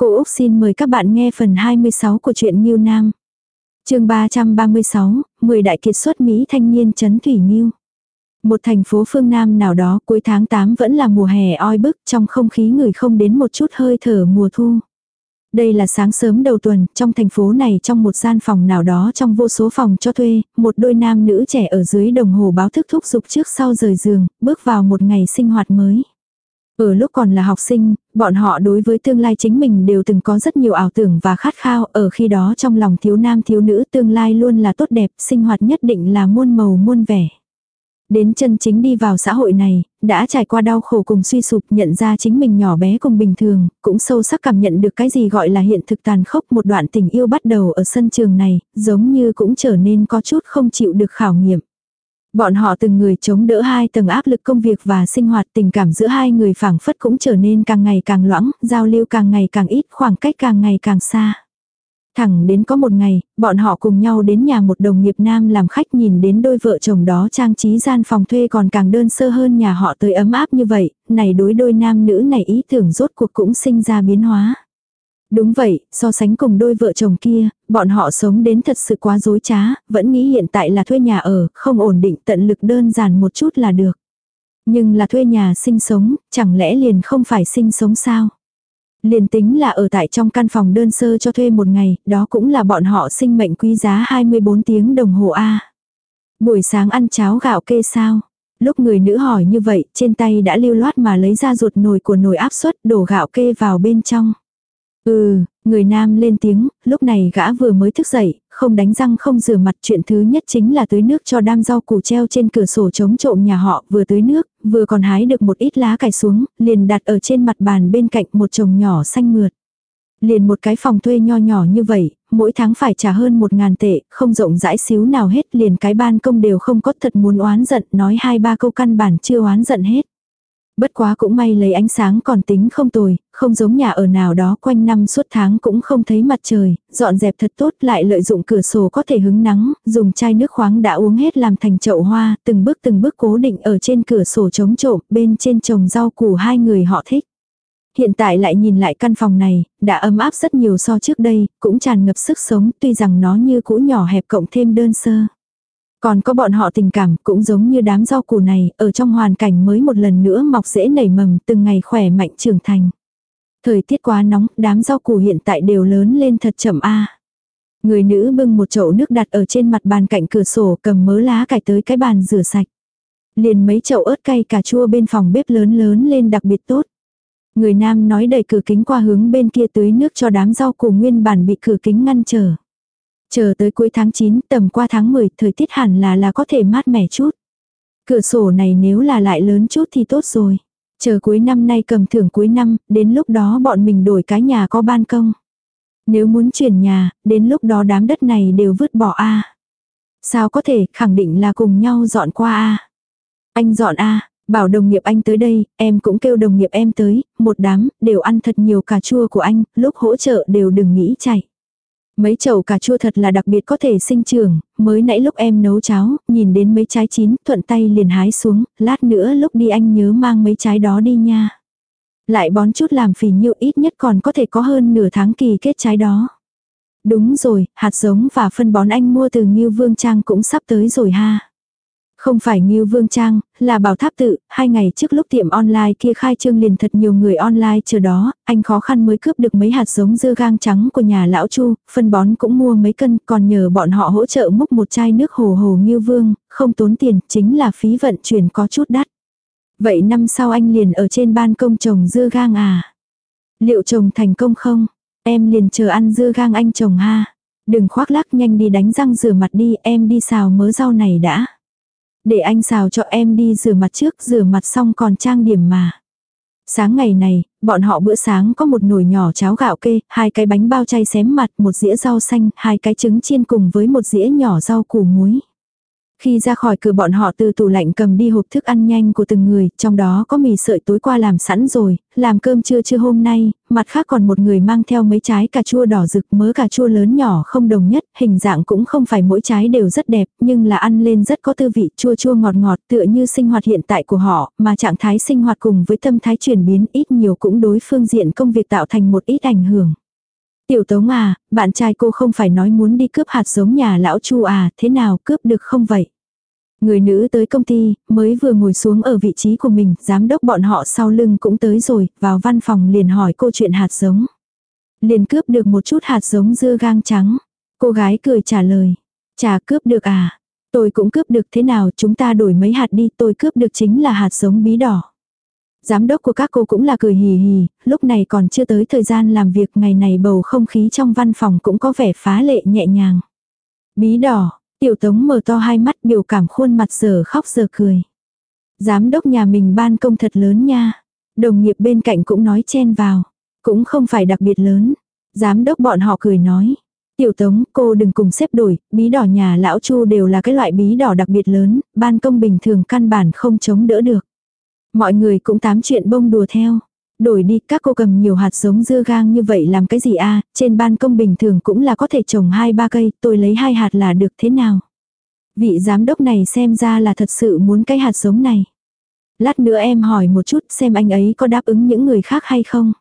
Cô Úc xin mời các bạn nghe phần 26 của truyện Nhiêu Nam. chương 336, 10 đại kiệt xuất Mỹ thanh niên chấn Thủy Nhiêu. Một thành phố phương Nam nào đó cuối tháng 8 vẫn là mùa hè oi bức trong không khí người không đến một chút hơi thở mùa thu. Đây là sáng sớm đầu tuần, trong thành phố này trong một gian phòng nào đó trong vô số phòng cho thuê, một đôi nam nữ trẻ ở dưới đồng hồ báo thức thúc giục trước sau rời giường, bước vào một ngày sinh hoạt mới. Ở lúc còn là học sinh, bọn họ đối với tương lai chính mình đều từng có rất nhiều ảo tưởng và khát khao, ở khi đó trong lòng thiếu nam thiếu nữ tương lai luôn là tốt đẹp, sinh hoạt nhất định là muôn màu muôn vẻ. Đến chân chính đi vào xã hội này, đã trải qua đau khổ cùng suy sụp nhận ra chính mình nhỏ bé cùng bình thường, cũng sâu sắc cảm nhận được cái gì gọi là hiện thực tàn khốc một đoạn tình yêu bắt đầu ở sân trường này, giống như cũng trở nên có chút không chịu được khảo nghiệm. Bọn họ từng người chống đỡ hai tầng áp lực công việc và sinh hoạt tình cảm giữa hai người phảng phất cũng trở nên càng ngày càng loãng, giao lưu càng ngày càng ít, khoảng cách càng ngày càng xa. Thẳng đến có một ngày, bọn họ cùng nhau đến nhà một đồng nghiệp nam làm khách nhìn đến đôi vợ chồng đó trang trí gian phòng thuê còn càng đơn sơ hơn nhà họ tới ấm áp như vậy, này đối đôi nam nữ này ý tưởng rốt cuộc cũng sinh ra biến hóa. Đúng vậy, so sánh cùng đôi vợ chồng kia, bọn họ sống đến thật sự quá dối trá, vẫn nghĩ hiện tại là thuê nhà ở, không ổn định tận lực đơn giản một chút là được. Nhưng là thuê nhà sinh sống, chẳng lẽ liền không phải sinh sống sao? Liền tính là ở tại trong căn phòng đơn sơ cho thuê một ngày, đó cũng là bọn họ sinh mệnh quý giá 24 tiếng đồng hồ A. Buổi sáng ăn cháo gạo kê sao? Lúc người nữ hỏi như vậy, trên tay đã lưu loát mà lấy ra ruột nồi của nồi áp suất đổ gạo kê vào bên trong. Ừ, người nam lên tiếng, lúc này gã vừa mới thức dậy, không đánh răng không rửa mặt chuyện thứ nhất chính là tưới nước cho đam rau củ treo trên cửa sổ chống trộm nhà họ, vừa tưới nước, vừa còn hái được một ít lá cải xuống, liền đặt ở trên mặt bàn bên cạnh một chồng nhỏ xanh mượt. Liền một cái phòng thuê nho nhỏ như vậy, mỗi tháng phải trả hơn một ngàn tệ, không rộng rãi xíu nào hết, liền cái ban công đều không có thật muốn oán giận, nói hai ba câu căn bản chưa oán giận hết. Bất quá cũng may lấy ánh sáng còn tính không tồi, không giống nhà ở nào đó quanh năm suốt tháng cũng không thấy mặt trời, dọn dẹp thật tốt lại lợi dụng cửa sổ có thể hứng nắng, dùng chai nước khoáng đã uống hết làm thành chậu hoa, từng bước từng bước cố định ở trên cửa sổ chống trộm, bên trên trồng rau củ hai người họ thích. Hiện tại lại nhìn lại căn phòng này, đã ấm áp rất nhiều so trước đây, cũng tràn ngập sức sống tuy rằng nó như cũ nhỏ hẹp cộng thêm đơn sơ. Còn có bọn họ tình cảm cũng giống như đám rau củ này, ở trong hoàn cảnh mới một lần nữa mọc rễ nảy mầm từng ngày khỏe mạnh trưởng thành. Thời tiết quá nóng, đám rau củ hiện tại đều lớn lên thật chậm a. Người nữ bưng một chậu nước đặt ở trên mặt bàn cạnh cửa sổ cầm mớ lá cải tới cái bàn rửa sạch. Liền mấy chậu ớt cay cà chua bên phòng bếp lớn lớn lên đặc biệt tốt. Người nam nói đẩy cửa kính qua hướng bên kia tưới nước cho đám rau củ nguyên bản bị cửa kính ngăn trở. Chờ tới cuối tháng 9 tầm qua tháng 10 thời tiết hẳn là là có thể mát mẻ chút. Cửa sổ này nếu là lại lớn chút thì tốt rồi. Chờ cuối năm nay cầm thưởng cuối năm, đến lúc đó bọn mình đổi cái nhà có ban công. Nếu muốn chuyển nhà, đến lúc đó đám đất này đều vứt bỏ a. Sao có thể, khẳng định là cùng nhau dọn qua a. Anh dọn a, bảo đồng nghiệp anh tới đây, em cũng kêu đồng nghiệp em tới, một đám, đều ăn thật nhiều cà chua của anh, lúc hỗ trợ đều đừng nghĩ chạy. Mấy chậu cà chua thật là đặc biệt có thể sinh trưởng, mới nãy lúc em nấu cháo, nhìn đến mấy trái chín, thuận tay liền hái xuống, lát nữa lúc đi anh nhớ mang mấy trái đó đi nha. Lại bón chút làm phì nhiêu ít nhất còn có thể có hơn nửa tháng kỳ kết trái đó. Đúng rồi, hạt giống và phân bón anh mua từ Ngưu Vương Trang cũng sắp tới rồi ha. Không phải Ngưu Vương Trang, là bảo tháp tự, hai ngày trước lúc tiệm online kia khai trương liền thật nhiều người online chờ đó, anh khó khăn mới cướp được mấy hạt giống dưa gang trắng của nhà lão Chu, phân bón cũng mua mấy cân, còn nhờ bọn họ hỗ trợ múc một chai nước hồ hồ Ngưu Vương, không tốn tiền, chính là phí vận chuyển có chút đắt. Vậy năm sau anh liền ở trên ban công trồng dưa gang à? Liệu trồng thành công không? Em liền chờ ăn dưa gang anh trồng ha. Đừng khoác lác nhanh đi đánh răng rửa mặt đi, em đi xào mớ rau này đã. Để anh xào cho em đi rửa mặt trước, rửa mặt xong còn trang điểm mà. Sáng ngày này, bọn họ bữa sáng có một nồi nhỏ cháo gạo kê, hai cái bánh bao chay xém mặt, một dĩa rau xanh, hai cái trứng chiên cùng với một dĩa nhỏ rau củ muối. Khi ra khỏi cửa bọn họ từ tủ lạnh cầm đi hộp thức ăn nhanh của từng người, trong đó có mì sợi tối qua làm sẵn rồi, làm cơm trưa trưa hôm nay, mặt khác còn một người mang theo mấy trái cà chua đỏ rực mớ cà chua lớn nhỏ không đồng nhất, hình dạng cũng không phải mỗi trái đều rất đẹp, nhưng là ăn lên rất có tư vị chua chua ngọt ngọt tựa như sinh hoạt hiện tại của họ, mà trạng thái sinh hoạt cùng với tâm thái chuyển biến ít nhiều cũng đối phương diện công việc tạo thành một ít ảnh hưởng. Tiểu Tống à, bạn trai cô không phải nói muốn đi cướp hạt giống nhà lão Chu à, thế nào cướp được không vậy? Người nữ tới công ty, mới vừa ngồi xuống ở vị trí của mình, giám đốc bọn họ sau lưng cũng tới rồi, vào văn phòng liền hỏi cô chuyện hạt giống. Liền cướp được một chút hạt giống dưa gang trắng. Cô gái cười trả lời. Chả cướp được à? Tôi cũng cướp được thế nào chúng ta đổi mấy hạt đi tôi cướp được chính là hạt giống bí đỏ. Giám đốc của các cô cũng là cười hì hì, lúc này còn chưa tới thời gian làm việc ngày này bầu không khí trong văn phòng cũng có vẻ phá lệ nhẹ nhàng. Bí đỏ, tiểu tống mở to hai mắt biểu cảm khuôn mặt giờ khóc giờ cười. Giám đốc nhà mình ban công thật lớn nha. Đồng nghiệp bên cạnh cũng nói chen vào. Cũng không phải đặc biệt lớn. Giám đốc bọn họ cười nói. Tiểu tống cô đừng cùng xếp đổi, bí đỏ nhà lão chu đều là cái loại bí đỏ đặc biệt lớn, ban công bình thường căn bản không chống đỡ được. Mọi người cũng tám chuyện bông đùa theo. Đổi đi, các cô cầm nhiều hạt giống dưa gang như vậy làm cái gì a trên ban công bình thường cũng là có thể trồng hai ba cây, tôi lấy hai hạt là được thế nào. Vị giám đốc này xem ra là thật sự muốn cái hạt giống này. Lát nữa em hỏi một chút xem anh ấy có đáp ứng những người khác hay không.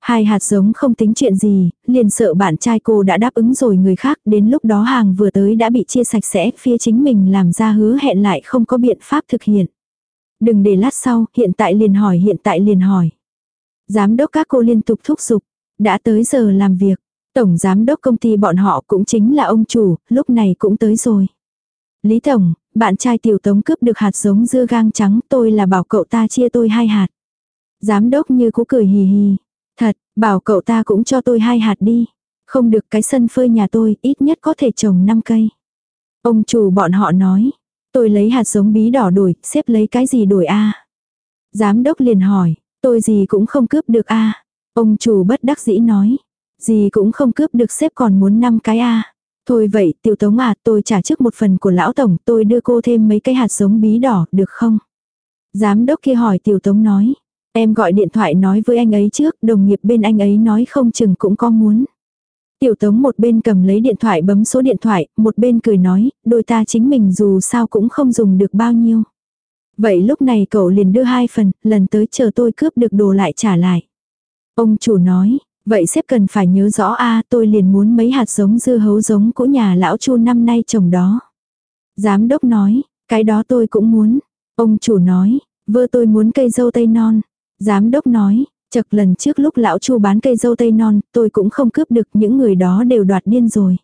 Hai hạt giống không tính chuyện gì, liền sợ bạn trai cô đã đáp ứng rồi người khác, đến lúc đó hàng vừa tới đã bị chia sạch sẽ, phía chính mình làm ra hứa hẹn lại không có biện pháp thực hiện. Đừng để lát sau, hiện tại liền hỏi hiện tại liền hỏi. Giám đốc các cô liên tục thúc giục, đã tới giờ làm việc. Tổng giám đốc công ty bọn họ cũng chính là ông chủ, lúc này cũng tới rồi. Lý Tổng, bạn trai tiểu tống cướp được hạt giống dưa gang trắng tôi là bảo cậu ta chia tôi hai hạt. Giám đốc như cũ cười hì hì. Thật, bảo cậu ta cũng cho tôi hai hạt đi. Không được cái sân phơi nhà tôi ít nhất có thể trồng 5 cây. Ông chủ bọn họ nói. Tôi lấy hạt giống bí đỏ đổi, xếp lấy cái gì đổi a Giám đốc liền hỏi, tôi gì cũng không cướp được a Ông chủ bất đắc dĩ nói, gì cũng không cướp được xếp còn muốn năm cái a Thôi vậy, tiểu tống à, tôi trả trước một phần của lão tổng, tôi đưa cô thêm mấy cái hạt giống bí đỏ, được không? Giám đốc kia hỏi tiểu tống nói, em gọi điện thoại nói với anh ấy trước, đồng nghiệp bên anh ấy nói không chừng cũng có muốn. Tiểu tống một bên cầm lấy điện thoại bấm số điện thoại, một bên cười nói, đôi ta chính mình dù sao cũng không dùng được bao nhiêu. Vậy lúc này cậu liền đưa hai phần, lần tới chờ tôi cướp được đồ lại trả lại. Ông chủ nói, vậy sếp cần phải nhớ rõ a tôi liền muốn mấy hạt giống dưa hấu giống của nhà lão chu năm nay trồng đó. Giám đốc nói, cái đó tôi cũng muốn. Ông chủ nói, vơ tôi muốn cây dâu tây non. Giám đốc nói, Chật lần trước lúc lão chu bán cây dâu tây non, tôi cũng không cướp được những người đó đều đoạt điên rồi.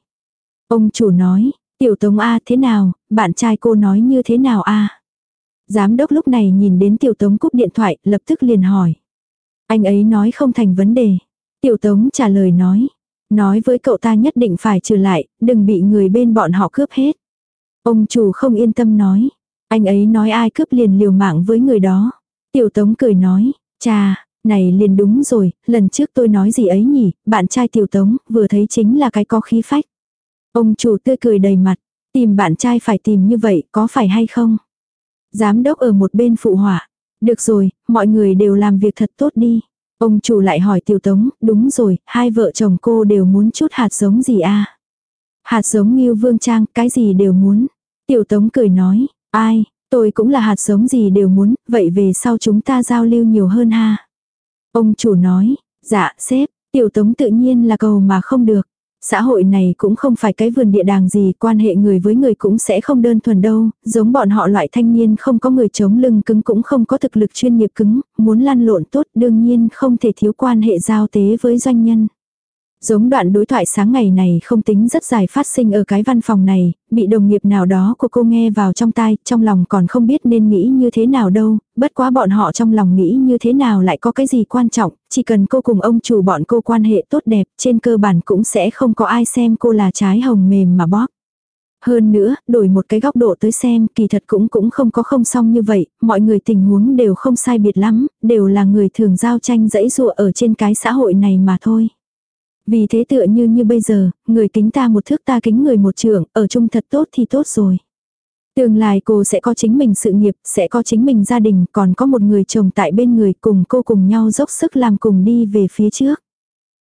Ông chủ nói, tiểu tống A thế nào, bạn trai cô nói như thế nào A. Giám đốc lúc này nhìn đến tiểu tống cúp điện thoại, lập tức liền hỏi. Anh ấy nói không thành vấn đề. Tiểu tống trả lời nói. Nói với cậu ta nhất định phải trừ lại, đừng bị người bên bọn họ cướp hết. Ông chủ không yên tâm nói. Anh ấy nói ai cướp liền liều mạng với người đó. Tiểu tống cười nói. Chà, này liền đúng rồi, lần trước tôi nói gì ấy nhỉ, bạn trai tiểu tống, vừa thấy chính là cái có khí phách. Ông chủ tươi cười đầy mặt, tìm bạn trai phải tìm như vậy, có phải hay không? Giám đốc ở một bên phụ họa. Được rồi, mọi người đều làm việc thật tốt đi. Ông chủ lại hỏi tiểu tống, đúng rồi, hai vợ chồng cô đều muốn chút hạt giống gì a à? Hạt giống như vương trang, cái gì đều muốn. Tiểu tống cười nói, ai, tôi cũng là hạt giống gì đều muốn, vậy về sau chúng ta giao lưu nhiều hơn ha. Ông chủ nói, dạ sếp, tiểu tống tự nhiên là cầu mà không được. Xã hội này cũng không phải cái vườn địa đàng gì, quan hệ người với người cũng sẽ không đơn thuần đâu, giống bọn họ loại thanh niên không có người chống lưng cứng cũng không có thực lực chuyên nghiệp cứng, muốn lăn lộn tốt đương nhiên không thể thiếu quan hệ giao tế với doanh nhân. Giống đoạn đối thoại sáng ngày này không tính rất dài phát sinh ở cái văn phòng này, bị đồng nghiệp nào đó của cô nghe vào trong tai, trong lòng còn không biết nên nghĩ như thế nào đâu, bất quá bọn họ trong lòng nghĩ như thế nào lại có cái gì quan trọng, chỉ cần cô cùng ông chủ bọn cô quan hệ tốt đẹp, trên cơ bản cũng sẽ không có ai xem cô là trái hồng mềm mà bóp. Hơn nữa, đổi một cái góc độ tới xem, kỳ thật cũng cũng không có không xong như vậy, mọi người tình huống đều không sai biệt lắm, đều là người thường giao tranh dãy dụa ở trên cái xã hội này mà thôi. Vì thế tựa như như bây giờ, người kính ta một thước ta kính người một trưởng, ở chung thật tốt thì tốt rồi. Tương lai cô sẽ có chính mình sự nghiệp, sẽ có chính mình gia đình, còn có một người chồng tại bên người cùng cô cùng nhau dốc sức làm cùng đi về phía trước.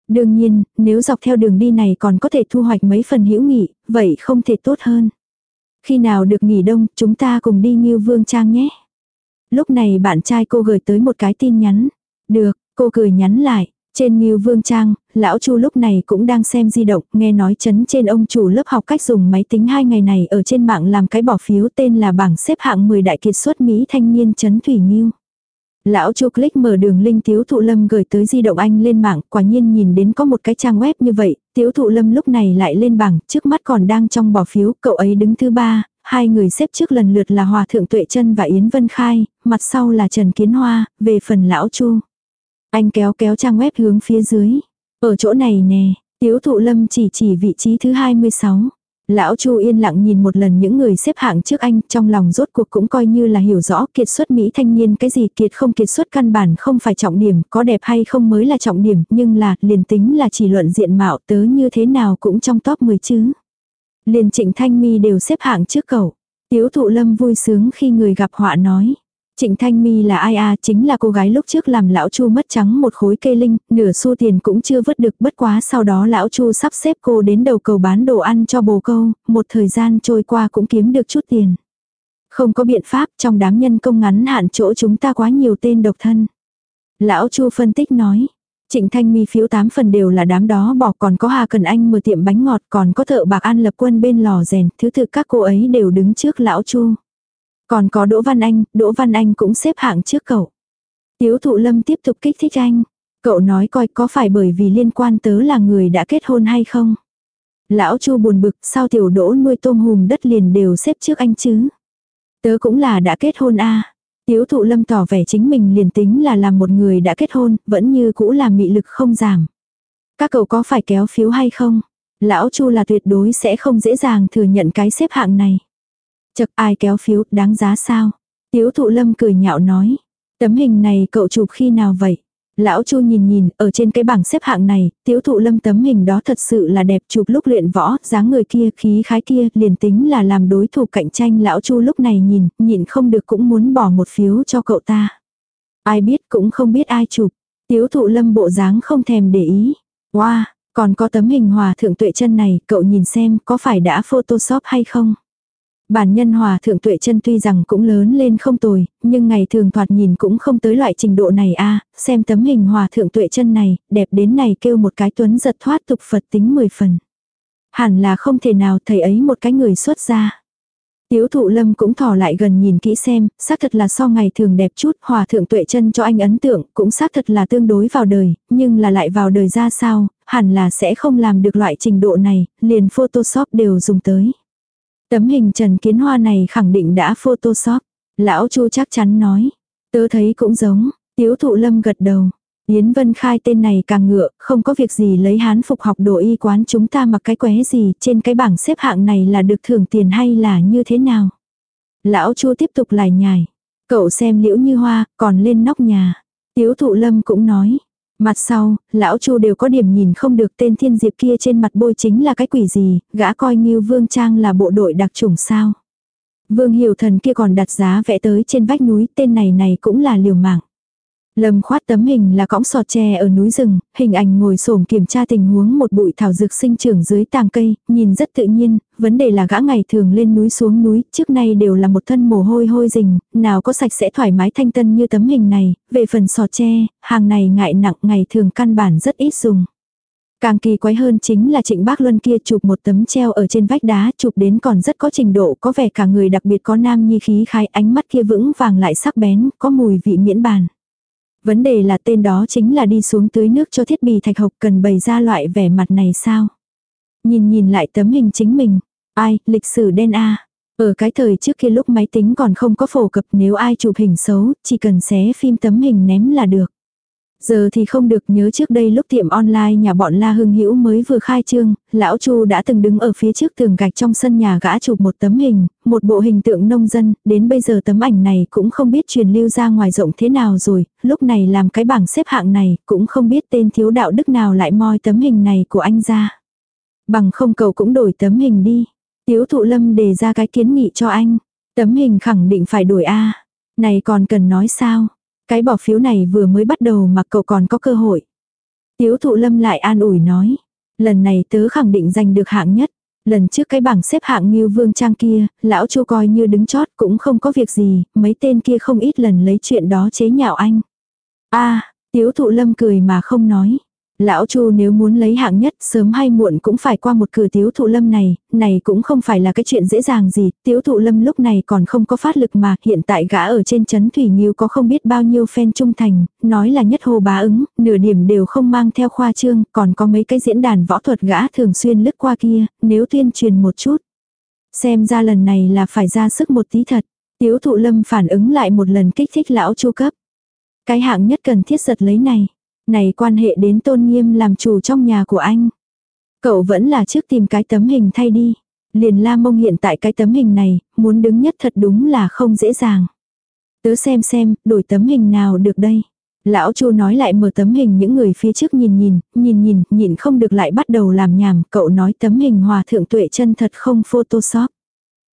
Đương nhiên, nếu dọc theo đường đi này còn có thể thu hoạch mấy phần hữu nghị, vậy không thể tốt hơn. Khi nào được nghỉ đông, chúng ta cùng đi Ngưu Vương Trang nhé. Lúc này bạn trai cô gửi tới một cái tin nhắn. Được, cô cười nhắn lại. Trên Ngưu Vương Trang, lão Chu lúc này cũng đang xem di động, nghe nói chấn trên ông chủ lớp học cách dùng máy tính hai ngày này ở trên mạng làm cái bỏ phiếu tên là bảng xếp hạng 10 đại kiệt xuất Mỹ thanh niên chấn Thủy Ngưu. Lão Chu click mở đường link Tiếu Thụ Lâm gửi tới di động anh lên mạng, quả nhiên nhìn đến có một cái trang web như vậy, Tiếu Thụ Lâm lúc này lại lên bảng, trước mắt còn đang trong bỏ phiếu, cậu ấy đứng thứ ba, hai người xếp trước lần lượt là Hòa Thượng Tuệ Trân và Yến Vân Khai, mặt sau là Trần Kiến Hoa, về phần Lão Chu. Anh kéo kéo trang web hướng phía dưới. Ở chỗ này nè, Tiếu Thụ Lâm chỉ chỉ vị trí thứ 26. Lão Chu yên lặng nhìn một lần những người xếp hạng trước anh, trong lòng rốt cuộc cũng coi như là hiểu rõ kiệt xuất Mỹ thanh niên cái gì kiệt không kiệt xuất căn bản không phải trọng điểm, có đẹp hay không mới là trọng điểm, nhưng là, liền tính là chỉ luận diện mạo tớ như thế nào cũng trong top 10 chứ. Liền trịnh thanh mi đều xếp hạng trước cậu. Tiếu thụ lâm vui sướng khi người gặp họa nói. Trịnh Thanh Mi là ai à, chính là cô gái lúc trước làm lão Chu mất trắng một khối cây linh, nửa xu tiền cũng chưa vứt được bất quá sau đó lão Chu sắp xếp cô đến đầu cầu bán đồ ăn cho bồ câu, một thời gian trôi qua cũng kiếm được chút tiền. Không có biện pháp trong đám nhân công ngắn hạn chỗ chúng ta quá nhiều tên độc thân. Lão Chu phân tích nói, Trịnh Thanh Mi phiếu 8 phần đều là đám đó bỏ còn có Hà Cần Anh mở tiệm bánh ngọt còn có thợ bạc ăn lập quân bên lò rèn, thứ tự các cô ấy đều đứng trước lão Chu. Còn có Đỗ Văn Anh, Đỗ Văn Anh cũng xếp hạng trước cậu. Tiếu thụ lâm tiếp tục kích thích anh. Cậu nói coi có phải bởi vì liên quan tớ là người đã kết hôn hay không? Lão Chu buồn bực sao tiểu đỗ nuôi tôm hùm đất liền đều xếp trước anh chứ? Tớ cũng là đã kết hôn a Tiếu thụ lâm tỏ vẻ chính mình liền tính là làm một người đã kết hôn, vẫn như cũ là mị lực không giảm. Các cậu có phải kéo phiếu hay không? Lão Chu là tuyệt đối sẽ không dễ dàng thừa nhận cái xếp hạng này. Chật ai kéo phiếu, đáng giá sao? Tiếu thụ lâm cười nhạo nói. Tấm hình này cậu chụp khi nào vậy? Lão Chu nhìn nhìn, ở trên cái bảng xếp hạng này, tiếu thụ lâm tấm hình đó thật sự là đẹp chụp lúc luyện võ, dáng người kia, khí khái kia, liền tính là làm đối thủ cạnh tranh lão Chu lúc này nhìn, nhịn không được cũng muốn bỏ một phiếu cho cậu ta. Ai biết cũng không biết ai chụp, tiếu thụ lâm bộ dáng không thèm để ý. Wow, còn có tấm hình hòa thượng tuệ chân này, cậu nhìn xem có phải đã photoshop hay không? Bản nhân hòa thượng tuệ chân tuy rằng cũng lớn lên không tồi, nhưng ngày thường thoạt nhìn cũng không tới loại trình độ này a xem tấm hình hòa thượng tuệ chân này, đẹp đến này kêu một cái tuấn giật thoát tục Phật tính 10 phần. Hẳn là không thể nào thầy ấy một cái người xuất ra. Tiếu thụ lâm cũng thò lại gần nhìn kỹ xem, xác thật là so ngày thường đẹp chút, hòa thượng tuệ chân cho anh ấn tượng, cũng xác thật là tương đối vào đời, nhưng là lại vào đời ra sao, hẳn là sẽ không làm được loại trình độ này, liền photoshop đều dùng tới. Tấm hình Trần Kiến Hoa này khẳng định đã photoshop. Lão Chu chắc chắn nói. Tớ thấy cũng giống. Tiếu thụ lâm gật đầu. Yến Vân Khai tên này càng ngựa, không có việc gì lấy hán phục học đồ y quán chúng ta mặc cái qué gì, trên cái bảng xếp hạng này là được thưởng tiền hay là như thế nào. Lão Chu tiếp tục lải nhải. Cậu xem liễu như hoa, còn lên nóc nhà. Tiếu thụ lâm cũng nói, Mặt sau, lão chu đều có điểm nhìn không được tên thiên diệp kia trên mặt bôi chính là cái quỷ gì, gã coi như vương trang là bộ đội đặc chủng sao. Vương hiểu thần kia còn đặt giá vẽ tới trên vách núi, tên này này cũng là liều mạng. Lâm khoát tấm hình là cõng sọt tre ở núi rừng, hình ảnh ngồi xổm kiểm tra tình huống một bụi thảo dược sinh trưởng dưới tàng cây, nhìn rất tự nhiên, vấn đề là gã ngày thường lên núi xuống núi, trước nay đều là một thân mồ hôi hôi rình, nào có sạch sẽ thoải mái thanh tân như tấm hình này, về phần sọt tre, hàng này ngại nặng ngày thường căn bản rất ít dùng. Càng kỳ quái hơn chính là trịnh bác luân kia chụp một tấm treo ở trên vách đá chụp đến còn rất có trình độ có vẻ cả người đặc biệt có nam nhi khí khai ánh mắt kia vững vàng lại sắc bén, có mùi vị miễn bàn. Vấn đề là tên đó chính là đi xuống tưới nước cho thiết bị thạch học cần bày ra loại vẻ mặt này sao? Nhìn nhìn lại tấm hình chính mình. Ai, lịch sử đen a Ở cái thời trước kia lúc máy tính còn không có phổ cập nếu ai chụp hình xấu, chỉ cần xé phim tấm hình ném là được. Giờ thì không được nhớ trước đây lúc tiệm online nhà bọn La Hưng Hữu mới vừa khai trương, lão Chu đã từng đứng ở phía trước tường gạch trong sân nhà gã chụp một tấm hình, một bộ hình tượng nông dân, đến bây giờ tấm ảnh này cũng không biết truyền lưu ra ngoài rộng thế nào rồi, lúc này làm cái bảng xếp hạng này, cũng không biết tên thiếu đạo đức nào lại moi tấm hình này của anh ra. Bằng không cầu cũng đổi tấm hình đi. Tiếu thụ lâm đề ra cái kiến nghị cho anh. Tấm hình khẳng định phải đổi A. Này còn cần nói sao? Cái bỏ phiếu này vừa mới bắt đầu mà cậu còn có cơ hội. Tiếu thụ lâm lại an ủi nói. Lần này tớ khẳng định giành được hạng nhất. Lần trước cái bảng xếp hạng như vương trang kia, lão chu coi như đứng chót cũng không có việc gì, mấy tên kia không ít lần lấy chuyện đó chế nhạo anh. a tiếu thụ lâm cười mà không nói. Lão Chu nếu muốn lấy hạng nhất sớm hay muộn cũng phải qua một cửa tiếu thụ lâm này, này cũng không phải là cái chuyện dễ dàng gì, tiếu thụ lâm lúc này còn không có phát lực mà hiện tại gã ở trên chấn Thủy Nghiêu có không biết bao nhiêu fan trung thành, nói là nhất hồ bá ứng, nửa điểm đều không mang theo khoa trương, còn có mấy cái diễn đàn võ thuật gã thường xuyên lướt qua kia, nếu tuyên truyền một chút. Xem ra lần này là phải ra sức một tí thật, tiếu thụ lâm phản ứng lại một lần kích thích lão Chu cấp. Cái hạng nhất cần thiết giật lấy này. Này quan hệ đến tôn nghiêm làm chủ trong nhà của anh. Cậu vẫn là trước tìm cái tấm hình thay đi. Liền la mông hiện tại cái tấm hình này, muốn đứng nhất thật đúng là không dễ dàng. Tớ xem xem, đổi tấm hình nào được đây. Lão Chu nói lại mở tấm hình những người phía trước nhìn nhìn, nhìn nhìn, nhìn không được lại bắt đầu làm nhảm, cậu nói tấm hình hòa thượng tuệ chân thật không photoshop.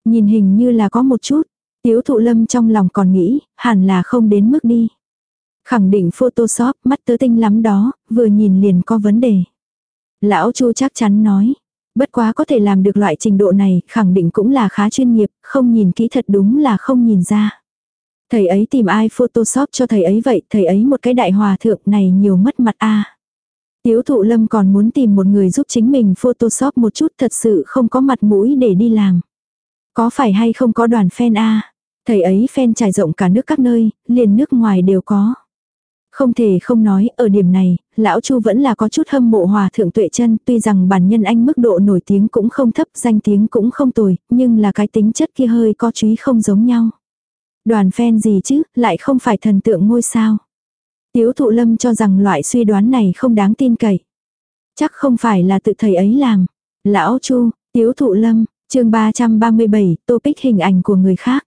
Nhìn hình như là có một chút, tiếu thụ lâm trong lòng còn nghĩ, hẳn là không đến mức đi. Khẳng định Photoshop, mắt tớ tinh lắm đó, vừa nhìn liền có vấn đề. Lão Chu chắc chắn nói. Bất quá có thể làm được loại trình độ này, khẳng định cũng là khá chuyên nghiệp, không nhìn kỹ thật đúng là không nhìn ra. Thầy ấy tìm ai Photoshop cho thầy ấy vậy, thầy ấy một cái đại hòa thượng này nhiều mất mặt a. Tiếu thụ lâm còn muốn tìm một người giúp chính mình Photoshop một chút thật sự không có mặt mũi để đi làm. Có phải hay không có đoàn fan a? Thầy ấy fan trải rộng cả nước các nơi, liền nước ngoài đều có. Không thể không nói, ở điểm này, lão Chu vẫn là có chút hâm mộ hòa thượng tuệ chân, tuy rằng bản nhân anh mức độ nổi tiếng cũng không thấp, danh tiếng cũng không tồi, nhưng là cái tính chất kia hơi có chúy không giống nhau. Đoàn fan gì chứ, lại không phải thần tượng ngôi sao. Tiếu thụ lâm cho rằng loại suy đoán này không đáng tin cậy. Chắc không phải là tự thầy ấy làm. Lão Chu, Tiếu thụ lâm, chương 337, topic hình ảnh của người khác.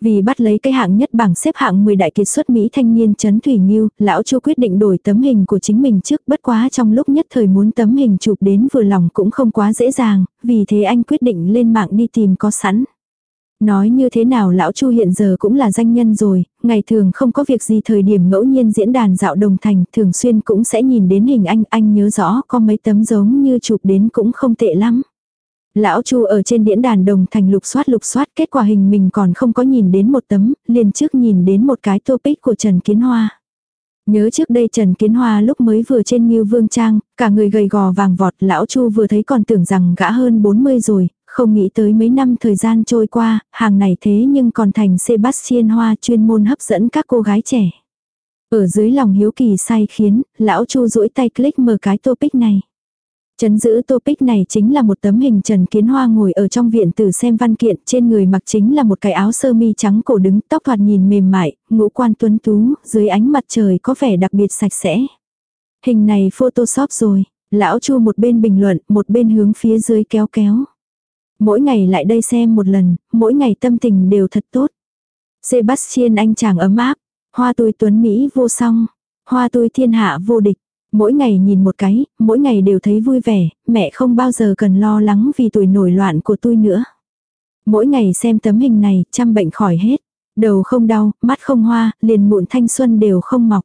Vì bắt lấy cái hạng nhất bảng xếp hạng 10 đại kiệt xuất Mỹ thanh niên Trấn Thủy nhiêu lão Chu quyết định đổi tấm hình của chính mình trước bất quá trong lúc nhất thời muốn tấm hình chụp đến vừa lòng cũng không quá dễ dàng, vì thế anh quyết định lên mạng đi tìm có sẵn. Nói như thế nào lão Chu hiện giờ cũng là danh nhân rồi, ngày thường không có việc gì thời điểm ngẫu nhiên diễn đàn dạo đồng thành thường xuyên cũng sẽ nhìn đến hình anh, anh nhớ rõ có mấy tấm giống như chụp đến cũng không tệ lắm. Lão Chu ở trên diễn đàn đồng thành lục soát lục soát kết quả hình mình còn không có nhìn đến một tấm, liền trước nhìn đến một cái topic của Trần Kiến Hoa. Nhớ trước đây Trần Kiến Hoa lúc mới vừa trên Ngưu Vương Trang, cả người gầy gò vàng vọt, lão Chu vừa thấy còn tưởng rằng gã hơn 40 rồi, không nghĩ tới mấy năm thời gian trôi qua, hàng này thế nhưng còn thành Sebastian Hoa chuyên môn hấp dẫn các cô gái trẻ. Ở dưới lòng hiếu kỳ say khiến, lão Chu duỗi tay click mở cái topic này. Chấn giữ topic này chính là một tấm hình Trần Kiến Hoa ngồi ở trong viện tử xem văn kiện, trên người mặc chính là một cái áo sơ mi trắng cổ đứng, tóc thoạt nhìn mềm mại, ngũ quan tuấn tú, dưới ánh mặt trời có vẻ đặc biệt sạch sẽ. Hình này photoshop rồi, lão Chu một bên bình luận, một bên hướng phía dưới kéo kéo. Mỗi ngày lại đây xem một lần, mỗi ngày tâm tình đều thật tốt. Sebastian anh chàng ấm áp, hoa tôi tuấn Mỹ vô song, hoa tôi thiên hạ vô địch. Mỗi ngày nhìn một cái, mỗi ngày đều thấy vui vẻ, mẹ không bao giờ cần lo lắng vì tuổi nổi loạn của tôi nữa. Mỗi ngày xem tấm hình này, trăm bệnh khỏi hết. Đầu không đau, mắt không hoa, liền mụn thanh xuân đều không mọc.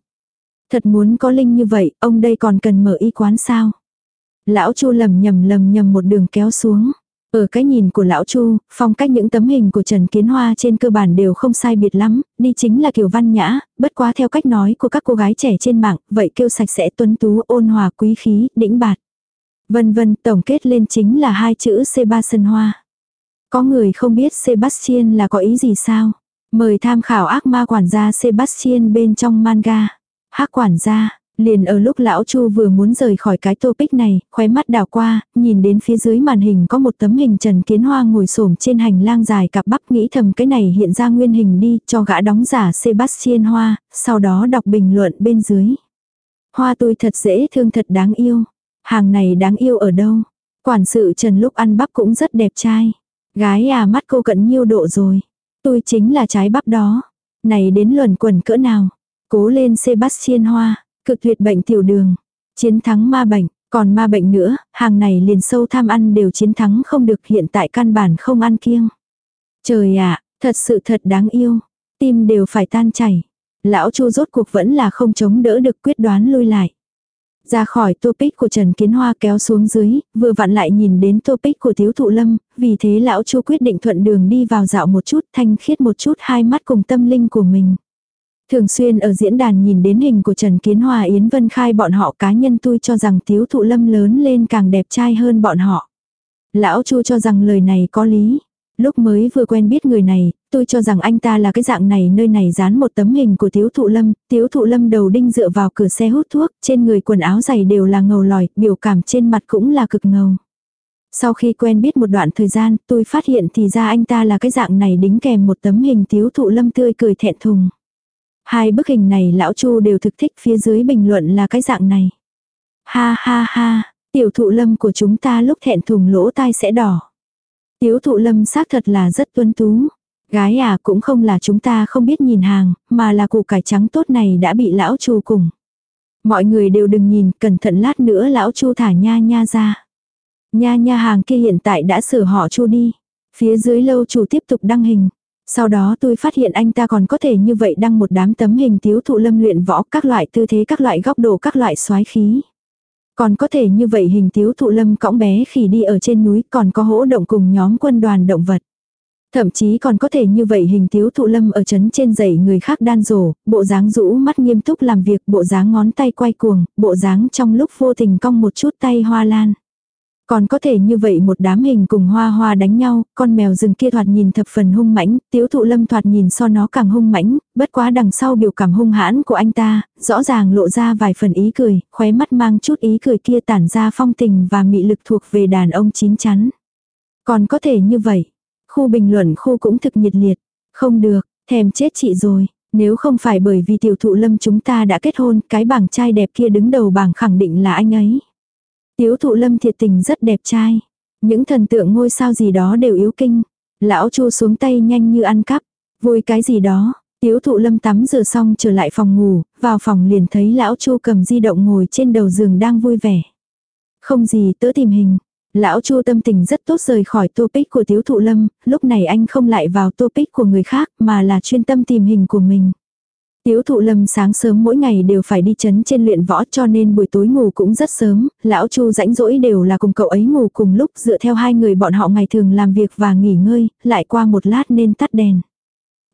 Thật muốn có linh như vậy, ông đây còn cần mở y quán sao? Lão Chu lầm nhầm lầm nhầm một đường kéo xuống. Ở cái nhìn của lão Chu, phong cách những tấm hình của Trần Kiến Hoa trên cơ bản đều không sai biệt lắm, đi chính là kiểu văn nhã, bất quá theo cách nói của các cô gái trẻ trên mạng, vậy kêu sạch sẽ tuấn tú ôn hòa quý khí, đĩnh bạt. Vân vân tổng kết lên chính là hai chữ Sebastian Hoa. Có người không biết Sebastian là có ý gì sao? Mời tham khảo ác ma quản gia Sebastian bên trong manga. Hắc quản gia, Liền ở lúc lão Chu vừa muốn rời khỏi cái topic này, khóe mắt đảo qua, nhìn đến phía dưới màn hình có một tấm hình Trần Kiến Hoa ngồi xổm trên hành lang dài cặp bắp nghĩ thầm cái này hiện ra nguyên hình đi cho gã đóng giả Sebastian Hoa, sau đó đọc bình luận bên dưới. Hoa tôi thật dễ thương thật đáng yêu. Hàng này đáng yêu ở đâu? Quản sự Trần lúc ăn bắp cũng rất đẹp trai. Gái à mắt cô cận nhiêu độ rồi. Tôi chính là trái bắp đó. Này đến luẩn quẩn cỡ nào. Cố lên Sebastian Hoa. Cực tuyệt bệnh tiểu đường. Chiến thắng ma bệnh. Còn ma bệnh nữa, hàng này liền sâu tham ăn đều chiến thắng không được hiện tại căn bản không ăn kiêng. Trời ạ, Thật sự thật đáng yêu. Tim đều phải tan chảy. Lão Chu rốt cuộc vẫn là không chống đỡ được quyết đoán lui lại. Ra khỏi topic của Trần Kiến Hoa kéo xuống dưới, vừa vặn lại nhìn đến topic của Tiếu Thụ Lâm, vì thế lão Chu quyết định thuận đường đi vào dạo một chút, thanh khiết một chút hai mắt cùng tâm linh của mình. Thường xuyên ở diễn đàn nhìn đến hình của Trần Kiến hòa Yến Vân Khai bọn họ cá nhân tôi cho rằng Tiếu Thụ Lâm lớn lên càng đẹp trai hơn bọn họ. Lão Chu cho rằng lời này có lý. Lúc mới vừa quen biết người này, tôi cho rằng anh ta là cái dạng này nơi này dán một tấm hình của Tiếu Thụ Lâm, Tiếu Thụ Lâm đầu đinh dựa vào cửa xe hút thuốc, trên người quần áo dày đều là ngầu lòi, biểu cảm trên mặt cũng là cực ngầu. Sau khi quen biết một đoạn thời gian, tôi phát hiện thì ra anh ta là cái dạng này đính kèm một tấm hình Tiếu Thụ Lâm tươi cười thẹn thùng. Hai bức hình này lão Chu đều thực thích phía dưới bình luận là cái dạng này. Ha ha ha, tiểu thụ lâm của chúng ta lúc thẹn thùng lỗ tai sẽ đỏ. tiểu thụ lâm xác thật là rất tuân tú. Gái à cũng không là chúng ta không biết nhìn hàng, mà là củ cải trắng tốt này đã bị lão chu cùng. Mọi người đều đừng nhìn, cẩn thận lát nữa lão chu thả nha nha ra. Nha nha hàng kia hiện tại đã sửa họ chu đi. Phía dưới lâu chủ tiếp tục đăng hình. Sau đó tôi phát hiện anh ta còn có thể như vậy đăng một đám tấm hình tiếu thụ lâm luyện võ các loại tư thế các loại góc độ các loại xoái khí. Còn có thể như vậy hình tiếu thụ lâm cõng bé khỉ đi ở trên núi còn có hỗ động cùng nhóm quân đoàn động vật. Thậm chí còn có thể như vậy hình tiếu thụ lâm ở chấn trên giày người khác đan rổ, bộ dáng rũ mắt nghiêm túc làm việc, bộ dáng ngón tay quay cuồng, bộ dáng trong lúc vô tình cong một chút tay hoa lan. Còn có thể như vậy một đám hình cùng hoa hoa đánh nhau, con mèo rừng kia thoạt nhìn thập phần hung mãnh, tiếu thụ lâm thoạt nhìn so nó càng hung mãnh, bất quá đằng sau biểu cảm hung hãn của anh ta, rõ ràng lộ ra vài phần ý cười, khóe mắt mang chút ý cười kia tản ra phong tình và mị lực thuộc về đàn ông chín chắn. Còn có thể như vậy, khu bình luận khu cũng thực nhiệt liệt, không được, thèm chết chị rồi. Nếu không phải bởi vì tiểu thụ lâm chúng ta đã kết hôn, cái bảng trai đẹp kia đứng đầu bảng khẳng định là anh ấy. Tiếu thụ lâm thiệt tình rất đẹp trai. Những thần tượng ngôi sao gì đó đều yếu kinh. Lão chu xuống tay nhanh như ăn cắp. Vui cái gì đó. Tiếu thụ lâm tắm rửa xong trở lại phòng ngủ, vào phòng liền thấy lão chu cầm di động ngồi trên đầu giường đang vui vẻ. Không gì tớ tìm hình. Lão chu tâm tình rất tốt rời khỏi topic của tiếu thụ lâm, lúc này anh không lại vào topic của người khác mà là chuyên tâm tìm hình của mình. Tiếu thụ lâm sáng sớm mỗi ngày đều phải đi chấn trên luyện võ cho nên buổi tối ngủ cũng rất sớm, lão chu rãnh rỗi đều là cùng cậu ấy ngủ cùng lúc dựa theo hai người bọn họ ngày thường làm việc và nghỉ ngơi, lại qua một lát nên tắt đèn.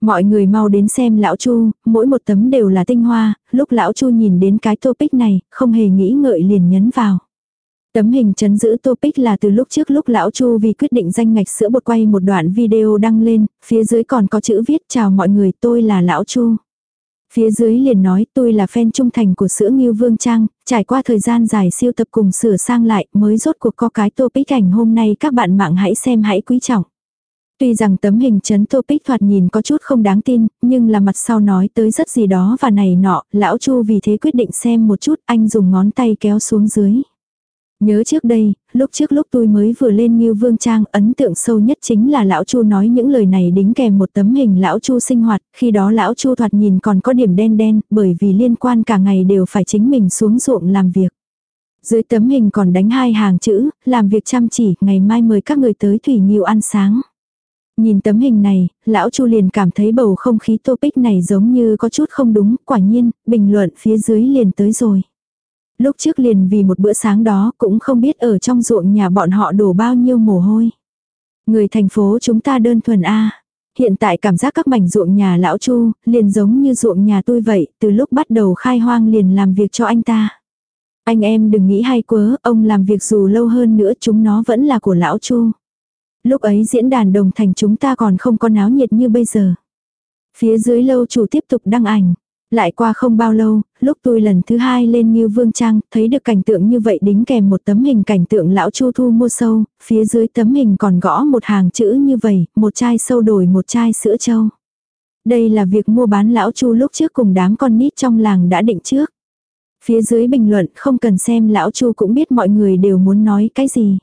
Mọi người mau đến xem lão chu, mỗi một tấm đều là tinh hoa, lúc lão chu nhìn đến cái topic này, không hề nghĩ ngợi liền nhấn vào. Tấm hình chấn giữ topic là từ lúc trước lúc lão Chu vì quyết định danh ngạch sữa bột quay một đoạn video đăng lên, phía dưới còn có chữ viết chào mọi người tôi là lão Chu. Phía dưới liền nói tôi là fan trung thành của sữa Ngưu Vương Trang, trải qua thời gian dài siêu tập cùng sửa sang lại mới rốt cuộc có cái topic ảnh hôm nay các bạn mạng hãy xem hãy quý trọng. Tuy rằng tấm hình chấn topic thoạt nhìn có chút không đáng tin, nhưng là mặt sau nói tới rất gì đó và này nọ, lão Chu vì thế quyết định xem một chút, anh dùng ngón tay kéo xuống dưới. Nhớ trước đây, lúc trước lúc tôi mới vừa lên như vương trang, ấn tượng sâu nhất chính là lão Chu nói những lời này đính kèm một tấm hình lão Chu sinh hoạt, khi đó lão Chu thoạt nhìn còn có điểm đen đen, bởi vì liên quan cả ngày đều phải chính mình xuống ruộng làm việc. Dưới tấm hình còn đánh hai hàng chữ, làm việc chăm chỉ, ngày mai mời các người tới Thủy Nhiêu ăn sáng. Nhìn tấm hình này, lão Chu liền cảm thấy bầu không khí topic này giống như có chút không đúng, quả nhiên, bình luận phía dưới liền tới rồi. Lúc trước liền vì một bữa sáng đó cũng không biết ở trong ruộng nhà bọn họ đổ bao nhiêu mồ hôi. Người thành phố chúng ta đơn thuần A. Hiện tại cảm giác các mảnh ruộng nhà lão Chu, liền giống như ruộng nhà tôi vậy, từ lúc bắt đầu khai hoang liền làm việc cho anh ta. Anh em đừng nghĩ hay quớ, ông làm việc dù lâu hơn nữa chúng nó vẫn là của lão Chu. Lúc ấy diễn đàn đồng thành chúng ta còn không có náo nhiệt như bây giờ. Phía dưới lâu chủ tiếp tục đăng ảnh. Lại qua không bao lâu, lúc tôi lần thứ hai lên như vương trang, thấy được cảnh tượng như vậy đính kèm một tấm hình cảnh tượng lão chu thu mua sâu, phía dưới tấm hình còn gõ một hàng chữ như vậy, một chai sâu đổi một chai sữa trâu. Đây là việc mua bán lão chu lúc trước cùng đám con nít trong làng đã định trước. Phía dưới bình luận không cần xem lão chu cũng biết mọi người đều muốn nói cái gì.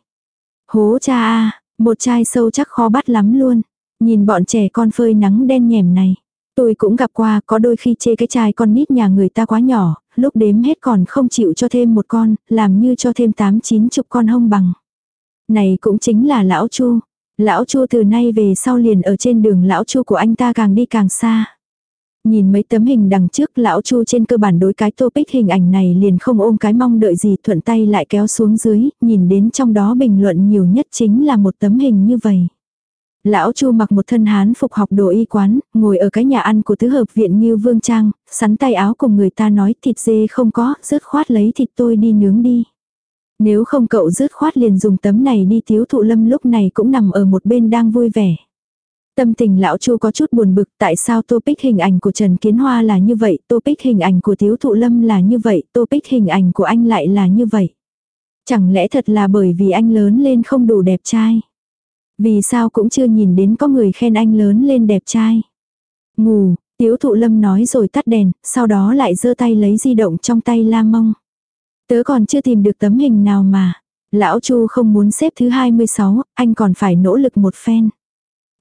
Hố cha a một chai sâu chắc khó bắt lắm luôn. Nhìn bọn trẻ con phơi nắng đen nhèm này. Tôi cũng gặp qua có đôi khi chê cái chai con nít nhà người ta quá nhỏ, lúc đếm hết còn không chịu cho thêm một con, làm như cho thêm tám chín chục con hông bằng. Này cũng chính là lão chu. Lão Chu từ nay về sau liền ở trên đường lão Chu của anh ta càng đi càng xa. Nhìn mấy tấm hình đằng trước lão Chu trên cơ bản đối cái topic hình ảnh này liền không ôm cái mong đợi gì thuận tay lại kéo xuống dưới, nhìn đến trong đó bình luận nhiều nhất chính là một tấm hình như vậy. Lão Chu mặc một thân hán phục học đồ y quán, ngồi ở cái nhà ăn của tứ hợp viện như Vương Trang, sắn tay áo cùng người ta nói thịt dê không có, rớt khoát lấy thịt tôi đi nướng đi. Nếu không cậu rớt khoát liền dùng tấm này đi tiếu thụ lâm lúc này cũng nằm ở một bên đang vui vẻ. Tâm tình lão Chu có chút buồn bực tại sao topic hình ảnh của Trần Kiến Hoa là như vậy, topic hình ảnh của Tiếu Thụ Lâm là như vậy, topic hình ảnh của anh lại là như vậy. Chẳng lẽ thật là bởi vì anh lớn lên không đủ đẹp trai? Vì sao cũng chưa nhìn đến có người khen anh lớn lên đẹp trai? Ngủ, Tiếu Thụ Lâm nói rồi tắt đèn, sau đó lại giơ tay lấy di động trong tay la mông. Tớ còn chưa tìm được tấm hình nào mà. Lão Chu không muốn xếp thứ 26, anh còn phải nỗ lực một phen.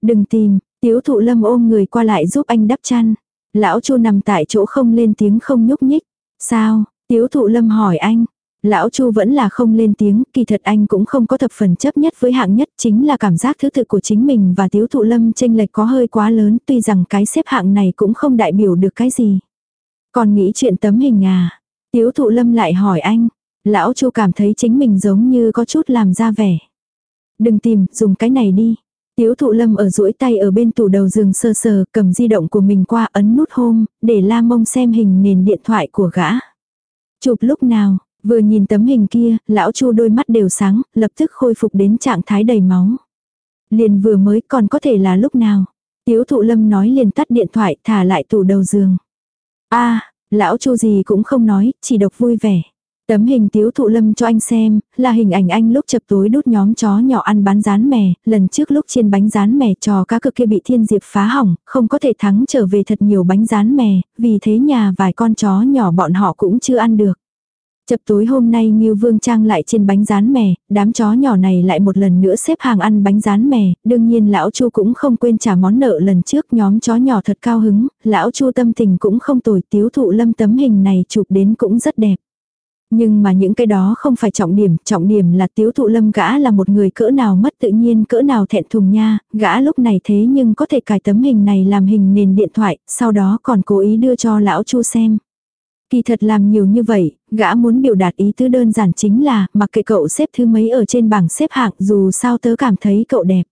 Đừng tìm, tiếu thụ lâm ôm người qua lại giúp anh đắp chăn. Lão chu nằm tại chỗ không lên tiếng không nhúc nhích. Sao, tiếu thụ lâm hỏi anh. Lão chu vẫn là không lên tiếng, kỳ thật anh cũng không có thập phần chấp nhất với hạng nhất chính là cảm giác thứ tự của chính mình và tiếu thụ lâm tranh lệch có hơi quá lớn tuy rằng cái xếp hạng này cũng không đại biểu được cái gì. Còn nghĩ chuyện tấm hình à? Tiếu thụ lâm lại hỏi anh. Lão chu cảm thấy chính mình giống như có chút làm ra vẻ. Đừng tìm, dùng cái này đi. Tiếu thụ lâm ở duỗi tay ở bên tủ đầu giường sơ sờ, cầm di động của mình qua ấn nút home, để la mông xem hình nền điện thoại của gã. Chụp lúc nào, vừa nhìn tấm hình kia, lão chu đôi mắt đều sáng, lập tức khôi phục đến trạng thái đầy máu. Liền vừa mới còn có thể là lúc nào. Tiếu thụ lâm nói liền tắt điện thoại thả lại tủ đầu giường. a lão chu gì cũng không nói, chỉ độc vui vẻ. Tấm hình tiếu thụ lâm cho anh xem, là hình ảnh anh lúc chập tối đút nhóm chó nhỏ ăn bán rán mè, lần trước lúc chiên bánh rán mè trò cá cực kia bị thiên diệp phá hỏng, không có thể thắng trở về thật nhiều bánh rán mè, vì thế nhà vài con chó nhỏ bọn họ cũng chưa ăn được. Chập tối hôm nay Ngưu Vương Trang lại trên bánh rán mè, đám chó nhỏ này lại một lần nữa xếp hàng ăn bánh rán mè, đương nhiên lão Chu cũng không quên trả món nợ lần trước nhóm chó nhỏ thật cao hứng, lão Chu tâm tình cũng không tồi tiếu thụ lâm tấm hình này chụp đến cũng rất đẹp. Nhưng mà những cái đó không phải trọng điểm, trọng điểm là tiếu thụ lâm gã là một người cỡ nào mất tự nhiên cỡ nào thẹn thùng nha, gã lúc này thế nhưng có thể cài tấm hình này làm hình nền điện thoại, sau đó còn cố ý đưa cho lão chu xem. Kỳ thật làm nhiều như vậy, gã muốn biểu đạt ý tứ đơn giản chính là, mặc kệ cậu xếp thứ mấy ở trên bảng xếp hạng dù sao tớ cảm thấy cậu đẹp.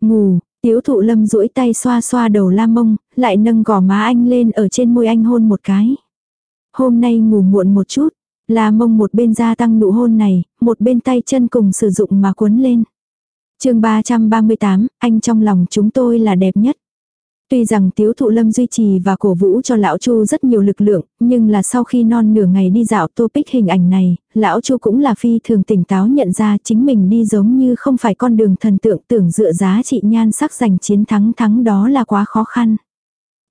Ngủ, tiếu thụ lâm duỗi tay xoa xoa đầu la mông, lại nâng gò má anh lên ở trên môi anh hôn một cái. Hôm nay ngủ muộn một chút, La mông một bên gia tăng nụ hôn này, một bên tay chân cùng sử dụng mà cuốn lên. chương 338, anh trong lòng chúng tôi là đẹp nhất. Tuy rằng tiếu thụ lâm duy trì và cổ vũ cho lão chu rất nhiều lực lượng, nhưng là sau khi non nửa ngày đi dạo topic hình ảnh này, lão chu cũng là phi thường tỉnh táo nhận ra chính mình đi giống như không phải con đường thần tượng tưởng dựa giá trị nhan sắc giành chiến thắng thắng đó là quá khó khăn.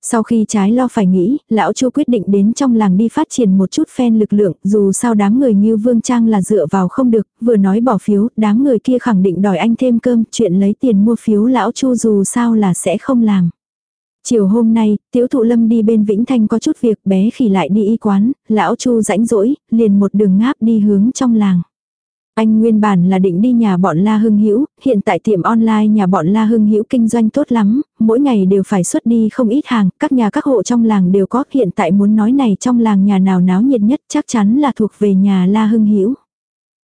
Sau khi trái lo phải nghĩ, lão Chu quyết định đến trong làng đi phát triển một chút phen lực lượng, dù sao đám người như Vương Trang là dựa vào không được, vừa nói bỏ phiếu, đám người kia khẳng định đòi anh thêm cơm, chuyện lấy tiền mua phiếu lão Chu dù sao là sẽ không làm. Chiều hôm nay, Tiếu Thụ Lâm đi bên Vĩnh Thanh có chút việc, bé khỉ lại đi y quán, lão Chu rãnh rỗi, liền một đường ngáp đi hướng trong làng. Anh nguyên bản là định đi nhà bọn La Hưng Hữu, hiện tại tiệm online nhà bọn La Hưng Hữu kinh doanh tốt lắm, mỗi ngày đều phải xuất đi không ít hàng, các nhà các hộ trong làng đều có, hiện tại muốn nói này trong làng nhà nào náo nhiệt nhất chắc chắn là thuộc về nhà La Hưng Hữu.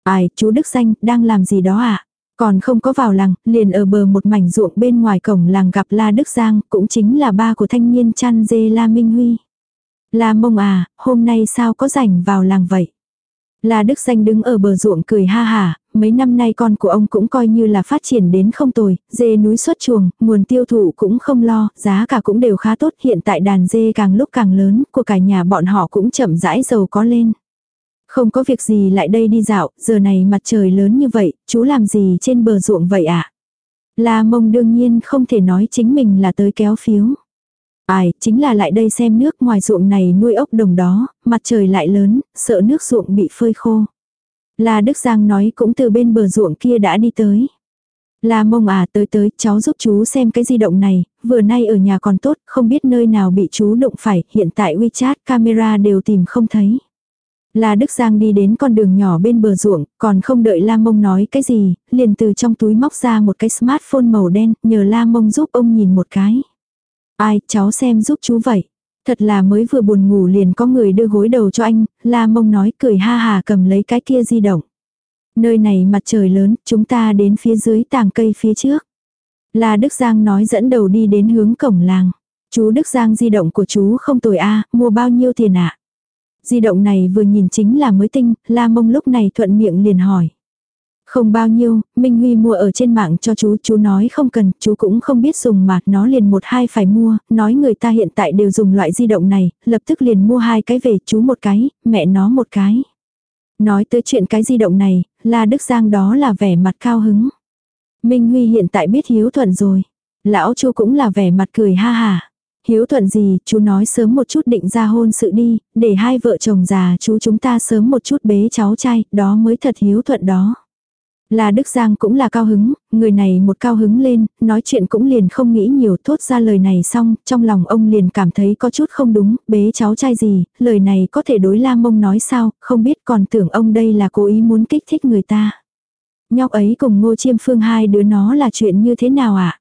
Ai, chú Đức Danh, đang làm gì đó à? Còn không có vào làng, liền ở bờ một mảnh ruộng bên ngoài cổng làng gặp La Đức Giang, cũng chính là ba của thanh niên chăn dê La Minh Huy. La mông à, hôm nay sao có rảnh vào làng vậy? La Đức Danh đứng ở bờ ruộng cười ha hà, mấy năm nay con của ông cũng coi như là phát triển đến không tồi, dê núi xuất chuồng, nguồn tiêu thụ cũng không lo, giá cả cũng đều khá tốt, hiện tại đàn dê càng lúc càng lớn, của cả nhà bọn họ cũng chậm rãi giàu có lên. Không có việc gì lại đây đi dạo, giờ này mặt trời lớn như vậy, chú làm gì trên bờ ruộng vậy ạ? À? La mông đương nhiên không thể nói chính mình là tới kéo phiếu. Ai, chính là lại đây xem nước ngoài ruộng này nuôi ốc đồng đó, mặt trời lại lớn, sợ nước ruộng bị phơi khô. La Đức Giang nói cũng từ bên bờ ruộng kia đã đi tới. La mông à tới tới, cháu giúp chú xem cái di động này, vừa nay ở nhà còn tốt, không biết nơi nào bị chú đụng phải, hiện tại WeChat camera đều tìm không thấy. La Đức Giang đi đến con đường nhỏ bên bờ ruộng, còn không đợi La Mông nói cái gì, liền từ trong túi móc ra một cái smartphone màu đen, nhờ La Mông giúp ông nhìn một cái. Ai, cháu xem giúp chú vậy. Thật là mới vừa buồn ngủ liền có người đưa gối đầu cho anh, La Mông nói cười ha hà cầm lấy cái kia di động. Nơi này mặt trời lớn, chúng ta đến phía dưới tàng cây phía trước. La Đức Giang nói dẫn đầu đi đến hướng cổng làng. Chú Đức Giang di động của chú không tồi a mua bao nhiêu tiền ạ? À? Di động này vừa nhìn chính là mới tinh, La Mông lúc này thuận miệng liền hỏi. Không bao nhiêu, Minh Huy mua ở trên mạng cho chú, chú nói không cần, chú cũng không biết dùng mà, nó liền một hai phải mua, nói người ta hiện tại đều dùng loại di động này, lập tức liền mua hai cái về, chú một cái, mẹ nó một cái. Nói tới chuyện cái di động này, La Đức Giang đó là vẻ mặt cao hứng. Minh Huy hiện tại biết hiếu thuận rồi. Lão chu cũng là vẻ mặt cười ha hà. Hiếu thuận gì, chú nói sớm một chút định ra hôn sự đi, để hai vợ chồng già chú chúng ta sớm một chút bế cháu trai, đó mới thật hiếu thuận đó. Là Đức Giang cũng là cao hứng, người này một cao hứng lên, nói chuyện cũng liền không nghĩ nhiều thốt ra lời này xong, trong lòng ông liền cảm thấy có chút không đúng, bế cháu trai gì, lời này có thể đối la mông nói sao, không biết còn tưởng ông đây là cố ý muốn kích thích người ta. Nhóc ấy cùng ngô chiêm phương hai đứa nó là chuyện như thế nào ạ? À?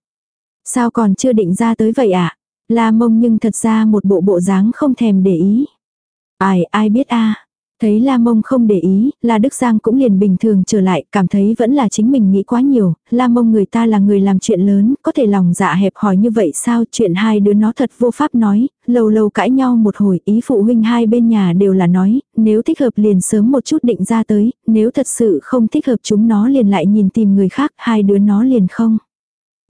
Sao còn chưa định ra tới vậy ạ? À? La mông nhưng thật ra một bộ bộ dáng không thèm để ý. Ai ai biết a Thấy La Mông không để ý, La Đức Giang cũng liền bình thường trở lại, cảm thấy vẫn là chính mình nghĩ quá nhiều, La Mông người ta là người làm chuyện lớn, có thể lòng dạ hẹp hòi như vậy sao, chuyện hai đứa nó thật vô pháp nói, lâu lâu cãi nhau một hồi, ý phụ huynh hai bên nhà đều là nói, nếu thích hợp liền sớm một chút định ra tới, nếu thật sự không thích hợp chúng nó liền lại nhìn tìm người khác, hai đứa nó liền không.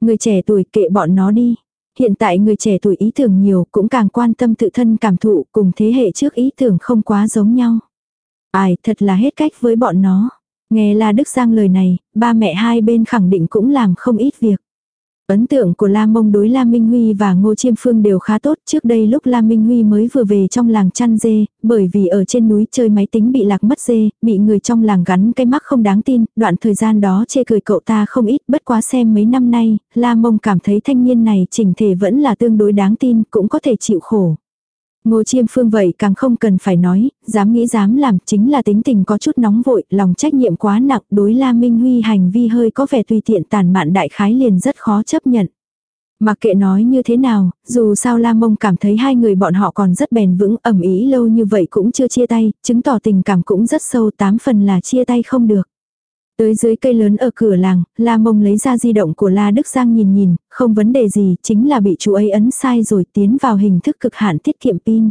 Người trẻ tuổi kệ bọn nó đi. Hiện tại người trẻ tuổi ý tưởng nhiều cũng càng quan tâm tự thân cảm thụ cùng thế hệ trước ý tưởng không quá giống nhau. Ai thật là hết cách với bọn nó. Nghe La Đức Giang lời này, ba mẹ hai bên khẳng định cũng làm không ít việc. Ấn tượng của La Mông đối La Minh Huy và Ngô Chiêm Phương đều khá tốt. Trước đây lúc La Minh Huy mới vừa về trong làng chăn dê, bởi vì ở trên núi chơi máy tính bị lạc mất dê, bị người trong làng gắn cái mắc không đáng tin, đoạn thời gian đó chê cười cậu ta không ít, bất quá xem mấy năm nay, La Mông cảm thấy thanh niên này chỉnh thể vẫn là tương đối đáng tin, cũng có thể chịu khổ. Ngô Chiêm Phương vậy càng không cần phải nói, dám nghĩ dám làm chính là tính tình có chút nóng vội, lòng trách nhiệm quá nặng, đối La Minh Huy hành vi hơi có vẻ tùy tiện tàn mạn đại khái liền rất khó chấp nhận. Mặc kệ nói như thế nào, dù sao La Mông cảm thấy hai người bọn họ còn rất bền vững, ẩm ý lâu như vậy cũng chưa chia tay, chứng tỏ tình cảm cũng rất sâu tám phần là chia tay không được. Tới dưới cây lớn ở cửa làng, La Mông lấy ra di động của La Đức Giang nhìn nhìn, không vấn đề gì, chính là bị chú ấy ấn sai rồi tiến vào hình thức cực hạn tiết kiệm pin.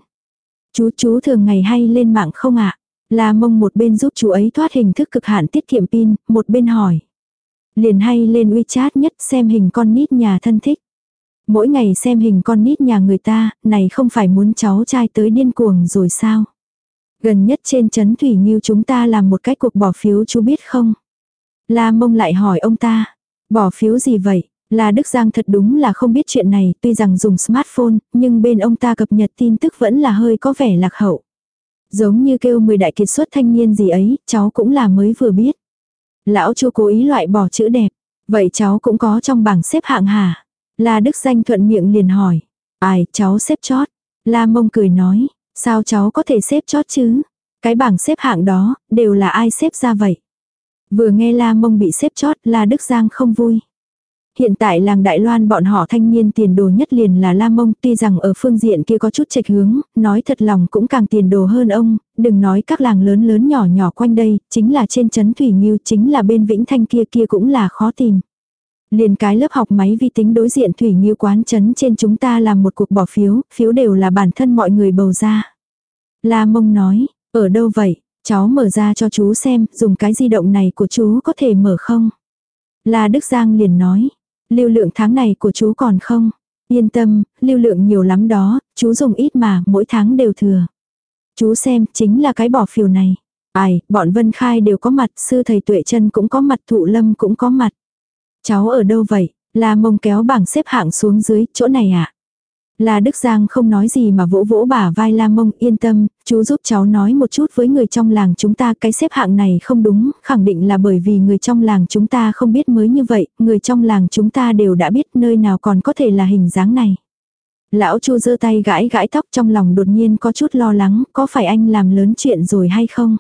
Chú chú thường ngày hay lên mạng không ạ? La Mông một bên giúp chú ấy thoát hình thức cực hạn tiết kiệm pin, một bên hỏi. Liền hay lên WeChat nhất xem hình con nít nhà thân thích. Mỗi ngày xem hình con nít nhà người ta, này không phải muốn cháu trai tới điên cuồng rồi sao? Gần nhất trên chấn Thủy Nghiêu chúng ta làm một cái cuộc bỏ phiếu chú biết không? La mông lại hỏi ông ta, bỏ phiếu gì vậy? La Đức Giang thật đúng là không biết chuyện này, tuy rằng dùng smartphone, nhưng bên ông ta cập nhật tin tức vẫn là hơi có vẻ lạc hậu. Giống như kêu 10 đại kiệt xuất thanh niên gì ấy, cháu cũng là mới vừa biết. Lão chu cố ý loại bỏ chữ đẹp. Vậy cháu cũng có trong bảng xếp hạng hả? La Đức Danh thuận miệng liền hỏi. Ai, cháu xếp chót. La Mông cười nói, sao cháu có thể xếp chót chứ? Cái bảng xếp hạng đó, đều là ai xếp ra vậy? Vừa nghe La Mông bị xếp chót, La Đức Giang không vui. Hiện tại làng Đại Loan bọn họ thanh niên tiền đồ nhất liền là La Mông, tuy rằng ở phương diện kia có chút trạch hướng, nói thật lòng cũng càng tiền đồ hơn ông, đừng nói các làng lớn lớn nhỏ nhỏ quanh đây, chính là trên chấn Thủy Nghiêu, chính là bên Vĩnh Thanh kia kia cũng là khó tìm. Liền cái lớp học máy vi tính đối diện Thủy Nghiêu quán chấn trên chúng ta làm một cuộc bỏ phiếu, phiếu đều là bản thân mọi người bầu ra. La Mông nói, ở đâu vậy? Cháu mở ra cho chú xem, dùng cái di động này của chú có thể mở không? La Đức Giang liền nói, lưu lượng tháng này của chú còn không? Yên tâm, lưu lượng nhiều lắm đó, chú dùng ít mà, mỗi tháng đều thừa. Chú xem, chính là cái bỏ phiếu này. Ai, bọn Vân Khai đều có mặt, sư thầy Tuệ chân cũng có mặt, Thụ Lâm cũng có mặt. Cháu ở đâu vậy? La mông kéo bảng xếp hạng xuống dưới, chỗ này ạ. À? La Đức Giang không nói gì mà vỗ vỗ bả vai La Mông yên tâm, chú giúp cháu nói một chút với người trong làng chúng ta cái xếp hạng này không đúng, khẳng định là bởi vì người trong làng chúng ta không biết mới như vậy, người trong làng chúng ta đều đã biết nơi nào còn có thể là hình dáng này. Lão Chu giơ tay gãi gãi tóc trong lòng đột nhiên có chút lo lắng, có phải anh làm lớn chuyện rồi hay không?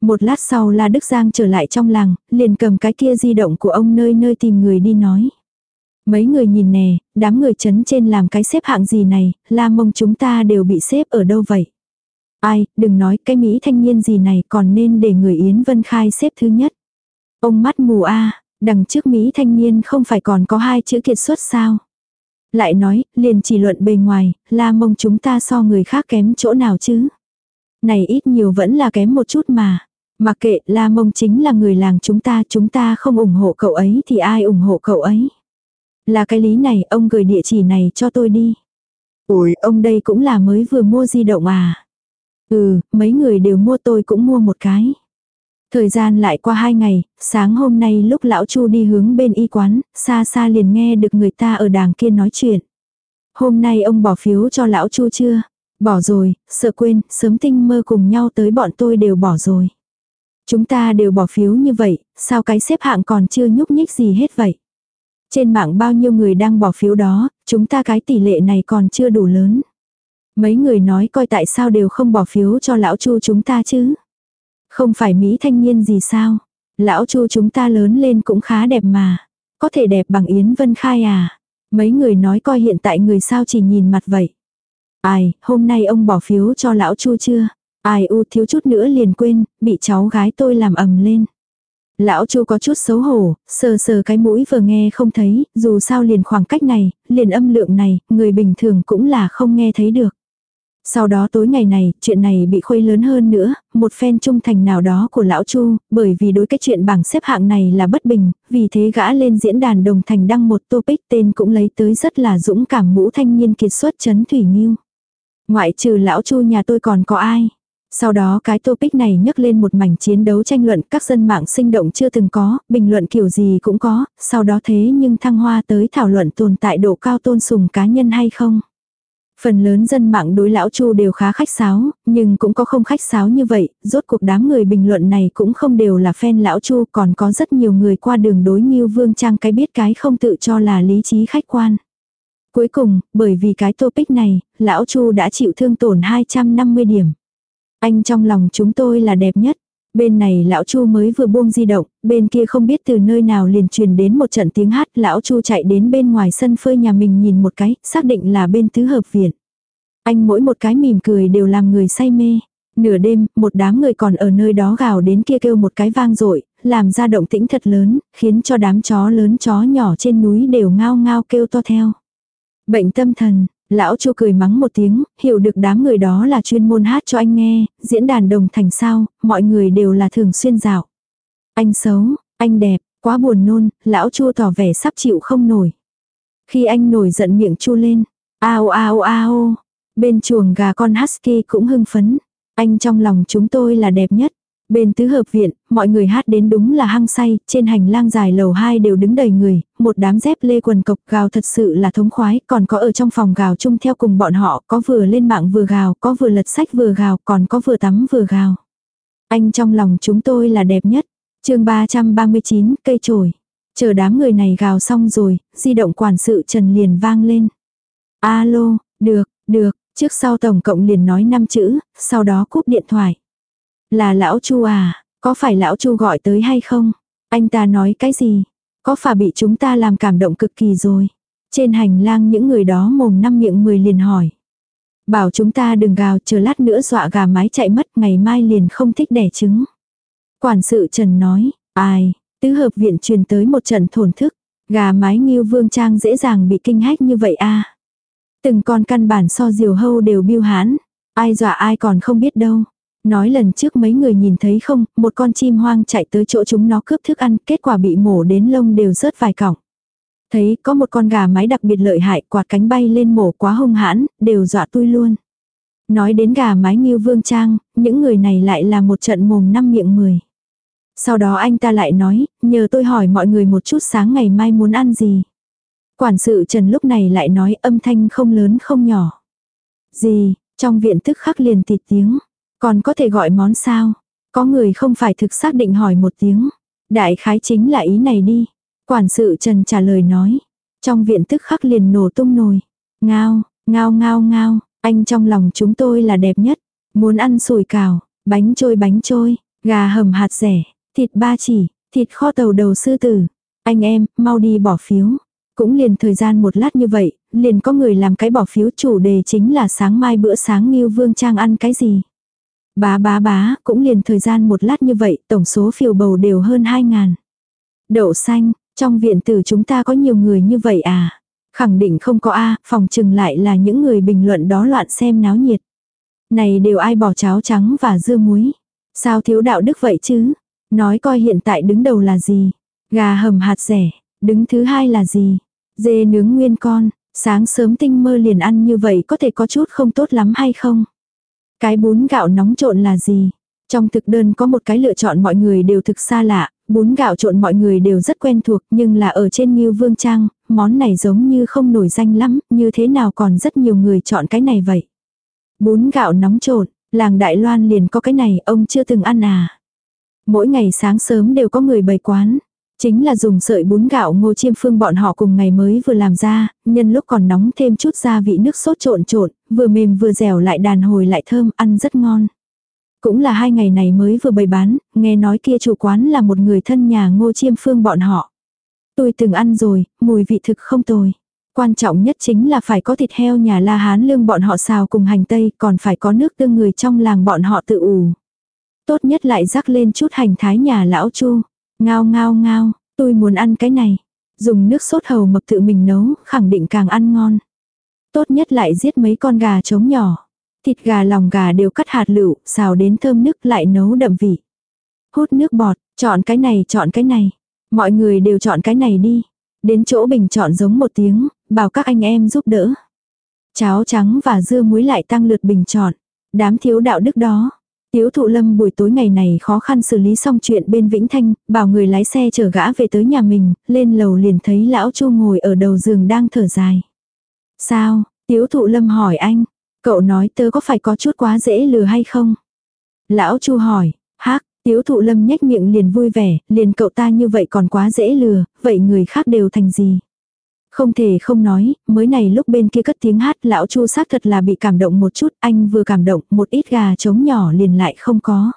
Một lát sau La Đức Giang trở lại trong làng, liền cầm cái kia di động của ông nơi nơi tìm người đi nói. Mấy người nhìn nè, đám người chấn trên làm cái xếp hạng gì này, la mông chúng ta đều bị xếp ở đâu vậy? Ai, đừng nói cái Mỹ thanh niên gì này còn nên để người Yến Vân Khai xếp thứ nhất. Ông mắt mù a đằng trước Mỹ thanh niên không phải còn có hai chữ kiệt xuất sao? Lại nói, liền chỉ luận bề ngoài, la mông chúng ta so người khác kém chỗ nào chứ? Này ít nhiều vẫn là kém một chút mà. Mặc kệ, la mông chính là người làng chúng ta, chúng ta không ủng hộ cậu ấy thì ai ủng hộ cậu ấy? Là cái lý này, ông gửi địa chỉ này cho tôi đi. Ủi, ông đây cũng là mới vừa mua di động à? Ừ, mấy người đều mua tôi cũng mua một cái. Thời gian lại qua hai ngày, sáng hôm nay lúc lão Chu đi hướng bên y quán, xa xa liền nghe được người ta ở đàng kia nói chuyện. Hôm nay ông bỏ phiếu cho lão Chu chưa? Bỏ rồi, sợ quên, sớm tinh mơ cùng nhau tới bọn tôi đều bỏ rồi. Chúng ta đều bỏ phiếu như vậy, sao cái xếp hạng còn chưa nhúc nhích gì hết vậy? Trên mạng bao nhiêu người đang bỏ phiếu đó, chúng ta cái tỷ lệ này còn chưa đủ lớn. Mấy người nói coi tại sao đều không bỏ phiếu cho lão chu chúng ta chứ. Không phải Mỹ thanh niên gì sao. Lão chu chúng ta lớn lên cũng khá đẹp mà. Có thể đẹp bằng Yến Vân Khai à. Mấy người nói coi hiện tại người sao chỉ nhìn mặt vậy. Ai, hôm nay ông bỏ phiếu cho lão chu chưa? Ai u thiếu chút nữa liền quên, bị cháu gái tôi làm ầm lên. Lão Chu có chút xấu hổ, sờ sờ cái mũi vừa nghe không thấy, dù sao liền khoảng cách này, liền âm lượng này, người bình thường cũng là không nghe thấy được. Sau đó tối ngày này, chuyện này bị khuây lớn hơn nữa, một phen trung thành nào đó của lão Chu, bởi vì đối cái chuyện bảng xếp hạng này là bất bình, vì thế gã lên diễn đàn đồng thành đăng một topic tên cũng lấy tới rất là dũng cảm mũ thanh niên kiệt xuất chấn thủy nghiêu. Ngoại trừ lão Chu nhà tôi còn có ai? Sau đó cái topic này nhấc lên một mảnh chiến đấu tranh luận các dân mạng sinh động chưa từng có, bình luận kiểu gì cũng có, sau đó thế nhưng thăng hoa tới thảo luận tồn tại độ cao tôn sùng cá nhân hay không. Phần lớn dân mạng đối lão Chu đều khá khách sáo, nhưng cũng có không khách sáo như vậy, rốt cuộc đám người bình luận này cũng không đều là fan lão Chu, còn có rất nhiều người qua đường đối như Vương Trang cái biết cái không tự cho là lý trí khách quan. Cuối cùng, bởi vì cái topic này, lão Chu đã chịu thương tổn 250 điểm. Anh trong lòng chúng tôi là đẹp nhất. Bên này lão Chu mới vừa buông di động, bên kia không biết từ nơi nào liền truyền đến một trận tiếng hát, lão Chu chạy đến bên ngoài sân phơi nhà mình nhìn một cái, xác định là bên tứ hợp viện. Anh mỗi một cái mỉm cười đều làm người say mê. Nửa đêm, một đám người còn ở nơi đó gào đến kia kêu một cái vang dội làm ra động tĩnh thật lớn, khiến cho đám chó lớn chó nhỏ trên núi đều ngao ngao kêu to theo. Bệnh tâm thần, Lão Chu cười mắng một tiếng, hiểu được đám người đó là chuyên môn hát cho anh nghe, diễn đàn đồng thành sao, mọi người đều là thường xuyên dạo. Anh xấu, anh đẹp, quá buồn nôn, lão Chu tỏ vẻ sắp chịu không nổi. Khi anh nổi giận miệng chu lên, ao ao ao, bên chuồng gà con husky cũng hưng phấn. Anh trong lòng chúng tôi là đẹp nhất. Bên tứ hợp viện, mọi người hát đến đúng là hăng say, trên hành lang dài lầu 2 đều đứng đầy người, một đám dép lê quần cộc gào thật sự là thống khoái, còn có ở trong phòng gào chung theo cùng bọn họ, có vừa lên mạng vừa gào, có vừa lật sách vừa gào, còn có vừa tắm vừa gào. Anh trong lòng chúng tôi là đẹp nhất. chương 339, cây trồi. Chờ đám người này gào xong rồi, di động quản sự Trần liền vang lên. Alo, được, được, trước sau tổng cộng liền nói 5 chữ, sau đó cúp điện thoại. Là lão Chu à, có phải lão Chu gọi tới hay không? Anh ta nói cái gì? Có phải bị chúng ta làm cảm động cực kỳ rồi? Trên hành lang những người đó mồm năm miệng mười liền hỏi. Bảo chúng ta đừng gào chờ lát nữa dọa gà mái chạy mất ngày mai liền không thích đẻ trứng. Quản sự Trần nói, ai, tứ hợp viện truyền tới một trận thổn thức. Gà mái nghiêu vương trang dễ dàng bị kinh hách như vậy a à. Từng con căn bản so diều hâu đều biêu hán. Ai dọa ai còn không biết đâu. Nói lần trước mấy người nhìn thấy không, một con chim hoang chạy tới chỗ chúng nó cướp thức ăn, kết quả bị mổ đến lông đều rớt vài cọng. Thấy có một con gà mái đặc biệt lợi hại quạt cánh bay lên mổ quá hung hãn, đều dọa tôi luôn. Nói đến gà mái nghiêu vương trang, những người này lại là một trận mồm năm miệng mười. Sau đó anh ta lại nói, nhờ tôi hỏi mọi người một chút sáng ngày mai muốn ăn gì. Quản sự Trần lúc này lại nói âm thanh không lớn không nhỏ. Gì, trong viện tức khắc liền tịt tiếng. Còn có thể gọi món sao? Có người không phải thực xác định hỏi một tiếng. Đại khái chính là ý này đi. Quản sự Trần trả lời nói. Trong viện tức khắc liền nổ tung nồi. Ngao, Ngao ngao ngao, anh trong lòng chúng tôi là đẹp nhất. Muốn ăn sủi cào. bánh trôi bánh trôi, gà hầm hạt rẻ, thịt ba chỉ, thịt kho tàu đầu sư tử. Anh em, mau đi bỏ phiếu. Cũng liền thời gian một lát như vậy, liền có người làm cái bỏ phiếu chủ đề chính là sáng mai bữa sáng Ngưu Vương Trang ăn cái gì. Bá bá bá, cũng liền thời gian một lát như vậy, tổng số phiếu bầu đều hơn 2 ngàn. Đậu xanh, trong viện tử chúng ta có nhiều người như vậy à? Khẳng định không có A, phòng chừng lại là những người bình luận đó loạn xem náo nhiệt. Này đều ai bỏ cháo trắng và dưa muối. Sao thiếu đạo đức vậy chứ? Nói coi hiện tại đứng đầu là gì? Gà hầm hạt rẻ. Đứng thứ hai là gì? Dê nướng nguyên con. Sáng sớm tinh mơ liền ăn như vậy có thể có chút không tốt lắm hay không? Cái bún gạo nóng trộn là gì? Trong thực đơn có một cái lựa chọn mọi người đều thực xa lạ, bún gạo trộn mọi người đều rất quen thuộc nhưng là ở trên như Vương Trang, món này giống như không nổi danh lắm, như thế nào còn rất nhiều người chọn cái này vậy. Bún gạo nóng trộn, làng Đại Loan liền có cái này, ông chưa từng ăn à. Mỗi ngày sáng sớm đều có người bày quán. Chính là dùng sợi bún gạo ngô chiêm phương bọn họ cùng ngày mới vừa làm ra, nhân lúc còn nóng thêm chút gia vị nước sốt trộn trộn, vừa mềm vừa dẻo lại đàn hồi lại thơm, ăn rất ngon. Cũng là hai ngày này mới vừa bày bán, nghe nói kia chủ quán là một người thân nhà ngô chiêm phương bọn họ. Tôi từng ăn rồi, mùi vị thực không tồi. Quan trọng nhất chính là phải có thịt heo nhà La Hán lương bọn họ xào cùng hành tây, còn phải có nước tương người trong làng bọn họ tự ủ. Tốt nhất lại rắc lên chút hành thái nhà lão chu. Ngao ngao ngao, tôi muốn ăn cái này. Dùng nước sốt hầu mập tự mình nấu, khẳng định càng ăn ngon. Tốt nhất lại giết mấy con gà trống nhỏ. Thịt gà lòng gà đều cắt hạt lựu, xào đến thơm nước lại nấu đậm vị. Hút nước bọt, chọn cái này chọn cái này. Mọi người đều chọn cái này đi. Đến chỗ bình chọn giống một tiếng, bảo các anh em giúp đỡ. Cháo trắng và dưa muối lại tăng lượt bình chọn. Đám thiếu đạo đức đó. Tiếu thụ lâm buổi tối ngày này khó khăn xử lý xong chuyện bên Vĩnh Thanh, bảo người lái xe chở gã về tới nhà mình, lên lầu liền thấy lão chu ngồi ở đầu giường đang thở dài. Sao, tiếu thụ lâm hỏi anh, cậu nói tớ có phải có chút quá dễ lừa hay không? Lão chu hỏi, hắc tiếu thụ lâm nhếch miệng liền vui vẻ, liền cậu ta như vậy còn quá dễ lừa, vậy người khác đều thành gì? Không thể không nói, mới này lúc bên kia cất tiếng hát lão chu xác thật là bị cảm động một chút, anh vừa cảm động, một ít gà trống nhỏ liền lại không có.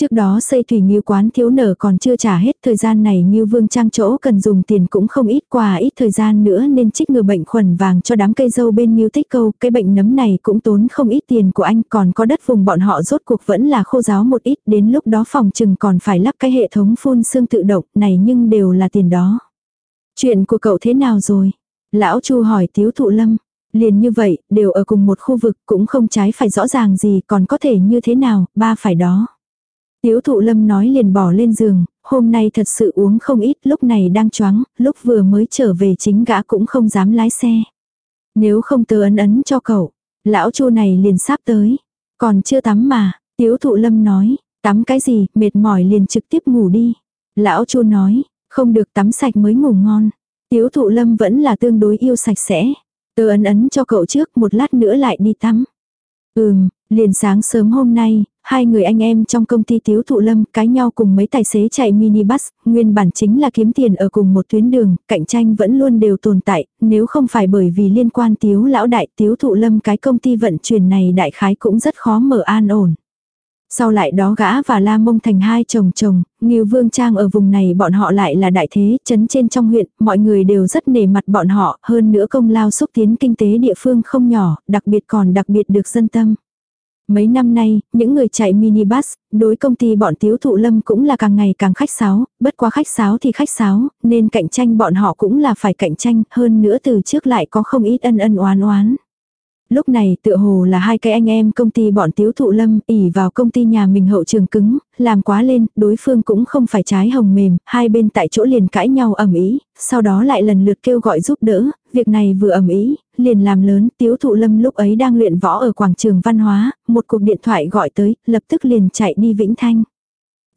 Trước đó xây thủy nghiêu quán thiếu nở còn chưa trả hết thời gian này như vương trang chỗ cần dùng tiền cũng không ít quà ít thời gian nữa nên trích ngừa bệnh khuẩn vàng cho đám cây dâu bên như tích câu. Cái bệnh nấm này cũng tốn không ít tiền của anh còn có đất vùng bọn họ rốt cuộc vẫn là khô giáo một ít đến lúc đó phòng chừng còn phải lắp cái hệ thống phun xương tự động này nhưng đều là tiền đó. Chuyện của cậu thế nào rồi? Lão Chu hỏi Tiếu Thụ Lâm. Liền như vậy, đều ở cùng một khu vực cũng không trái phải rõ ràng gì còn có thể như thế nào, ba phải đó. Tiếu Thụ Lâm nói liền bỏ lên giường, hôm nay thật sự uống không ít, lúc này đang choáng, lúc vừa mới trở về chính gã cũng không dám lái xe. Nếu không tớ ấn ấn cho cậu, lão Chu này liền sắp tới. Còn chưa tắm mà, Tiếu Thụ Lâm nói, tắm cái gì, mệt mỏi liền trực tiếp ngủ đi. Lão Chu nói, không được tắm sạch mới ngủ ngon. Tiếu thụ lâm vẫn là tương đối yêu sạch sẽ. Tớ ấn ấn cho cậu trước một lát nữa lại đi tắm. Ừm, liền sáng sớm hôm nay, hai người anh em trong công ty tiếu thụ lâm cãi nhau cùng mấy tài xế chạy minibus, nguyên bản chính là kiếm tiền ở cùng một tuyến đường, cạnh tranh vẫn luôn đều tồn tại, nếu không phải bởi vì liên quan tiếu lão đại tiếu thụ lâm cái công ty vận chuyển này đại khái cũng rất khó mở an ổn. Sau lại đó gã và La Mông thành hai chồng chồng, Ngưu Vương Trang ở vùng này bọn họ lại là đại thế, chấn trên trong huyện, mọi người đều rất nể mặt bọn họ, hơn nữa công lao xúc tiến kinh tế địa phương không nhỏ, đặc biệt còn đặc biệt được dân tâm. Mấy năm nay, những người chạy minibus, đối công ty bọn tiếu thụ lâm cũng là càng ngày càng khách sáo, bất quá khách sáo thì khách sáo, nên cạnh tranh bọn họ cũng là phải cạnh tranh, hơn nữa từ trước lại có không ít ân ân oán oán. Lúc này tựa hồ là hai cái anh em công ty bọn tiếu thụ lâm ỉ vào công ty nhà mình hậu trường cứng, làm quá lên, đối phương cũng không phải trái hồng mềm, hai bên tại chỗ liền cãi nhau ẩm ý, sau đó lại lần lượt kêu gọi giúp đỡ, việc này vừa ẩm ý, liền làm lớn, tiếu thụ lâm lúc ấy đang luyện võ ở quảng trường văn hóa, một cuộc điện thoại gọi tới, lập tức liền chạy đi Vĩnh Thanh.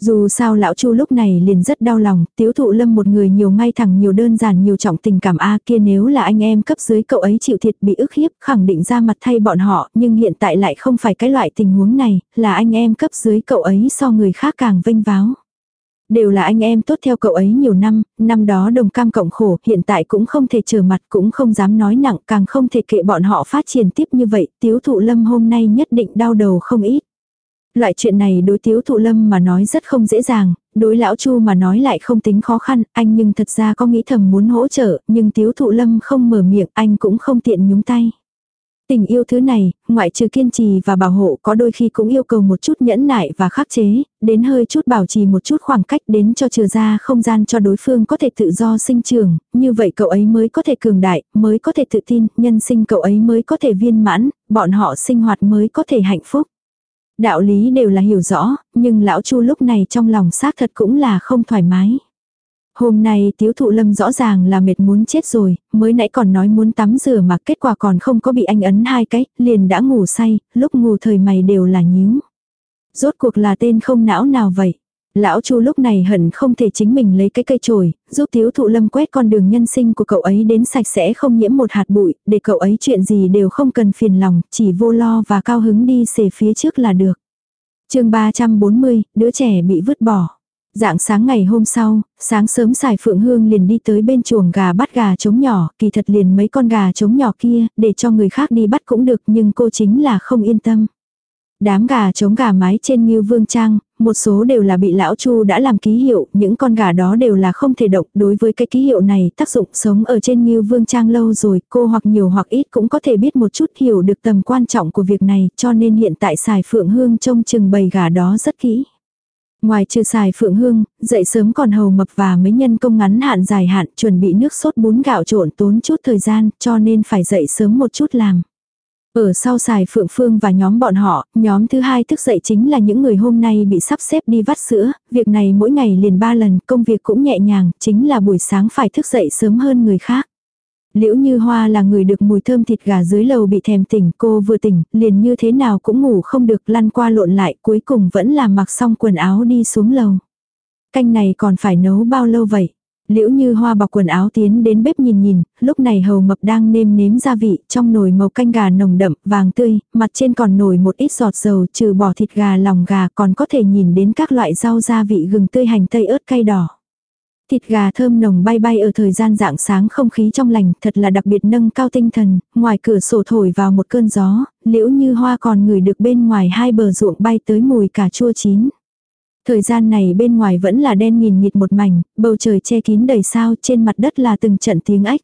Dù sao lão Chu lúc này liền rất đau lòng, tiếu thụ lâm một người nhiều ngay thẳng nhiều đơn giản nhiều trọng tình cảm A kia nếu là anh em cấp dưới cậu ấy chịu thiệt bị ức hiếp khẳng định ra mặt thay bọn họ nhưng hiện tại lại không phải cái loại tình huống này, là anh em cấp dưới cậu ấy so người khác càng vinh váo. Đều là anh em tốt theo cậu ấy nhiều năm, năm đó đồng cam cộng khổ, hiện tại cũng không thể trở mặt, cũng không dám nói nặng, càng không thể kệ bọn họ phát triển tiếp như vậy, tiếu thụ lâm hôm nay nhất định đau đầu không ít. Loại chuyện này đối tiếu thụ lâm mà nói rất không dễ dàng, đối lão chu mà nói lại không tính khó khăn, anh nhưng thật ra có nghĩ thầm muốn hỗ trợ, nhưng tiếu thụ lâm không mở miệng, anh cũng không tiện nhúng tay. Tình yêu thứ này, ngoại trừ kiên trì và bảo hộ có đôi khi cũng yêu cầu một chút nhẫn nại và khắc chế, đến hơi chút bảo trì một chút khoảng cách đến cho trừ ra không gian cho đối phương có thể tự do sinh trưởng, như vậy cậu ấy mới có thể cường đại, mới có thể tự tin, nhân sinh cậu ấy mới có thể viên mãn, bọn họ sinh hoạt mới có thể hạnh phúc. Đạo lý đều là hiểu rõ, nhưng lão chu lúc này trong lòng xác thật cũng là không thoải mái. Hôm nay tiếu thụ lâm rõ ràng là mệt muốn chết rồi, mới nãy còn nói muốn tắm rửa mà kết quả còn không có bị anh ấn hai cái, liền đã ngủ say, lúc ngủ thời mày đều là nhíu. Rốt cuộc là tên không não nào vậy? Lão Chu lúc này hận không thể chính mình lấy cái cây chổi, giúp Tiếu Thụ Lâm quét con đường nhân sinh của cậu ấy đến sạch sẽ không nhiễm một hạt bụi, để cậu ấy chuyện gì đều không cần phiền lòng, chỉ vô lo và cao hứng đi xề phía trước là được. chương 340, đứa trẻ bị vứt bỏ. Dạng sáng ngày hôm sau, sáng sớm xài phượng hương liền đi tới bên chuồng gà bắt gà trống nhỏ, kỳ thật liền mấy con gà trống nhỏ kia, để cho người khác đi bắt cũng được nhưng cô chính là không yên tâm. Đám gà trống gà mái trên như vương trang, một số đều là bị lão chu đã làm ký hiệu, những con gà đó đều là không thể động. Đối với cái ký hiệu này tác dụng sống ở trên như vương trang lâu rồi, cô hoặc nhiều hoặc ít cũng có thể biết một chút hiểu được tầm quan trọng của việc này, cho nên hiện tại xài phượng hương trông chừng bầy gà đó rất kỹ. Ngoài trừ xài phượng hương, dậy sớm còn hầu mập và mấy nhân công ngắn hạn dài hạn chuẩn bị nước sốt bún gạo trộn tốn chút thời gian cho nên phải dậy sớm một chút làm. Ở sau xài Phượng Phương và nhóm bọn họ, nhóm thứ hai thức dậy chính là những người hôm nay bị sắp xếp đi vắt sữa, việc này mỗi ngày liền ba lần, công việc cũng nhẹ nhàng, chính là buổi sáng phải thức dậy sớm hơn người khác. Liễu Như Hoa là người được mùi thơm thịt gà dưới lầu bị thèm tỉnh, cô vừa tỉnh, liền như thế nào cũng ngủ không được lăn qua lộn lại, cuối cùng vẫn là mặc xong quần áo đi xuống lầu. Canh này còn phải nấu bao lâu vậy? Liễu như hoa bọc quần áo tiến đến bếp nhìn nhìn, lúc này hầu mập đang nêm nếm gia vị, trong nồi màu canh gà nồng đậm, vàng tươi, mặt trên còn nổi một ít giọt dầu, trừ bỏ thịt gà lòng gà còn có thể nhìn đến các loại rau gia vị gừng tươi hành tây ớt cay đỏ. Thịt gà thơm nồng bay bay ở thời gian dạng sáng không khí trong lành, thật là đặc biệt nâng cao tinh thần, ngoài cửa sổ thổi vào một cơn gió, liễu như hoa còn ngửi được bên ngoài hai bờ ruộng bay tới mùi cà chua chín. Thời gian này bên ngoài vẫn là đen nghìn nghịt một mảnh, bầu trời che kín đầy sao, trên mặt đất là từng trận tiếng ếch.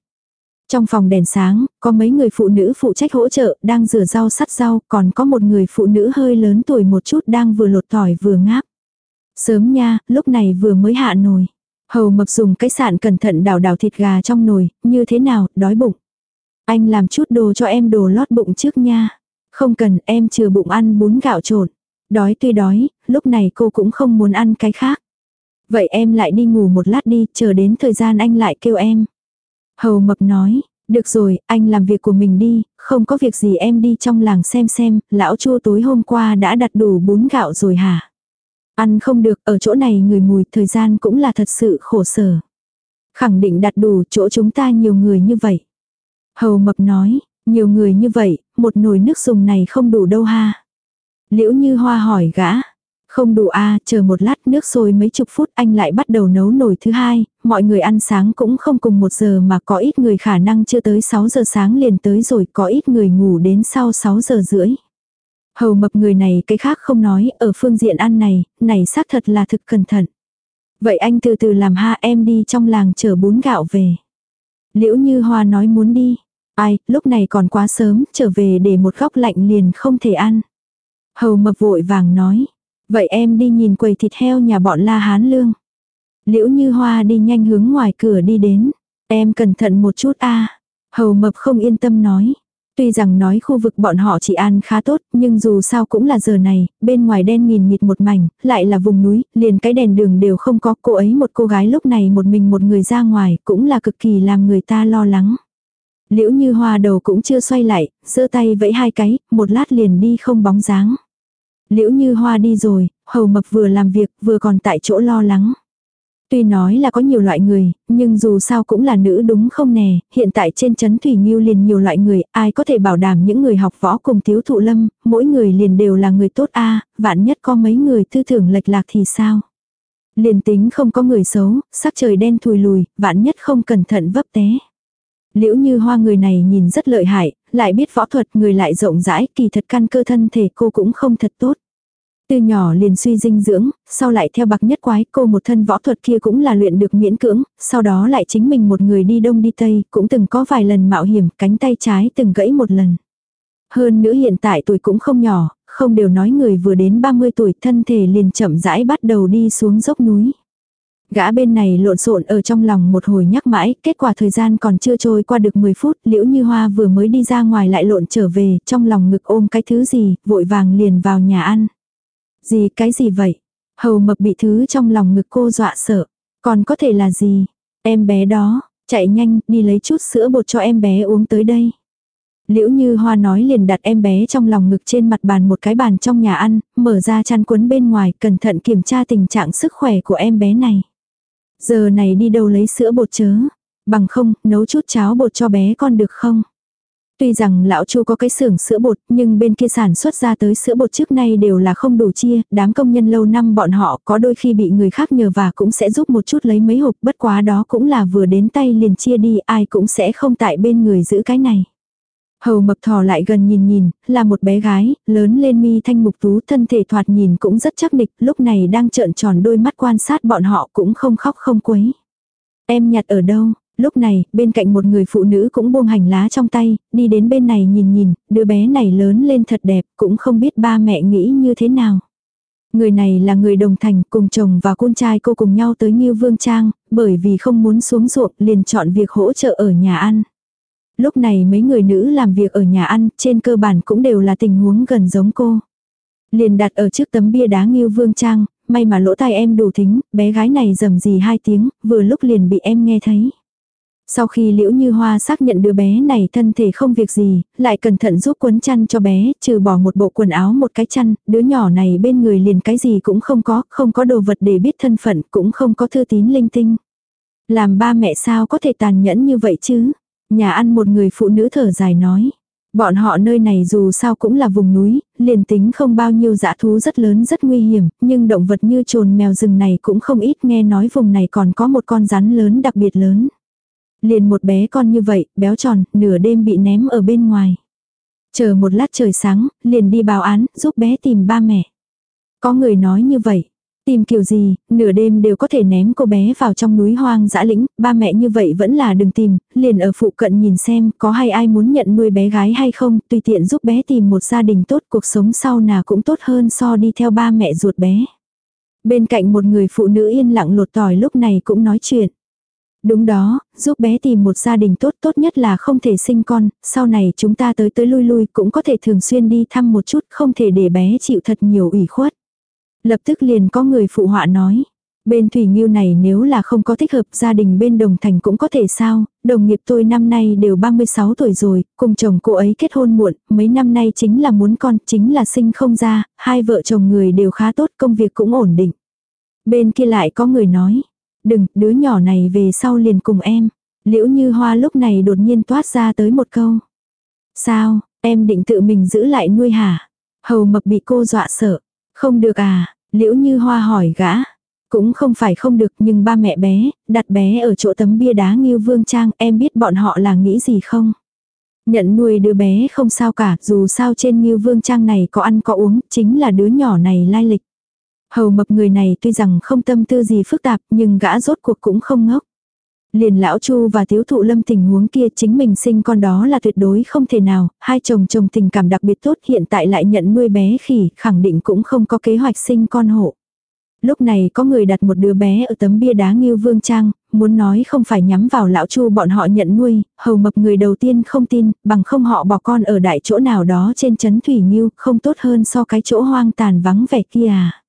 Trong phòng đèn sáng, có mấy người phụ nữ phụ trách hỗ trợ, đang rửa rau sắt rau, còn có một người phụ nữ hơi lớn tuổi một chút đang vừa lột tỏi vừa ngáp. Sớm nha, lúc này vừa mới hạ nồi. Hầu mập dùng cái sạn cẩn thận đào đào thịt gà trong nồi, như thế nào, đói bụng. Anh làm chút đồ cho em đồ lót bụng trước nha. Không cần, em chừa bụng ăn bún gạo trộn. Đói tuy đói, lúc này cô cũng không muốn ăn cái khác. Vậy em lại đi ngủ một lát đi, chờ đến thời gian anh lại kêu em. Hầu mập nói, được rồi, anh làm việc của mình đi, không có việc gì em đi trong làng xem xem, lão chua tối hôm qua đã đặt đủ bún gạo rồi hả? Ăn không được, ở chỗ này người mùi, thời gian cũng là thật sự khổ sở. Khẳng định đặt đủ chỗ chúng ta nhiều người như vậy. Hầu mập nói, nhiều người như vậy, một nồi nước dùng này không đủ đâu ha. Liễu như hoa hỏi gã. Không đủ a à, chờ một lát nước sôi mấy chục phút anh lại bắt đầu nấu nồi thứ hai, mọi người ăn sáng cũng không cùng một giờ mà có ít người khả năng chưa tới 6 giờ sáng liền tới rồi, có ít người ngủ đến sau 6 giờ rưỡi. Hầu mập người này cái khác không nói, ở phương diện ăn này, này xác thật là thực cẩn thận. Vậy anh từ từ làm ha em đi trong làng chở bún gạo về. Liễu như hoa nói muốn đi. Ai, lúc này còn quá sớm, trở về để một góc lạnh liền không thể ăn. Hầu mập vội vàng nói. Vậy em đi nhìn quầy thịt heo nhà bọn La Hán Lương. Liễu như hoa đi nhanh hướng ngoài cửa đi đến. Em cẩn thận một chút a Hầu mập không yên tâm nói. Tuy rằng nói khu vực bọn họ chỉ an khá tốt, nhưng dù sao cũng là giờ này, bên ngoài đen nghìn nghịt một mảnh, lại là vùng núi, liền cái đèn đường đều không có. Cô ấy một cô gái lúc này một mình một người ra ngoài, cũng là cực kỳ làm người ta lo lắng. Liễu như hoa đầu cũng chưa xoay lại, giơ tay vẫy hai cái, một lát liền đi không bóng dáng. Liễu như hoa đi rồi, hầu mập vừa làm việc vừa còn tại chỗ lo lắng. Tuy nói là có nhiều loại người, nhưng dù sao cũng là nữ đúng không nè, hiện tại trên chấn Thủy Nhiêu liền nhiều loại người, ai có thể bảo đảm những người học võ cùng thiếu thụ lâm, mỗi người liền đều là người tốt a vạn nhất có mấy người tư tưởng lệch lạc thì sao. Liền tính không có người xấu, sắc trời đen thùi lùi, vạn nhất không cẩn thận vấp té. Liễu như hoa người này nhìn rất lợi hại, lại biết võ thuật người lại rộng rãi, kỳ thật căn cơ thân thể cô cũng không thật tốt. Từ nhỏ liền suy dinh dưỡng, sau lại theo bạc nhất quái cô một thân võ thuật kia cũng là luyện được miễn cưỡng, sau đó lại chính mình một người đi đông đi tây, cũng từng có vài lần mạo hiểm, cánh tay trái từng gãy một lần. Hơn nữa hiện tại tuổi cũng không nhỏ, không đều nói người vừa đến 30 tuổi thân thể liền chậm rãi bắt đầu đi xuống dốc núi. Gã bên này lộn xộn ở trong lòng một hồi nhắc mãi, kết quả thời gian còn chưa trôi qua được 10 phút, liễu như hoa vừa mới đi ra ngoài lại lộn trở về, trong lòng ngực ôm cái thứ gì, vội vàng liền vào nhà ăn. Gì cái gì vậy? Hầu mập bị thứ trong lòng ngực cô dọa sợ. Còn có thể là gì? Em bé đó, chạy nhanh, đi lấy chút sữa bột cho em bé uống tới đây. Liễu như hoa nói liền đặt em bé trong lòng ngực trên mặt bàn một cái bàn trong nhà ăn, mở ra chăn quấn bên ngoài, cẩn thận kiểm tra tình trạng sức khỏe của em bé này. Giờ này đi đâu lấy sữa bột chớ, bằng không, nấu chút cháo bột cho bé con được không? Tuy rằng lão chu có cái xưởng sữa bột, nhưng bên kia sản xuất ra tới sữa bột trước nay đều là không đủ chia, đám công nhân lâu năm bọn họ có đôi khi bị người khác nhờ và cũng sẽ giúp một chút lấy mấy hộp, bất quá đó cũng là vừa đến tay liền chia đi, ai cũng sẽ không tại bên người giữ cái này. Hầu mập thò lại gần nhìn nhìn, là một bé gái, lớn lên mi thanh mục tú thân thể thoạt nhìn cũng rất chắc nịch, lúc này đang trợn tròn đôi mắt quan sát bọn họ cũng không khóc không quấy. Em nhặt ở đâu, lúc này, bên cạnh một người phụ nữ cũng buông hành lá trong tay, đi đến bên này nhìn nhìn, đứa bé này lớn lên thật đẹp, cũng không biết ba mẹ nghĩ như thế nào. Người này là người đồng thành, cùng chồng và con trai cô cùng nhau tới nghiêu Vương Trang, bởi vì không muốn xuống ruộng liền chọn việc hỗ trợ ở nhà ăn. Lúc này mấy người nữ làm việc ở nhà ăn, trên cơ bản cũng đều là tình huống gần giống cô. Liền đặt ở trước tấm bia đá nghiêu Vương Trang, may mà lỗ tai em đủ thính, bé gái này rầm gì hai tiếng, vừa lúc liền bị em nghe thấy. Sau khi liễu như hoa xác nhận đứa bé này thân thể không việc gì, lại cẩn thận giúp quấn chăn cho bé, trừ bỏ một bộ quần áo một cái chăn, đứa nhỏ này bên người liền cái gì cũng không có, không có đồ vật để biết thân phận, cũng không có thư tín linh tinh. Làm ba mẹ sao có thể tàn nhẫn như vậy chứ? Nhà ăn một người phụ nữ thở dài nói. Bọn họ nơi này dù sao cũng là vùng núi, liền tính không bao nhiêu dã thú rất lớn rất nguy hiểm, nhưng động vật như trồn mèo rừng này cũng không ít nghe nói vùng này còn có một con rắn lớn đặc biệt lớn. Liền một bé con như vậy, béo tròn, nửa đêm bị ném ở bên ngoài. Chờ một lát trời sáng, liền đi báo án, giúp bé tìm ba mẹ. Có người nói như vậy, Tìm kiểu gì, nửa đêm đều có thể ném cô bé vào trong núi hoang dã lĩnh, ba mẹ như vậy vẫn là đừng tìm, liền ở phụ cận nhìn xem có hay ai muốn nhận nuôi bé gái hay không, tùy tiện giúp bé tìm một gia đình tốt cuộc sống sau nào cũng tốt hơn so đi theo ba mẹ ruột bé. Bên cạnh một người phụ nữ yên lặng lột tỏi lúc này cũng nói chuyện. Đúng đó, giúp bé tìm một gia đình tốt tốt nhất là không thể sinh con, sau này chúng ta tới tới lui lui cũng có thể thường xuyên đi thăm một chút, không thể để bé chịu thật nhiều ủy khuất. Lập tức liền có người phụ họa nói. Bên Thủy Nghiêu này nếu là không có thích hợp gia đình bên Đồng Thành cũng có thể sao, đồng nghiệp tôi năm nay đều 36 tuổi rồi, cùng chồng cô ấy kết hôn muộn, mấy năm nay chính là muốn con, chính là sinh không ra, hai vợ chồng người đều khá tốt, công việc cũng ổn định. Bên kia lại có người nói, đừng, đứa nhỏ này về sau liền cùng em. Liễu như hoa lúc này đột nhiên toát ra tới một câu. Sao, em định tự mình giữ lại nuôi hả? Hầu mập bị cô dọa sợ. Không được à, Liễu như hoa hỏi gã. Cũng không phải không được nhưng ba mẹ bé, đặt bé ở chỗ tấm bia đá nghiêu vương trang em biết bọn họ là nghĩ gì không? Nhận nuôi đứa bé không sao cả, dù sao trên nghiêu vương trang này có ăn có uống, chính là đứa nhỏ này lai lịch. Hầu mập người này tuy rằng không tâm tư gì phức tạp nhưng gã rốt cuộc cũng không ngốc. Liền lão Chu và thiếu thụ lâm tình huống kia chính mình sinh con đó là tuyệt đối không thể nào, hai chồng chồng tình cảm đặc biệt tốt hiện tại lại nhận nuôi bé khỉ, khẳng định cũng không có kế hoạch sinh con hộ. Lúc này có người đặt một đứa bé ở tấm bia đá nghiêu vương trang, muốn nói không phải nhắm vào lão chu bọn họ nhận nuôi, hầu mập người đầu tiên không tin, bằng không họ bỏ con ở đại chỗ nào đó trên chấn thủy nghiêu, không tốt hơn so cái chỗ hoang tàn vắng vẻ kia à.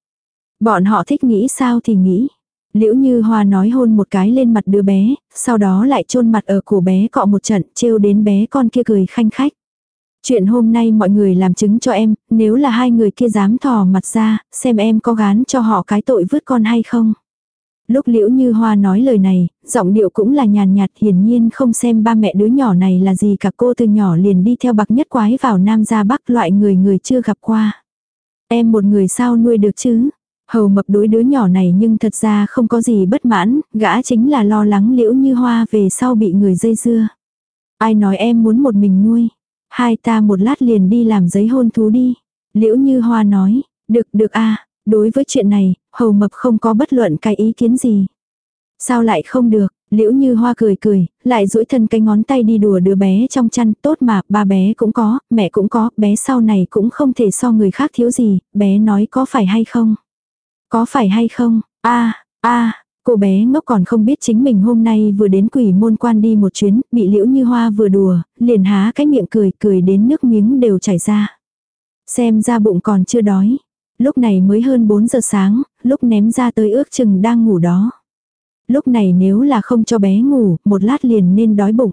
Bọn họ thích nghĩ sao thì nghĩ. Liễu Như Hoa nói hôn một cái lên mặt đứa bé, sau đó lại chôn mặt ở cổ bé cọ một trận, trêu đến bé con kia cười khanh khách. Chuyện hôm nay mọi người làm chứng cho em, nếu là hai người kia dám thò mặt ra, xem em có gán cho họ cái tội vứt con hay không. Lúc Liễu Như Hoa nói lời này, giọng điệu cũng là nhàn nhạt hiển nhiên không xem ba mẹ đứa nhỏ này là gì cả cô từ nhỏ liền đi theo bạc nhất quái vào Nam ra Bắc loại người người chưa gặp qua. Em một người sao nuôi được chứ? Hầu mập đối đứa nhỏ này nhưng thật ra không có gì bất mãn, gã chính là lo lắng liễu như hoa về sau bị người dây dưa. Ai nói em muốn một mình nuôi. Hai ta một lát liền đi làm giấy hôn thú đi. Liễu như hoa nói, được được a đối với chuyện này, hầu mập không có bất luận cái ý kiến gì. Sao lại không được, liễu như hoa cười cười, lại duỗi thân cái ngón tay đi đùa đứa bé trong chăn, tốt mà, ba bé cũng có, mẹ cũng có, bé sau này cũng không thể so người khác thiếu gì, bé nói có phải hay không? Có phải hay không? a a cô bé ngốc còn không biết chính mình hôm nay vừa đến quỷ môn quan đi một chuyến, bị liễu như hoa vừa đùa, liền há cái miệng cười, cười đến nước miếng đều chảy ra. Xem ra bụng còn chưa đói. Lúc này mới hơn 4 giờ sáng, lúc ném ra tới ước chừng đang ngủ đó. Lúc này nếu là không cho bé ngủ, một lát liền nên đói bụng.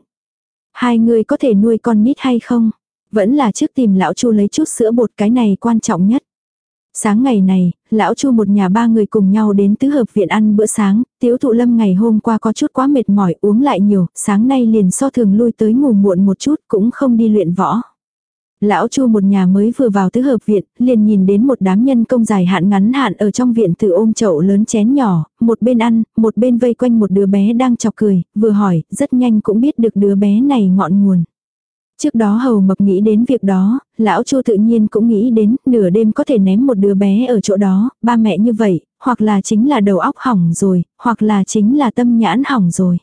Hai người có thể nuôi con nít hay không? Vẫn là trước tìm lão chu lấy chút sữa bột cái này quan trọng nhất. Sáng ngày này, lão Chu một nhà ba người cùng nhau đến tứ hợp viện ăn bữa sáng, tiếu thụ lâm ngày hôm qua có chút quá mệt mỏi uống lại nhiều, sáng nay liền so thường lui tới ngủ muộn một chút cũng không đi luyện võ. Lão Chu một nhà mới vừa vào tứ hợp viện, liền nhìn đến một đám nhân công dài hạn ngắn hạn ở trong viện từ ôm chậu lớn chén nhỏ, một bên ăn, một bên vây quanh một đứa bé đang chọc cười, vừa hỏi, rất nhanh cũng biết được đứa bé này ngọn nguồn. Trước đó hầu mập nghĩ đến việc đó, lão chu tự nhiên cũng nghĩ đến nửa đêm có thể ném một đứa bé ở chỗ đó, ba mẹ như vậy, hoặc là chính là đầu óc hỏng rồi, hoặc là chính là tâm nhãn hỏng rồi.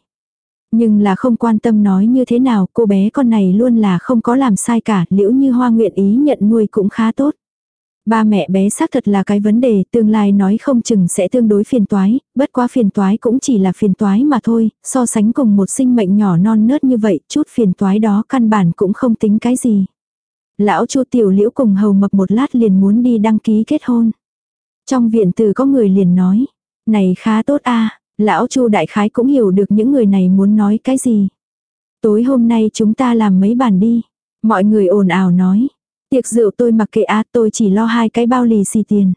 Nhưng là không quan tâm nói như thế nào, cô bé con này luôn là không có làm sai cả, liễu như hoa nguyện ý nhận nuôi cũng khá tốt. Ba mẹ bé xác thật là cái vấn đề, tương lai nói không chừng sẽ tương đối phiền toái, bất quá phiền toái cũng chỉ là phiền toái mà thôi, so sánh cùng một sinh mệnh nhỏ non nớt như vậy, chút phiền toái đó căn bản cũng không tính cái gì. Lão chu tiểu liễu cùng hầu mập một lát liền muốn đi đăng ký kết hôn. Trong viện từ có người liền nói, này khá tốt a lão chu đại khái cũng hiểu được những người này muốn nói cái gì. Tối hôm nay chúng ta làm mấy bàn đi. Mọi người ồn ào nói, Tiệc rượu tôi mặc kệ a tôi chỉ lo hai cái bao lì xì tiền.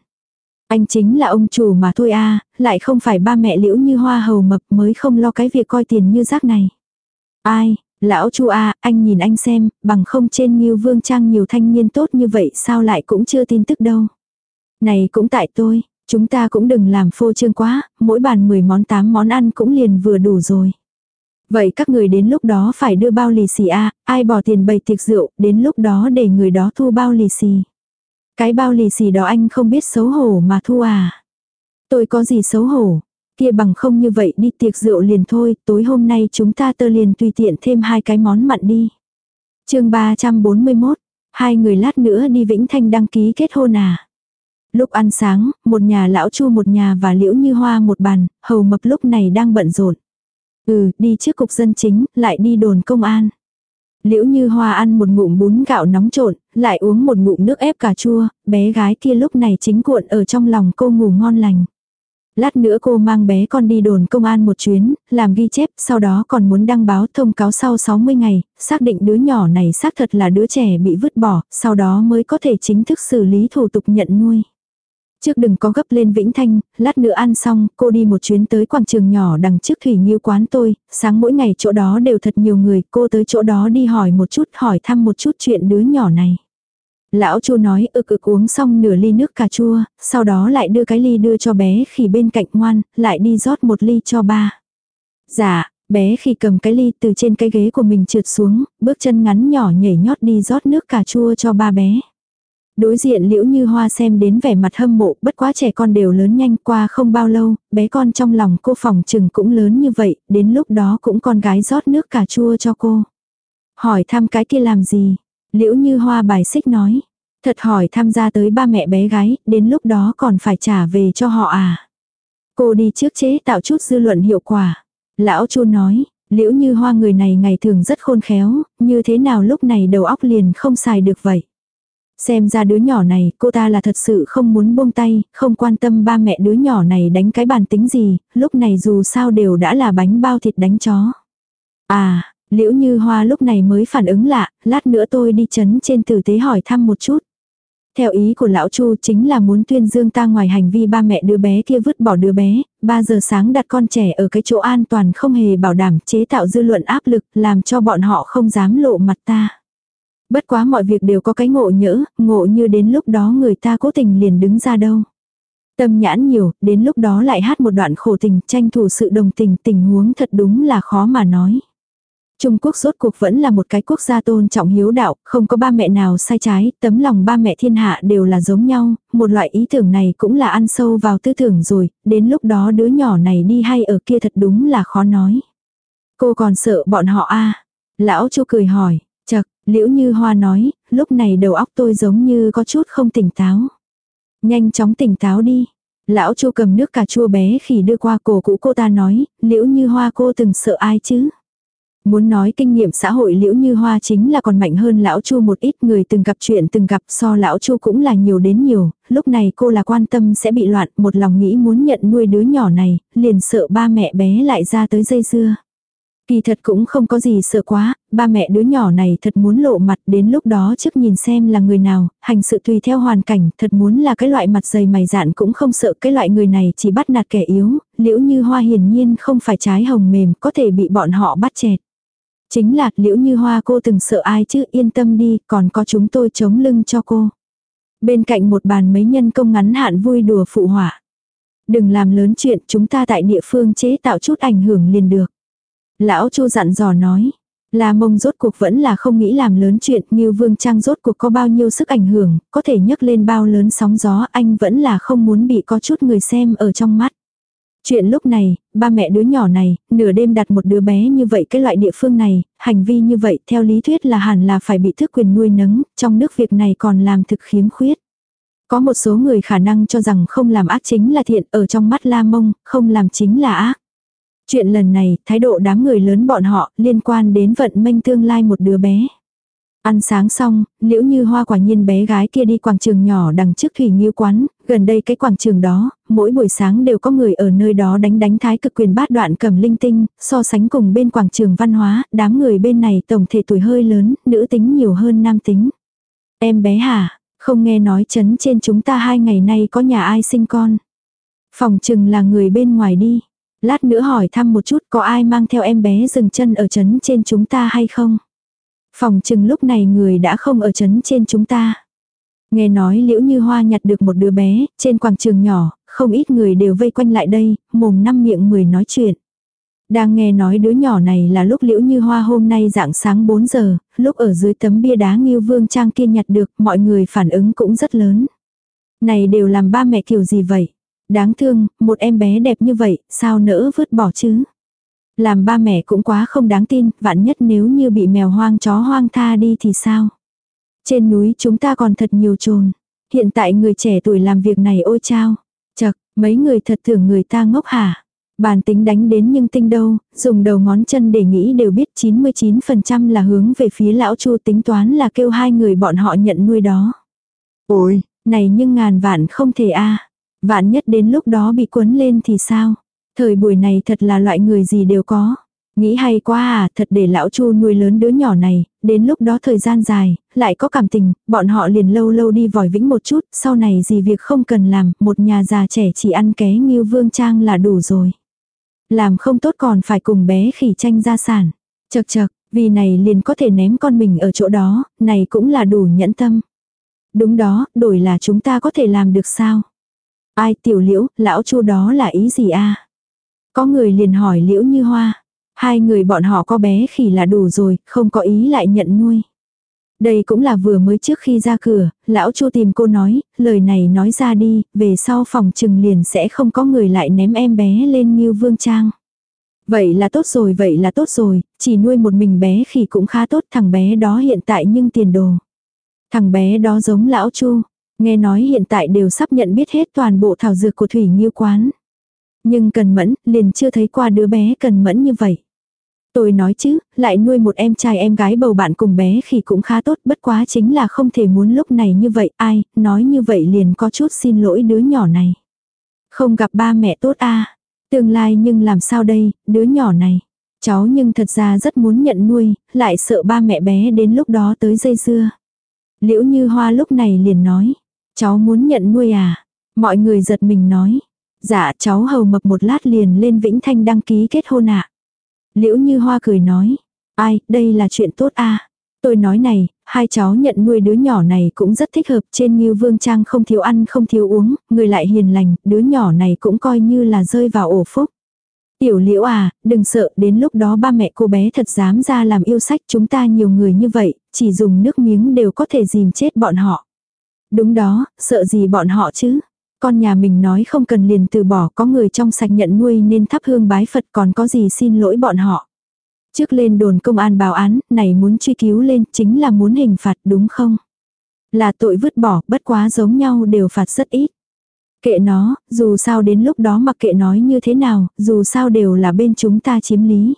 Anh chính là ông chủ mà thôi a lại không phải ba mẹ liễu như hoa hầu mập mới không lo cái việc coi tiền như rác này. Ai, lão chu a anh nhìn anh xem, bằng không trên như vương trang nhiều thanh niên tốt như vậy sao lại cũng chưa tin tức đâu. Này cũng tại tôi, chúng ta cũng đừng làm phô trương quá, mỗi bàn 10 món 8 món ăn cũng liền vừa đủ rồi. Vậy các người đến lúc đó phải đưa bao lì xì a ai bỏ tiền bày tiệc rượu, đến lúc đó để người đó thu bao lì xì. Cái bao lì xì đó anh không biết xấu hổ mà thu à. Tôi có gì xấu hổ, kia bằng không như vậy đi tiệc rượu liền thôi, tối hôm nay chúng ta tơ liền tùy tiện thêm hai cái món mặn đi. chương 341, hai người lát nữa đi Vĩnh Thanh đăng ký kết hôn à. Lúc ăn sáng, một nhà lão chu một nhà và liễu như hoa một bàn, hầu mập lúc này đang bận rộn. Ừ, đi trước cục dân chính, lại đi đồn công an. Liễu như hoa ăn một ngụm bún gạo nóng trộn, lại uống một ngụm nước ép cà chua, bé gái kia lúc này chính cuộn ở trong lòng cô ngủ ngon lành. Lát nữa cô mang bé con đi đồn công an một chuyến, làm ghi chép, sau đó còn muốn đăng báo thông cáo sau 60 ngày, xác định đứa nhỏ này xác thật là đứa trẻ bị vứt bỏ, sau đó mới có thể chính thức xử lý thủ tục nhận nuôi. Trước đừng có gấp lên Vĩnh Thanh, lát nữa ăn xong, cô đi một chuyến tới quảng trường nhỏ đằng trước thủy nghiêu quán tôi, sáng mỗi ngày chỗ đó đều thật nhiều người, cô tới chỗ đó đi hỏi một chút, hỏi thăm một chút chuyện đứa nhỏ này. Lão chu nói ực ực uống xong nửa ly nước cà chua, sau đó lại đưa cái ly đưa cho bé khi bên cạnh ngoan, lại đi rót một ly cho ba. Dạ, bé khi cầm cái ly từ trên cái ghế của mình trượt xuống, bước chân ngắn nhỏ nhảy nhót đi rót nước cà chua cho ba bé. Đối diện liễu như hoa xem đến vẻ mặt hâm mộ, bất quá trẻ con đều lớn nhanh qua không bao lâu, bé con trong lòng cô phòng trừng cũng lớn như vậy, đến lúc đó cũng con gái rót nước cà chua cho cô. Hỏi thăm cái kia làm gì? Liễu như hoa bài xích nói. Thật hỏi tham gia tới ba mẹ bé gái, đến lúc đó còn phải trả về cho họ à? Cô đi trước chế tạo chút dư luận hiệu quả. Lão chu nói, liễu như hoa người này ngày thường rất khôn khéo, như thế nào lúc này đầu óc liền không xài được vậy. Xem ra đứa nhỏ này, cô ta là thật sự không muốn buông tay, không quan tâm ba mẹ đứa nhỏ này đánh cái bàn tính gì, lúc này dù sao đều đã là bánh bao thịt đánh chó. À, liễu như hoa lúc này mới phản ứng lạ, lát nữa tôi đi chấn trên tử tế hỏi thăm một chút. Theo ý của lão Chu chính là muốn tuyên dương ta ngoài hành vi ba mẹ đứa bé kia vứt bỏ đứa bé, 3 giờ sáng đặt con trẻ ở cái chỗ an toàn không hề bảo đảm chế tạo dư luận áp lực làm cho bọn họ không dám lộ mặt ta. Bất quá mọi việc đều có cái ngộ nhỡ, ngộ như đến lúc đó người ta cố tình liền đứng ra đâu. Tâm nhãn nhiều, đến lúc đó lại hát một đoạn khổ tình, tranh thủ sự đồng tình, tình huống thật đúng là khó mà nói. Trung Quốc rốt cuộc vẫn là một cái quốc gia tôn trọng hiếu đạo, không có ba mẹ nào sai trái, tấm lòng ba mẹ thiên hạ đều là giống nhau, một loại ý tưởng này cũng là ăn sâu vào tư tưởng rồi, đến lúc đó đứa nhỏ này đi hay ở kia thật đúng là khó nói. Cô còn sợ bọn họ a Lão Chu cười hỏi, chật, liễu như hoa nói, lúc này đầu óc tôi giống như có chút không tỉnh táo. Nhanh chóng tỉnh táo đi. Lão Chu cầm nước cà chua bé khỉ đưa qua cổ cũ cô ta nói, liễu như hoa cô từng sợ ai chứ. Muốn nói kinh nghiệm xã hội liễu như hoa chính là còn mạnh hơn lão chu một ít người từng gặp chuyện từng gặp so lão chu cũng là nhiều đến nhiều, lúc này cô là quan tâm sẽ bị loạn, một lòng nghĩ muốn nhận nuôi đứa nhỏ này, liền sợ ba mẹ bé lại ra tới dây dưa. Kỳ thật cũng không có gì sợ quá, ba mẹ đứa nhỏ này thật muốn lộ mặt đến lúc đó trước nhìn xem là người nào, hành sự tùy theo hoàn cảnh, thật muốn là cái loại mặt dày mày dạn cũng không sợ cái loại người này chỉ bắt nạt kẻ yếu, liễu như hoa hiển nhiên không phải trái hồng mềm, có thể bị bọn họ bắt chẹt. Chính là liễu như hoa cô từng sợ ai chứ yên tâm đi, còn có chúng tôi chống lưng cho cô. Bên cạnh một bàn mấy nhân công ngắn hạn vui đùa phụ họa. Đừng làm lớn chuyện chúng ta tại địa phương chế tạo chút ảnh hưởng liền được. Lão Chu dặn dò nói. là mông rốt cuộc vẫn là không nghĩ làm lớn chuyện, như vương trang rốt cuộc có bao nhiêu sức ảnh hưởng, có thể nhấc lên bao lớn sóng gió, anh vẫn là không muốn bị có chút người xem ở trong mắt. Chuyện lúc này, ba mẹ đứa nhỏ này, nửa đêm đặt một đứa bé như vậy cái loại địa phương này, hành vi như vậy theo lý thuyết là hẳn là phải bị thức quyền nuôi nấng, trong nước việc này còn làm thực khiếm khuyết. Có một số người khả năng cho rằng không làm ác chính là thiện, ở trong mắt la mông, không làm chính là ác. Chuyện lần này, thái độ đám người lớn bọn họ liên quan đến vận mệnh tương lai một đứa bé. Ăn sáng xong, liễu như hoa quả nhiên bé gái kia đi quảng trường nhỏ đằng trước thủy nghiêu quán, gần đây cái quảng trường đó, mỗi buổi sáng đều có người ở nơi đó đánh đánh thái cực quyền bát đoạn cầm linh tinh, so sánh cùng bên quảng trường văn hóa, đám người bên này tổng thể tuổi hơi lớn, nữ tính nhiều hơn nam tính. Em bé hả, không nghe nói chấn trên chúng ta hai ngày nay có nhà ai sinh con. Phòng chừng là người bên ngoài đi. Lát nữa hỏi thăm một chút có ai mang theo em bé dừng chân ở trấn trên chúng ta hay không. Phòng chừng lúc này người đã không ở trấn trên chúng ta. Nghe nói liễu như hoa nhặt được một đứa bé, trên quảng trường nhỏ, không ít người đều vây quanh lại đây, mồm năm miệng mười nói chuyện. Đang nghe nói đứa nhỏ này là lúc liễu như hoa hôm nay dạng sáng 4 giờ, lúc ở dưới tấm bia đá nghiêu vương trang kia nhặt được, mọi người phản ứng cũng rất lớn. Này đều làm ba mẹ kiểu gì vậy? Đáng thương, một em bé đẹp như vậy, sao nỡ vứt bỏ chứ? Làm ba mẹ cũng quá không đáng tin, vạn nhất nếu như bị mèo hoang chó hoang tha đi thì sao? Trên núi chúng ta còn thật nhiều trồn. Hiện tại người trẻ tuổi làm việc này ôi chao. Chật, mấy người thật tưởng người ta ngốc hả? Bàn tính đánh đến nhưng tinh đâu, dùng đầu ngón chân để nghĩ đều biết 99% là hướng về phía lão chu tính toán là kêu hai người bọn họ nhận nuôi đó. Ôi, này nhưng ngàn vạn không thể a Vạn nhất đến lúc đó bị cuốn lên thì sao? Thời buổi này thật là loại người gì đều có. Nghĩ hay quá à, thật để lão chu nuôi lớn đứa nhỏ này, đến lúc đó thời gian dài, lại có cảm tình, bọn họ liền lâu lâu đi vòi vĩnh một chút, sau này gì việc không cần làm, một nhà già trẻ chỉ ăn ké như vương trang là đủ rồi. Làm không tốt còn phải cùng bé khỉ tranh gia sản. Chật chật, vì này liền có thể ném con mình ở chỗ đó, này cũng là đủ nhẫn tâm. Đúng đó, đổi là chúng ta có thể làm được sao? Ai tiểu liễu, lão chu đó là ý gì a Có người liền hỏi liễu như hoa. Hai người bọn họ có bé khỉ là đủ rồi, không có ý lại nhận nuôi. Đây cũng là vừa mới trước khi ra cửa, lão chu tìm cô nói, lời này nói ra đi, về sau phòng trừng liền sẽ không có người lại ném em bé lên như vương trang. Vậy là tốt rồi, vậy là tốt rồi, chỉ nuôi một mình bé khỉ cũng khá tốt, thằng bé đó hiện tại nhưng tiền đồ. Thằng bé đó giống lão chu, nghe nói hiện tại đều sắp nhận biết hết toàn bộ thảo dược của thủy nghiêu quán. Nhưng cần mẫn, liền chưa thấy qua đứa bé cần mẫn như vậy. Tôi nói chứ, lại nuôi một em trai em gái bầu bạn cùng bé khi cũng khá tốt, bất quá chính là không thể muốn lúc này như vậy, ai, nói như vậy liền có chút xin lỗi đứa nhỏ này. Không gặp ba mẹ tốt a tương lai nhưng làm sao đây, đứa nhỏ này. Cháu nhưng thật ra rất muốn nhận nuôi, lại sợ ba mẹ bé đến lúc đó tới dây dưa. Liễu như hoa lúc này liền nói, cháu muốn nhận nuôi à? Mọi người giật mình nói, dạ cháu hầu mập một lát liền lên Vĩnh Thanh đăng ký kết hôn ạ. Liễu như hoa cười nói. Ai, đây là chuyện tốt a Tôi nói này, hai cháu nhận nuôi đứa nhỏ này cũng rất thích hợp, trên như Vương Trang không thiếu ăn không thiếu uống, người lại hiền lành, đứa nhỏ này cũng coi như là rơi vào ổ phúc. Tiểu liễu à, đừng sợ, đến lúc đó ba mẹ cô bé thật dám ra làm yêu sách chúng ta nhiều người như vậy, chỉ dùng nước miếng đều có thể dìm chết bọn họ. Đúng đó, sợ gì bọn họ chứ? Con nhà mình nói không cần liền từ bỏ có người trong sạch nhận nuôi nên thắp hương bái Phật còn có gì xin lỗi bọn họ. Trước lên đồn công an báo án, này muốn truy cứu lên chính là muốn hình phạt đúng không? Là tội vứt bỏ, bất quá giống nhau đều phạt rất ít. Kệ nó, dù sao đến lúc đó mặc kệ nói như thế nào, dù sao đều là bên chúng ta chiếm lý.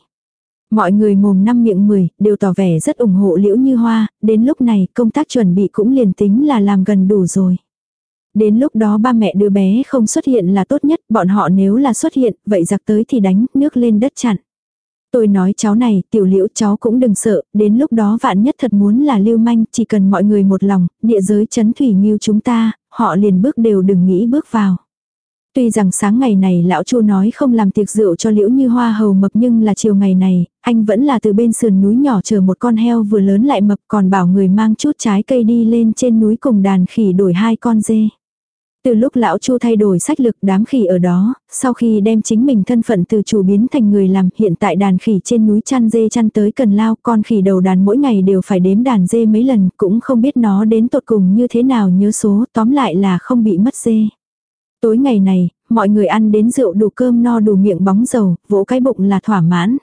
Mọi người mồm năm miệng mười, đều tỏ vẻ rất ủng hộ liễu như hoa, đến lúc này công tác chuẩn bị cũng liền tính là làm gần đủ rồi. Đến lúc đó ba mẹ đứa bé không xuất hiện là tốt nhất, bọn họ nếu là xuất hiện, vậy giặc tới thì đánh, nước lên đất chặn. Tôi nói cháu này, tiểu liễu cháu cũng đừng sợ, đến lúc đó vạn nhất thật muốn là lưu manh, chỉ cần mọi người một lòng, địa giới chấn thủy nghiêu chúng ta, họ liền bước đều đừng nghĩ bước vào. Tuy rằng sáng ngày này lão chu nói không làm tiệc rượu cho liễu như hoa hầu mập nhưng là chiều ngày này, anh vẫn là từ bên sườn núi nhỏ chờ một con heo vừa lớn lại mập còn bảo người mang chút trái cây đi lên trên núi cùng đàn khỉ đổi hai con dê. Từ lúc lão Chu thay đổi sách lực đám khỉ ở đó, sau khi đem chính mình thân phận từ chủ biến thành người làm, hiện tại đàn khỉ trên núi chăn dê chăn tới cần lao, con khỉ đầu đàn mỗi ngày đều phải đếm đàn dê mấy lần, cũng không biết nó đến tột cùng như thế nào nhớ số, tóm lại là không bị mất dê. Tối ngày này, mọi người ăn đến rượu đủ cơm no đủ miệng bóng dầu, vỗ cái bụng là thỏa mãn.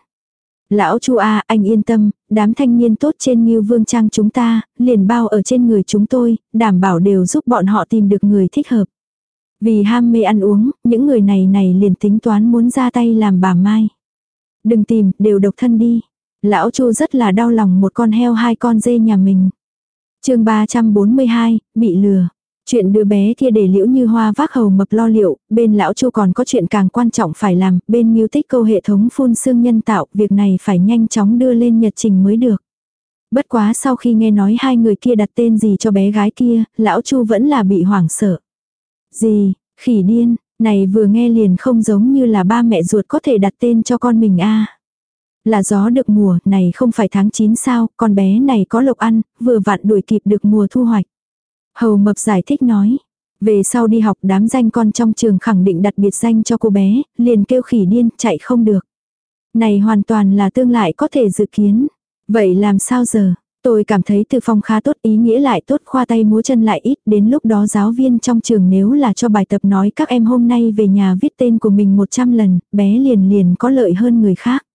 Lão Chu A, anh yên tâm, đám thanh niên tốt trên như vương trang chúng ta, liền bao ở trên người chúng tôi, đảm bảo đều giúp bọn họ tìm được người thích hợp. Vì ham mê ăn uống, những người này này liền tính toán muốn ra tay làm bà Mai. Đừng tìm, đều độc thân đi. Lão Chu rất là đau lòng một con heo hai con dê nhà mình. chương 342, bị lừa. Chuyện đứa bé kia để liễu như hoa vác hầu mập lo liệu, bên lão chu còn có chuyện càng quan trọng phải làm, bên miêu tích câu hệ thống phun xương nhân tạo, việc này phải nhanh chóng đưa lên nhật trình mới được. Bất quá sau khi nghe nói hai người kia đặt tên gì cho bé gái kia, lão chu vẫn là bị hoảng sợ. Gì, khỉ điên, này vừa nghe liền không giống như là ba mẹ ruột có thể đặt tên cho con mình a Là gió được mùa, này không phải tháng 9 sao, con bé này có lộc ăn, vừa vặn đuổi kịp được mùa thu hoạch. Hầu mập giải thích nói. Về sau đi học đám danh con trong trường khẳng định đặt biệt danh cho cô bé, liền kêu khỉ điên, chạy không được. Này hoàn toàn là tương lại có thể dự kiến. Vậy làm sao giờ? Tôi cảm thấy từ phong khá tốt ý nghĩa lại tốt khoa tay múa chân lại ít đến lúc đó giáo viên trong trường nếu là cho bài tập nói các em hôm nay về nhà viết tên của mình 100 lần, bé liền liền có lợi hơn người khác.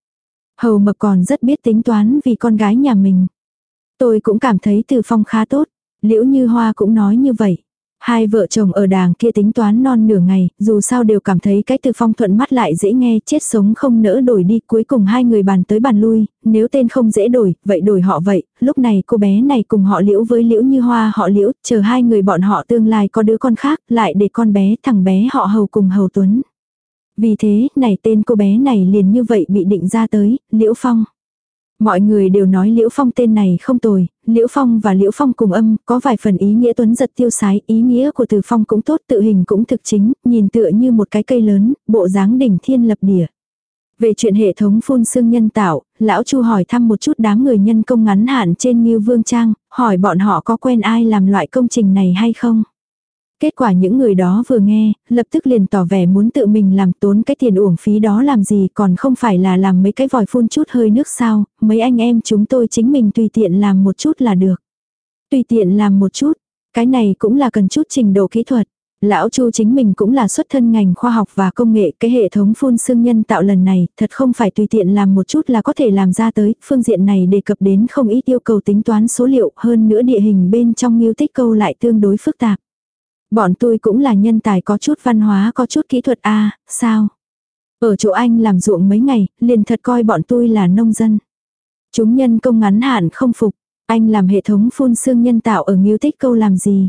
Hầu mập còn rất biết tính toán vì con gái nhà mình. Tôi cũng cảm thấy từ phong khá tốt. Liễu Như Hoa cũng nói như vậy. Hai vợ chồng ở đàng kia tính toán non nửa ngày, dù sao đều cảm thấy cái từ phong thuận mắt lại dễ nghe, chết sống không nỡ đổi đi, cuối cùng hai người bàn tới bàn lui, nếu tên không dễ đổi, vậy đổi họ vậy, lúc này cô bé này cùng họ liễu với liễu như hoa họ liễu, chờ hai người bọn họ tương lai có đứa con khác, lại để con bé, thằng bé họ hầu cùng hầu tuấn. Vì thế, này tên cô bé này liền như vậy bị định ra tới, liễu phong. Mọi người đều nói Liễu Phong tên này không tồi, Liễu Phong và Liễu Phong cùng âm, có vài phần ý nghĩa tuấn giật tiêu sái, ý nghĩa của từ phong cũng tốt, tự hình cũng thực chính, nhìn tựa như một cái cây lớn, bộ dáng đỉnh thiên lập địa. Về chuyện hệ thống phun xương nhân tạo, lão Chu hỏi thăm một chút đám người nhân công ngắn hạn trên Ngưu Vương Trang, hỏi bọn họ có quen ai làm loại công trình này hay không. Kết quả những người đó vừa nghe, lập tức liền tỏ vẻ muốn tự mình làm tốn cái tiền uổng phí đó làm gì còn không phải là làm mấy cái vòi phun chút hơi nước sao, mấy anh em chúng tôi chính mình tùy tiện làm một chút là được. Tùy tiện làm một chút, cái này cũng là cần chút trình độ kỹ thuật. Lão Chu chính mình cũng là xuất thân ngành khoa học và công nghệ, cái hệ thống phun xương nhân tạo lần này, thật không phải tùy tiện làm một chút là có thể làm ra tới, phương diện này đề cập đến không ít yêu cầu tính toán số liệu, hơn nữa địa hình bên trong nghiêu tích câu lại tương đối phức tạp. Bọn tôi cũng là nhân tài có chút văn hóa có chút kỹ thuật a à, sao? Ở chỗ anh làm ruộng mấy ngày, liền thật coi bọn tôi là nông dân. Chúng nhân công ngắn hạn không phục, anh làm hệ thống phun xương nhân tạo ở nghiêu tích câu làm gì?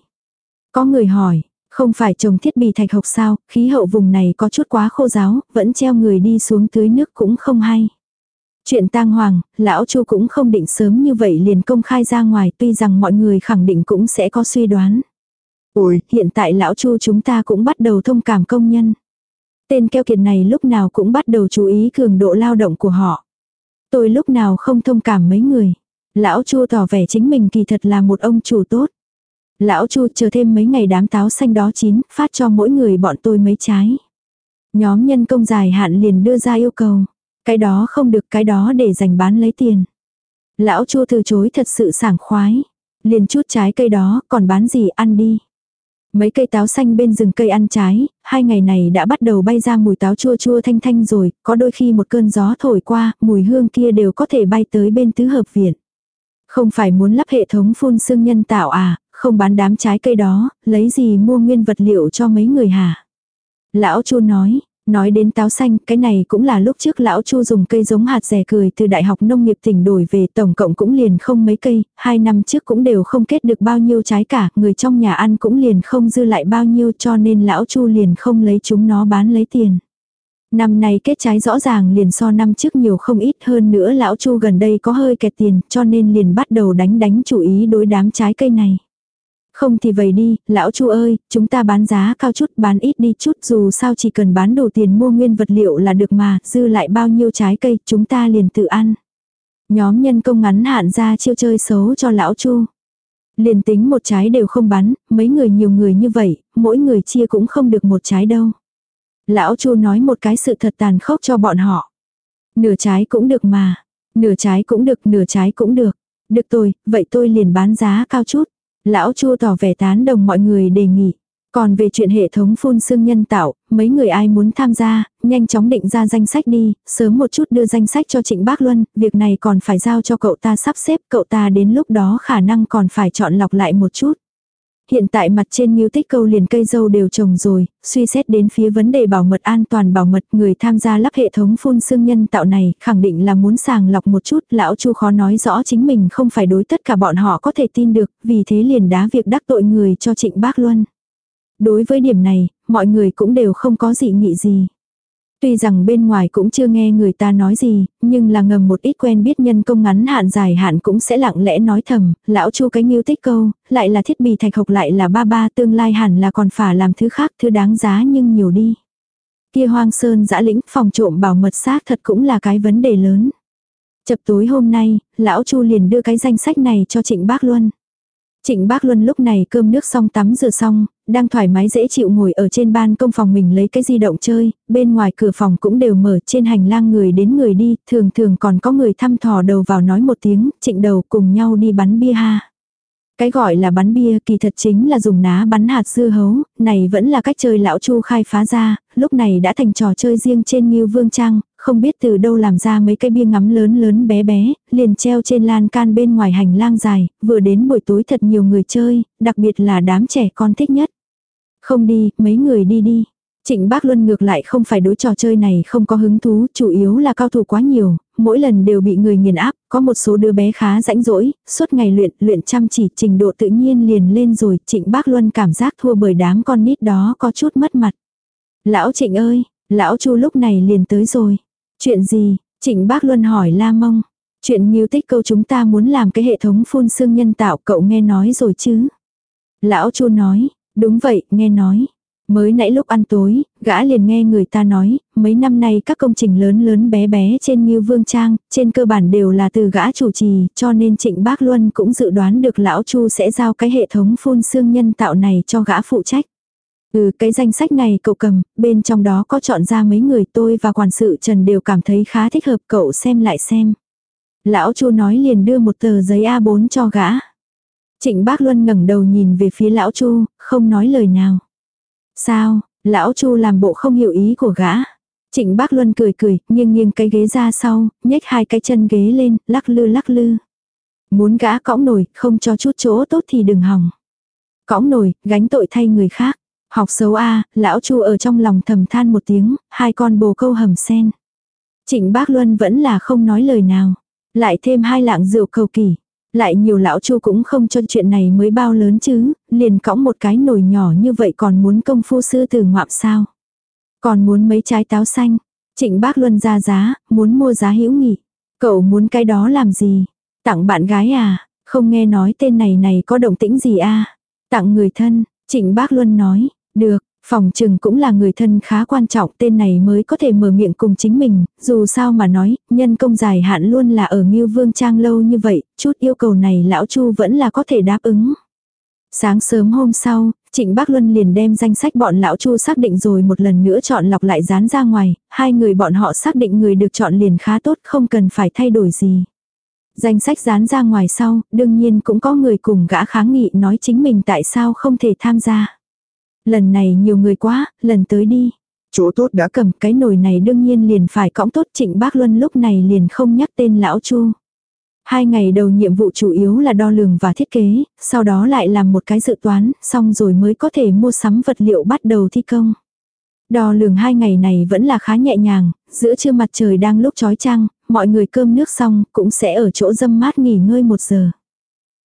Có người hỏi, không phải trồng thiết bị thạch học sao, khí hậu vùng này có chút quá khô giáo, vẫn treo người đi xuống tưới nước cũng không hay. Chuyện tang hoàng, lão chu cũng không định sớm như vậy liền công khai ra ngoài tuy rằng mọi người khẳng định cũng sẽ có suy đoán. Ôi, hiện tại lão chu chúng ta cũng bắt đầu thông cảm công nhân. Tên keo kiệt này lúc nào cũng bắt đầu chú ý cường độ lao động của họ. Tôi lúc nào không thông cảm mấy người. Lão Chu tỏ vẻ chính mình kỳ thật là một ông chủ tốt. Lão Chu chờ thêm mấy ngày đám táo xanh đó chín, phát cho mỗi người bọn tôi mấy trái. Nhóm nhân công dài hạn liền đưa ra yêu cầu. Cái đó không được cái đó để dành bán lấy tiền. Lão Chu từ chối thật sự sảng khoái. Liền chút trái cây đó, còn bán gì ăn đi. Mấy cây táo xanh bên rừng cây ăn trái, hai ngày này đã bắt đầu bay ra mùi táo chua chua thanh thanh rồi, có đôi khi một cơn gió thổi qua, mùi hương kia đều có thể bay tới bên tứ hợp viện. Không phải muốn lắp hệ thống phun xương nhân tạo à, không bán đám trái cây đó, lấy gì mua nguyên vật liệu cho mấy người hả? Lão Chu nói, Nói đến táo xanh, cái này cũng là lúc trước lão Chu dùng cây giống hạt rẻ cười từ Đại học Nông nghiệp tỉnh đổi về tổng cộng cũng liền không mấy cây, hai năm trước cũng đều không kết được bao nhiêu trái cả, người trong nhà ăn cũng liền không dư lại bao nhiêu cho nên lão Chu liền không lấy chúng nó bán lấy tiền. Năm nay kết trái rõ ràng liền so năm trước nhiều không ít hơn nữa lão Chu gần đây có hơi kẹt tiền cho nên liền bắt đầu đánh đánh chủ ý đối đám trái cây này. Không thì vậy đi, lão chu ơi, chúng ta bán giá cao chút, bán ít đi chút, dù sao chỉ cần bán đủ tiền mua nguyên vật liệu là được mà, dư lại bao nhiêu trái cây, chúng ta liền tự ăn. Nhóm nhân công ngắn hạn ra chiêu chơi xấu cho lão chu. Liền tính một trái đều không bán, mấy người nhiều người như vậy, mỗi người chia cũng không được một trái đâu. Lão chu nói một cái sự thật tàn khốc cho bọn họ. Nửa trái cũng được mà. Nửa trái cũng được, nửa trái cũng được. Được tôi, vậy tôi liền bán giá cao chút. Lão Chu tỏ vẻ tán đồng mọi người đề nghị. Còn về chuyện hệ thống phun xương nhân tạo, mấy người ai muốn tham gia, nhanh chóng định ra danh sách đi, sớm một chút đưa danh sách cho Trịnh Bác Luân, việc này còn phải giao cho cậu ta sắp xếp, cậu ta đến lúc đó khả năng còn phải chọn lọc lại một chút. Hiện tại mặt trên miêu tích câu liền cây dâu đều trồng rồi, suy xét đến phía vấn đề bảo mật an toàn bảo mật người tham gia lắp hệ thống phun xương nhân tạo này khẳng định là muốn sàng lọc một chút, lão chu khó nói rõ chính mình không phải đối tất cả bọn họ có thể tin được, vì thế liền đá việc đắc tội người cho trịnh bác luân. Đối với điểm này, mọi người cũng đều không có dị nghị gì. Tuy rằng bên ngoài cũng chưa nghe người ta nói gì, nhưng là ngầm một ít quen biết nhân công ngắn hạn dài hạn cũng sẽ lặng lẽ nói thầm, lão chu cái nghiêu tích câu, lại là thiết bị thạch học lại là ba ba tương lai hẳn là còn phải làm thứ khác thứ đáng giá nhưng nhiều đi. Kia hoang sơn dã lĩnh phòng trộm bảo mật xác thật cũng là cái vấn đề lớn. Chập tối hôm nay, lão chu liền đưa cái danh sách này cho trịnh bác Luân. Trịnh Bác Luân lúc này cơm nước xong tắm rửa xong, đang thoải mái dễ chịu ngồi ở trên ban công phòng mình lấy cái di động chơi, bên ngoài cửa phòng cũng đều mở trên hành lang người đến người đi, thường thường còn có người thăm thò đầu vào nói một tiếng, trịnh đầu cùng nhau đi bắn bia ha. Cái gọi là bắn bia kỳ thật chính là dùng ná bắn hạt dưa hấu, này vẫn là cách chơi lão chu khai phá ra, lúc này đã thành trò chơi riêng trên Ngưu Vương Trang, không biết từ đâu làm ra mấy cây bia ngắm lớn lớn bé bé, liền treo trên lan can bên ngoài hành lang dài, vừa đến buổi tối thật nhiều người chơi, đặc biệt là đám trẻ con thích nhất. Không đi, mấy người đi đi. Trịnh Bác Luân ngược lại không phải đối trò chơi này không có hứng thú, chủ yếu là cao thủ quá nhiều, mỗi lần đều bị người nghiền áp, có một số đứa bé khá rãnh rỗi, suốt ngày luyện, luyện chăm chỉ, trình độ tự nhiên liền lên rồi, Trịnh Bác Luân cảm giác thua bởi đám con nít đó có chút mất mặt. Lão Trịnh ơi, lão Chu lúc này liền tới rồi. Chuyện gì? Trịnh Bác Luân hỏi La Mông. Chuyện nghiêu tích câu chúng ta muốn làm cái hệ thống phun xương nhân tạo cậu nghe nói rồi chứ? Lão Chu nói, đúng vậy, nghe nói. Mới nãy lúc ăn tối, gã liền nghe người ta nói, mấy năm nay các công trình lớn lớn bé bé trên Ngưu Vương Trang, trên cơ bản đều là từ gã chủ trì, cho nên Trịnh Bác Luân cũng dự đoán được Lão Chu sẽ giao cái hệ thống phun xương nhân tạo này cho gã phụ trách. Ừ cái danh sách này cậu cầm, bên trong đó có chọn ra mấy người tôi và quản sự Trần đều cảm thấy khá thích hợp cậu xem lại xem. Lão Chu nói liền đưa một tờ giấy A4 cho gã. Trịnh Bác Luân ngẩng đầu nhìn về phía Lão Chu, không nói lời nào. Sao, lão Chu làm bộ không hiểu ý của gã. Trịnh Bác Luân cười cười, nghiêng nghiêng cái ghế ra sau, nhếch hai cái chân ghế lên, lắc lư lắc lư. Muốn gã cõng nổi, không cho chút chỗ tốt thì đừng hỏng. Cõng nổi, gánh tội thay người khác. Học xấu a, lão Chu ở trong lòng thầm than một tiếng, hai con bồ câu hầm sen. Trịnh Bác Luân vẫn là không nói lời nào. Lại thêm hai lạng rượu cầu kỳ. Lại nhiều lão chu cũng không cho chuyện này mới bao lớn chứ, liền cõng một cái nồi nhỏ như vậy còn muốn công phu sư từ ngoạm sao. Còn muốn mấy trái táo xanh, trịnh bác luân ra giá, muốn mua giá hữu nghị. Cậu muốn cái đó làm gì? Tặng bạn gái à? Không nghe nói tên này này có động tĩnh gì à? Tặng người thân, trịnh bác luân nói, được, Phòng trừng cũng là người thân khá quan trọng tên này mới có thể mở miệng cùng chính mình, dù sao mà nói, nhân công dài hạn luôn là ở Ngưu Vương Trang lâu như vậy, chút yêu cầu này lão Chu vẫn là có thể đáp ứng. Sáng sớm hôm sau, Trịnh Bác Luân liền đem danh sách bọn lão Chu xác định rồi một lần nữa chọn lọc lại dán ra ngoài, hai người bọn họ xác định người được chọn liền khá tốt không cần phải thay đổi gì. Danh sách dán ra ngoài sau, đương nhiên cũng có người cùng gã kháng nghị nói chính mình tại sao không thể tham gia. Lần này nhiều người quá, lần tới đi. Chỗ tốt đã cầm cái nồi này đương nhiên liền phải cõng tốt trịnh bác luân lúc này liền không nhắc tên lão chu. Hai ngày đầu nhiệm vụ chủ yếu là đo lường và thiết kế, sau đó lại làm một cái dự toán, xong rồi mới có thể mua sắm vật liệu bắt đầu thi công. Đo lường hai ngày này vẫn là khá nhẹ nhàng, giữa trưa mặt trời đang lúc chói chang, mọi người cơm nước xong cũng sẽ ở chỗ dâm mát nghỉ ngơi một giờ.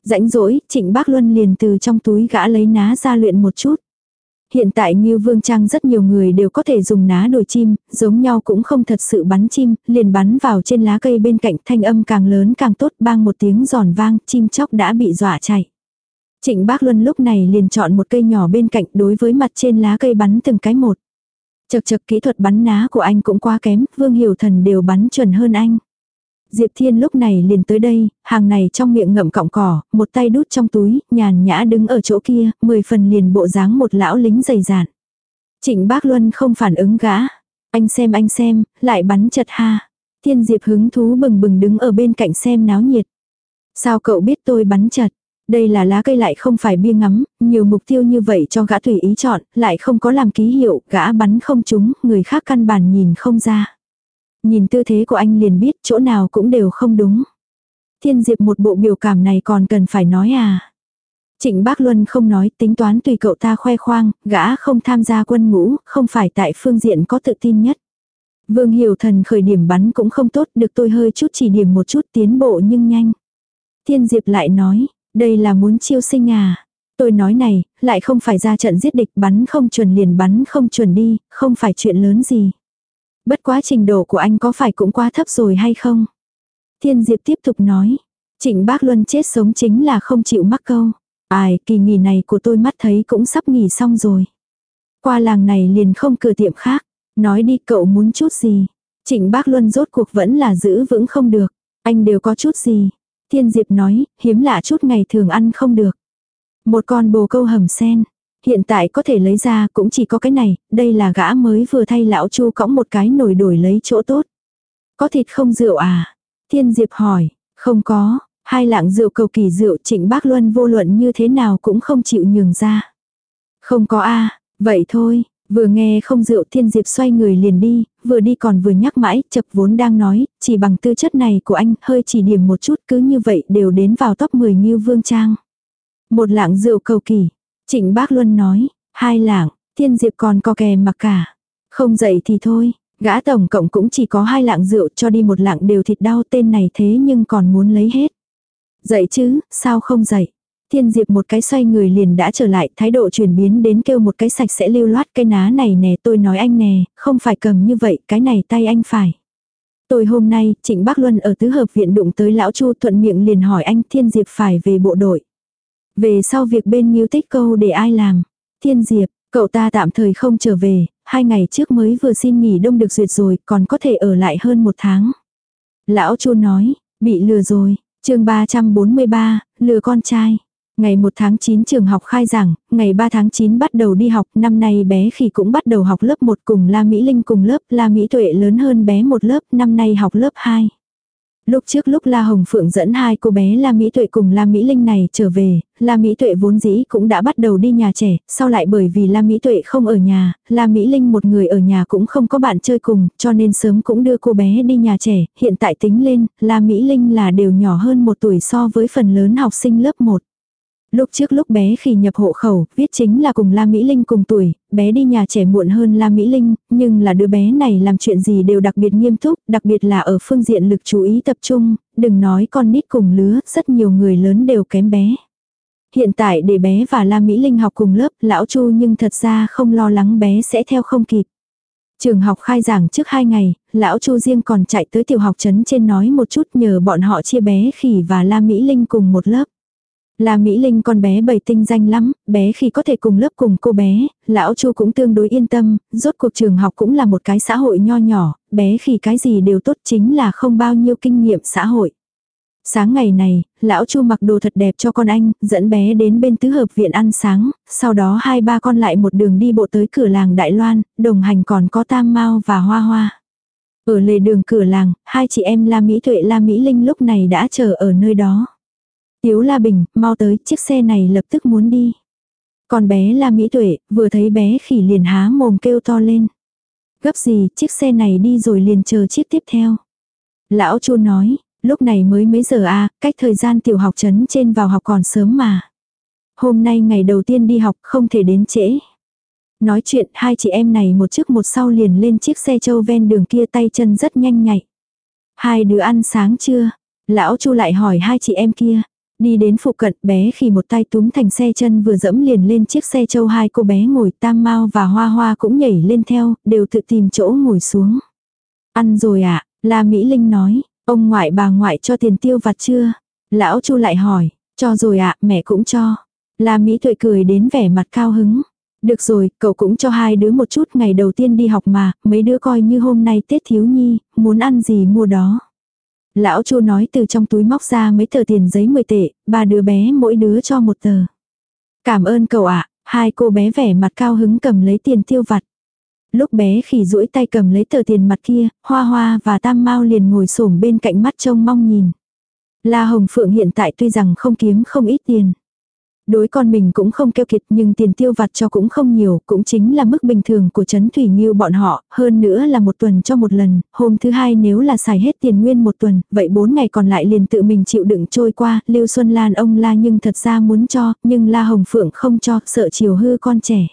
Rãnh rỗi, trịnh bác Luân liền từ trong túi gã lấy ná ra luyện một chút. Hiện tại như Vương Trang rất nhiều người đều có thể dùng ná đồi chim, giống nhau cũng không thật sự bắn chim, liền bắn vào trên lá cây bên cạnh thanh âm càng lớn càng tốt bang một tiếng giòn vang, chim chóc đã bị dọa chạy. Trịnh Bác Luân lúc này liền chọn một cây nhỏ bên cạnh đối với mặt trên lá cây bắn từng cái một. Chật chật kỹ thuật bắn ná của anh cũng quá kém, Vương Hiểu Thần đều bắn chuẩn hơn anh. Diệp Thiên lúc này liền tới đây, hàng này trong miệng ngậm cọng cỏ, một tay đút trong túi, nhàn nhã đứng ở chỗ kia, mười phần liền bộ dáng một lão lính dày dạn. Trịnh Bác Luân không phản ứng gã. Anh xem anh xem, lại bắn chật ha. Thiên Diệp hứng thú bừng bừng đứng ở bên cạnh xem náo nhiệt. Sao cậu biết tôi bắn chật? Đây là lá cây lại không phải bia ngắm, nhiều mục tiêu như vậy cho gã tùy ý chọn, lại không có làm ký hiệu, gã bắn không trúng, người khác căn bản nhìn không ra. Nhìn tư thế của anh liền biết chỗ nào cũng đều không đúng. Thiên Diệp một bộ biểu cảm này còn cần phải nói à. Trịnh Bác Luân không nói tính toán tùy cậu ta khoe khoang, gã không tham gia quân ngũ, không phải tại phương diện có tự tin nhất. Vương Hiểu Thần khởi điểm bắn cũng không tốt, được tôi hơi chút chỉ điểm một chút tiến bộ nhưng nhanh. Thiên Diệp lại nói, đây là muốn chiêu sinh à. Tôi nói này, lại không phải ra trận giết địch bắn không chuẩn liền bắn không chuẩn đi, không phải chuyện lớn gì. Bất quá trình độ của anh có phải cũng quá thấp rồi hay không? Thiên Diệp tiếp tục nói. Trịnh bác Luân chết sống chính là không chịu mắc câu. Ai, kỳ nghỉ này của tôi mắt thấy cũng sắp nghỉ xong rồi. Qua làng này liền không cửa tiệm khác. Nói đi cậu muốn chút gì. Trịnh bác Luân rốt cuộc vẫn là giữ vững không được. Anh đều có chút gì. Thiên Diệp nói, hiếm lạ chút ngày thường ăn không được. Một con bồ câu hầm sen. Hiện tại có thể lấy ra cũng chỉ có cái này, đây là gã mới vừa thay lão chu cõng một cái nồi đổi lấy chỗ tốt. Có thịt không rượu à? Thiên Diệp hỏi, không có, hai lạng rượu cầu kỳ rượu trịnh bác Luân vô luận như thế nào cũng không chịu nhường ra. Không có a vậy thôi, vừa nghe không rượu thiên diệp xoay người liền đi, vừa đi còn vừa nhắc mãi, chập vốn đang nói, chỉ bằng tư chất này của anh, hơi chỉ điểm một chút cứ như vậy đều đến vào top 10 như vương trang. Một lạng rượu cầu kỳ, Trịnh Bác Luân nói, hai lạng, thiên diệp còn có kè mặc cả. Không dậy thì thôi, gã tổng cộng cũng chỉ có hai lạng rượu cho đi một lạng đều thịt đau tên này thế nhưng còn muốn lấy hết. Dậy chứ, sao không dậy? Thiên Diệp một cái xoay người liền đã trở lại, thái độ chuyển biến đến kêu một cái sạch sẽ lưu loát cái ná này nè tôi nói anh nè, không phải cầm như vậy, cái này tay anh phải. Tôi hôm nay, Trịnh Bác Luân ở tứ hợp viện đụng tới lão Chu thuận miệng liền hỏi anh Thiên Diệp phải về bộ đội. Về sau việc bên Nhiêu Tích Câu để ai làm? Thiên Diệp, cậu ta tạm thời không trở về, hai ngày trước mới vừa xin nghỉ đông được duyệt rồi, còn có thể ở lại hơn một tháng. Lão Chu nói, bị lừa rồi, chương 343, lừa con trai. Ngày 1 tháng 9 trường học khai giảng, ngày 3 tháng 9 bắt đầu đi học, năm nay bé khỉ cũng bắt đầu học lớp 1 cùng La Mỹ Linh cùng lớp, La Mỹ Tuệ lớn hơn bé một lớp, năm nay học lớp 2. Lúc trước lúc La Hồng Phượng dẫn hai cô bé La Mỹ Tuệ cùng La Mỹ Linh này trở về, La Mỹ Tuệ vốn dĩ cũng đã bắt đầu đi nhà trẻ, sau lại bởi vì La Mỹ Tuệ không ở nhà, La Mỹ Linh một người ở nhà cũng không có bạn chơi cùng, cho nên sớm cũng đưa cô bé đi nhà trẻ, hiện tại tính lên, La Mỹ Linh là đều nhỏ hơn một tuổi so với phần lớn học sinh lớp 1. Lúc trước lúc bé khi nhập hộ khẩu, viết chính là cùng La Mỹ Linh cùng tuổi, bé đi nhà trẻ muộn hơn La Mỹ Linh, nhưng là đứa bé này làm chuyện gì đều đặc biệt nghiêm túc, đặc biệt là ở phương diện lực chú ý tập trung, đừng nói con nít cùng lứa, rất nhiều người lớn đều kém bé. Hiện tại để bé và La Mỹ Linh học cùng lớp, lão Chu nhưng thật ra không lo lắng bé sẽ theo không kịp. Trường học khai giảng trước hai ngày, lão Chu riêng còn chạy tới tiểu học trấn trên nói một chút nhờ bọn họ chia bé khỉ và La Mỹ Linh cùng một lớp. Là Mỹ Linh con bé bầy tinh danh lắm, bé khi có thể cùng lớp cùng cô bé, lão Chu cũng tương đối yên tâm, rốt cuộc trường học cũng là một cái xã hội nho nhỏ, bé khi cái gì đều tốt chính là không bao nhiêu kinh nghiệm xã hội. Sáng ngày này, lão Chu mặc đồ thật đẹp cho con anh, dẫn bé đến bên tứ hợp viện ăn sáng, sau đó hai ba con lại một đường đi bộ tới cửa làng Đại Loan, đồng hành còn có Tam Mao và Hoa Hoa. Ở lề đường cửa làng, hai chị em La Mỹ Thuệ La Mỹ Linh lúc này đã chờ ở nơi đó. Tiếu La Bình, mau tới, chiếc xe này lập tức muốn đi. còn bé La Mỹ Tuệ, vừa thấy bé khỉ liền há mồm kêu to lên. Gấp gì, chiếc xe này đi rồi liền chờ chiếc tiếp theo. Lão Chu nói, lúc này mới mấy giờ a cách thời gian tiểu học trấn trên vào học còn sớm mà. Hôm nay ngày đầu tiên đi học không thể đến trễ. Nói chuyện hai chị em này một trước một sau liền lên chiếc xe châu ven đường kia tay chân rất nhanh nhạy. Hai đứa ăn sáng chưa? Lão Chu lại hỏi hai chị em kia. Đi đến phụ cận bé khi một tay túm thành xe chân vừa dẫm liền lên chiếc xe châu hai cô bé ngồi tam mau và hoa hoa cũng nhảy lên theo, đều tự tìm chỗ ngồi xuống. Ăn rồi ạ, à? La Mỹ Linh nói, ông ngoại bà ngoại cho tiền tiêu vặt chưa? Lão Chu lại hỏi, cho rồi ạ, mẹ cũng cho. La Mỹ Tuệ cười đến vẻ mặt cao hứng. Được rồi, cậu cũng cho hai đứa một chút ngày đầu tiên đi học mà, mấy đứa coi như hôm nay Tết thiếu nhi, muốn ăn gì mua đó. Lão Chu nói từ trong túi móc ra mấy tờ tiền giấy 10 tệ, ba đứa bé mỗi đứa cho một tờ. Cảm ơn cậu ạ, hai cô bé vẻ mặt cao hứng cầm lấy tiền tiêu vặt. Lúc bé khỉ duỗi tay cầm lấy tờ tiền mặt kia, Hoa Hoa và Tam Mao liền ngồi xổm bên cạnh mắt trông mong nhìn. La Hồng Phượng hiện tại tuy rằng không kiếm không ít tiền. Đối con mình cũng không keo kiệt nhưng tiền tiêu vặt cho cũng không nhiều, cũng chính là mức bình thường của Trấn Thủy Nghiêu bọn họ, hơn nữa là một tuần cho một lần, hôm thứ hai nếu là xài hết tiền nguyên một tuần, vậy bốn ngày còn lại liền tự mình chịu đựng trôi qua, Lưu Xuân Lan ông la nhưng thật ra muốn cho, nhưng La Hồng Phượng không cho, sợ chiều hư con trẻ.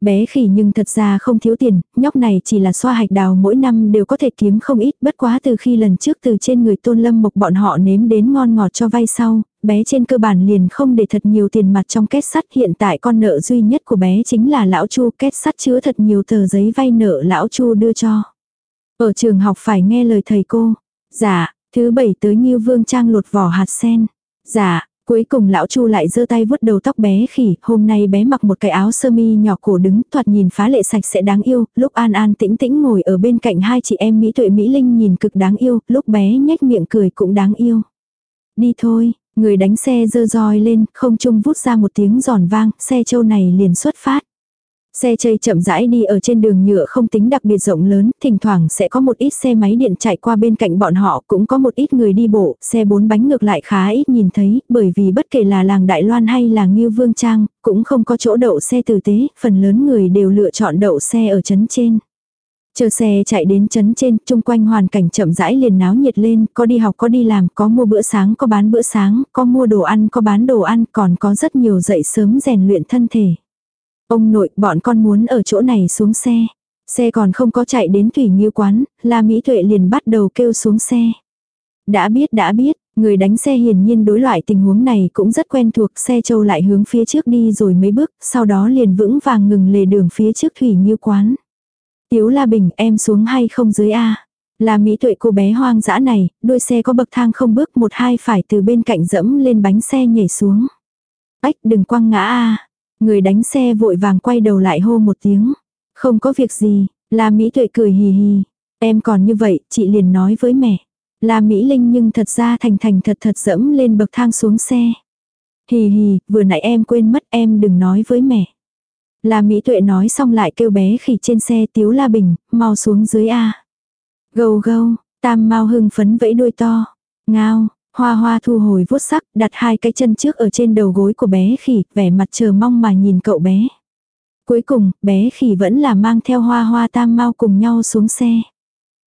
Bé khỉ nhưng thật ra không thiếu tiền, nhóc này chỉ là xoa hạch đào mỗi năm đều có thể kiếm không ít, bất quá từ khi lần trước từ trên người tôn lâm mộc bọn họ nếm đến ngon ngọt cho vay sau, bé trên cơ bản liền không để thật nhiều tiền mặt trong kết sắt. Hiện tại con nợ duy nhất của bé chính là lão chu kết sắt chứa thật nhiều tờ giấy vay nợ lão chu đưa cho. Ở trường học phải nghe lời thầy cô. Dạ, thứ bảy tới như vương trang lột vỏ hạt sen. Dạ, Cuối cùng lão Chu lại giơ tay vuốt đầu tóc bé khỉ, hôm nay bé mặc một cái áo sơ mi nhỏ cổ đứng, thoạt nhìn phá lệ sạch sẽ đáng yêu, lúc An An tĩnh tĩnh ngồi ở bên cạnh hai chị em Mỹ Tuệ Mỹ Linh nhìn cực đáng yêu, lúc bé nhếch miệng cười cũng đáng yêu. Đi thôi, người đánh xe dơ roi lên, không trung vút ra một tiếng giòn vang, xe châu này liền xuất phát. Xe chơi chậm rãi đi ở trên đường nhựa không tính đặc biệt rộng lớn, thỉnh thoảng sẽ có một ít xe máy điện chạy qua bên cạnh bọn họ, cũng có một ít người đi bộ, xe bốn bánh ngược lại khá ít nhìn thấy, bởi vì bất kể là làng Đại Loan hay làng Nghiêu Vương Trang, cũng không có chỗ đậu xe tử tế, phần lớn người đều lựa chọn đậu xe ở chấn trên. Chờ xe chạy đến chấn trên, chung quanh hoàn cảnh chậm rãi liền náo nhiệt lên, có đi học có đi làm, có mua bữa sáng có bán bữa sáng, có mua đồ ăn có bán đồ ăn, còn có rất nhiều dậy sớm rèn luyện thân thể. Ông nội, bọn con muốn ở chỗ này xuống xe. Xe còn không có chạy đến thủy như quán, La Mỹ Tuệ liền bắt đầu kêu xuống xe. Đã biết đã biết, người đánh xe hiển nhiên đối loại tình huống này cũng rất quen thuộc xe châu lại hướng phía trước đi rồi mấy bước, sau đó liền vững vàng ngừng lề đường phía trước thủy như quán. Tiếu La Bình em xuống hay không dưới A. là Mỹ Tuệ cô bé hoang dã này, đôi xe có bậc thang không bước một hai phải từ bên cạnh dẫm lên bánh xe nhảy xuống. Ách đừng quăng ngã A. Người đánh xe vội vàng quay đầu lại hô một tiếng. Không có việc gì, La Mỹ Tuệ cười hì hì. Em còn như vậy, chị liền nói với mẹ. La Mỹ Linh nhưng thật ra thành thành thật thật dẫm lên bậc thang xuống xe. Hì hì, vừa nãy em quên mất em đừng nói với mẹ. La Mỹ Tuệ nói xong lại kêu bé khỉ trên xe Tiếu La Bình, mau xuống dưới A. Gâu gâu, tam mau hưng phấn vẫy đuôi to. Ngao, Hoa hoa thu hồi vuốt sắc, đặt hai cái chân trước ở trên đầu gối của bé khỉ, vẻ mặt chờ mong mà nhìn cậu bé. Cuối cùng, bé khỉ vẫn là mang theo hoa hoa tam mau cùng nhau xuống xe.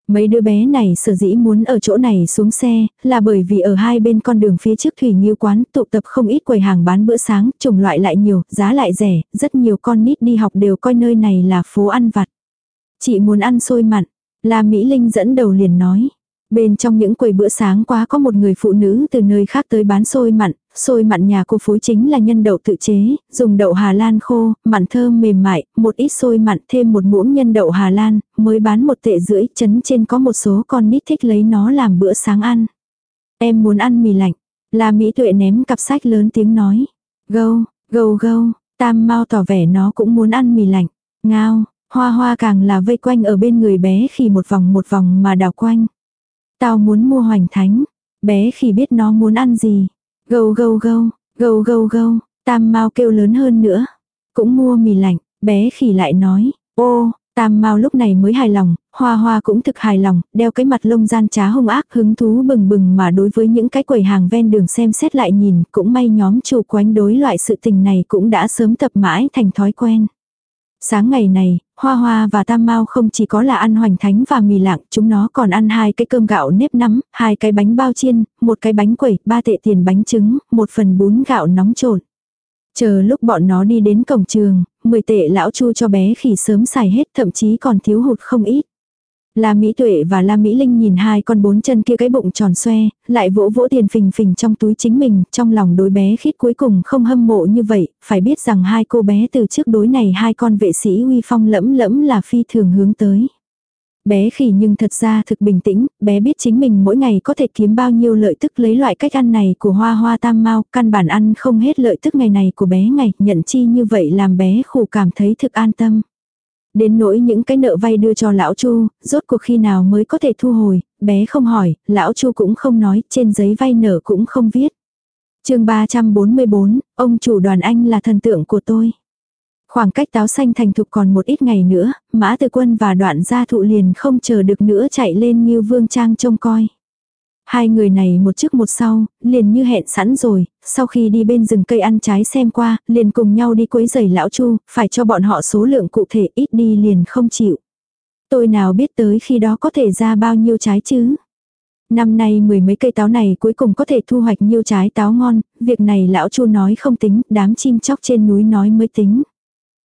Mấy đứa bé này sở dĩ muốn ở chỗ này xuống xe, là bởi vì ở hai bên con đường phía trước thủy nghiêu quán tụ tập không ít quầy hàng bán bữa sáng, chủng loại lại nhiều, giá lại rẻ, rất nhiều con nít đi học đều coi nơi này là phố ăn vặt. Chị muốn ăn xôi mặn, là Mỹ Linh dẫn đầu liền nói. Bên trong những quầy bữa sáng quá có một người phụ nữ từ nơi khác tới bán xôi mặn, xôi mặn nhà cô phối chính là nhân đậu tự chế, dùng đậu Hà Lan khô, mặn thơm mềm mại, một ít xôi mặn thêm một muỗng nhân đậu Hà Lan, mới bán một tệ rưỡi, chấn trên có một số con nít thích lấy nó làm bữa sáng ăn. Em muốn ăn mì lạnh. La Mỹ Tuệ ném cặp sách lớn tiếng nói. Gâu, gâu gâu, tam mau tỏ vẻ nó cũng muốn ăn mì lạnh. Ngao, hoa hoa càng là vây quanh ở bên người bé khi một vòng một vòng mà đảo quanh. Tao muốn mua hoành thánh. Bé khi biết nó muốn ăn gì. Gâu gâu gâu, gâu gâu gâu, tam mau kêu lớn hơn nữa. Cũng mua mì lạnh, bé khỉ lại nói, ô, Tam mau lúc này mới hài lòng, Hoa Hoa cũng thực hài lòng, đeo cái mặt lông gian trá hung ác hứng thú bừng bừng mà đối với những cái quầy hàng ven đường xem xét lại nhìn, cũng may nhóm chủ quánh đối loại sự tình này cũng đã sớm tập mãi thành thói quen. Sáng ngày này, Hoa Hoa và Tam Mao không chỉ có là ăn hoành thánh và mì lạng, chúng nó còn ăn hai cái cơm gạo nếp nắm, hai cái bánh bao chiên, một cái bánh quẩy, ba tệ tiền bánh trứng, một phần bún gạo nóng trộn. Chờ lúc bọn nó đi đến cổng trường, 10 tệ lão chu cho bé khỉ sớm xài hết thậm chí còn thiếu hụt không ít. La Mỹ Tuệ và La Mỹ Linh nhìn hai con bốn chân kia cái bụng tròn xoe, lại vỗ vỗ tiền phình phình trong túi chính mình, trong lòng đối bé khít cuối cùng không hâm mộ như vậy, phải biết rằng hai cô bé từ trước đối này hai con vệ sĩ uy phong lẫm lẫm là phi thường hướng tới. Bé khỉ nhưng thật ra thực bình tĩnh, bé biết chính mình mỗi ngày có thể kiếm bao nhiêu lợi tức lấy loại cách ăn này của hoa hoa tam mau, căn bản ăn không hết lợi tức ngày này của bé ngày, nhận chi như vậy làm bé khổ cảm thấy thực an tâm. Đến nỗi những cái nợ vay đưa cho lão Chu, rốt cuộc khi nào mới có thể thu hồi, bé không hỏi, lão Chu cũng không nói, trên giấy vay nợ cũng không viết. chương 344, ông chủ đoàn anh là thần tượng của tôi. Khoảng cách táo xanh thành thục còn một ít ngày nữa, mã từ quân và đoạn gia thụ liền không chờ được nữa chạy lên như vương trang trông coi. Hai người này một trước một sau, liền như hẹn sẵn rồi, sau khi đi bên rừng cây ăn trái xem qua, liền cùng nhau đi quấy giày lão chu, phải cho bọn họ số lượng cụ thể ít đi liền không chịu. Tôi nào biết tới khi đó có thể ra bao nhiêu trái chứ? Năm nay mười mấy cây táo này cuối cùng có thể thu hoạch nhiêu trái táo ngon, việc này lão chu nói không tính, đám chim chóc trên núi nói mới tính.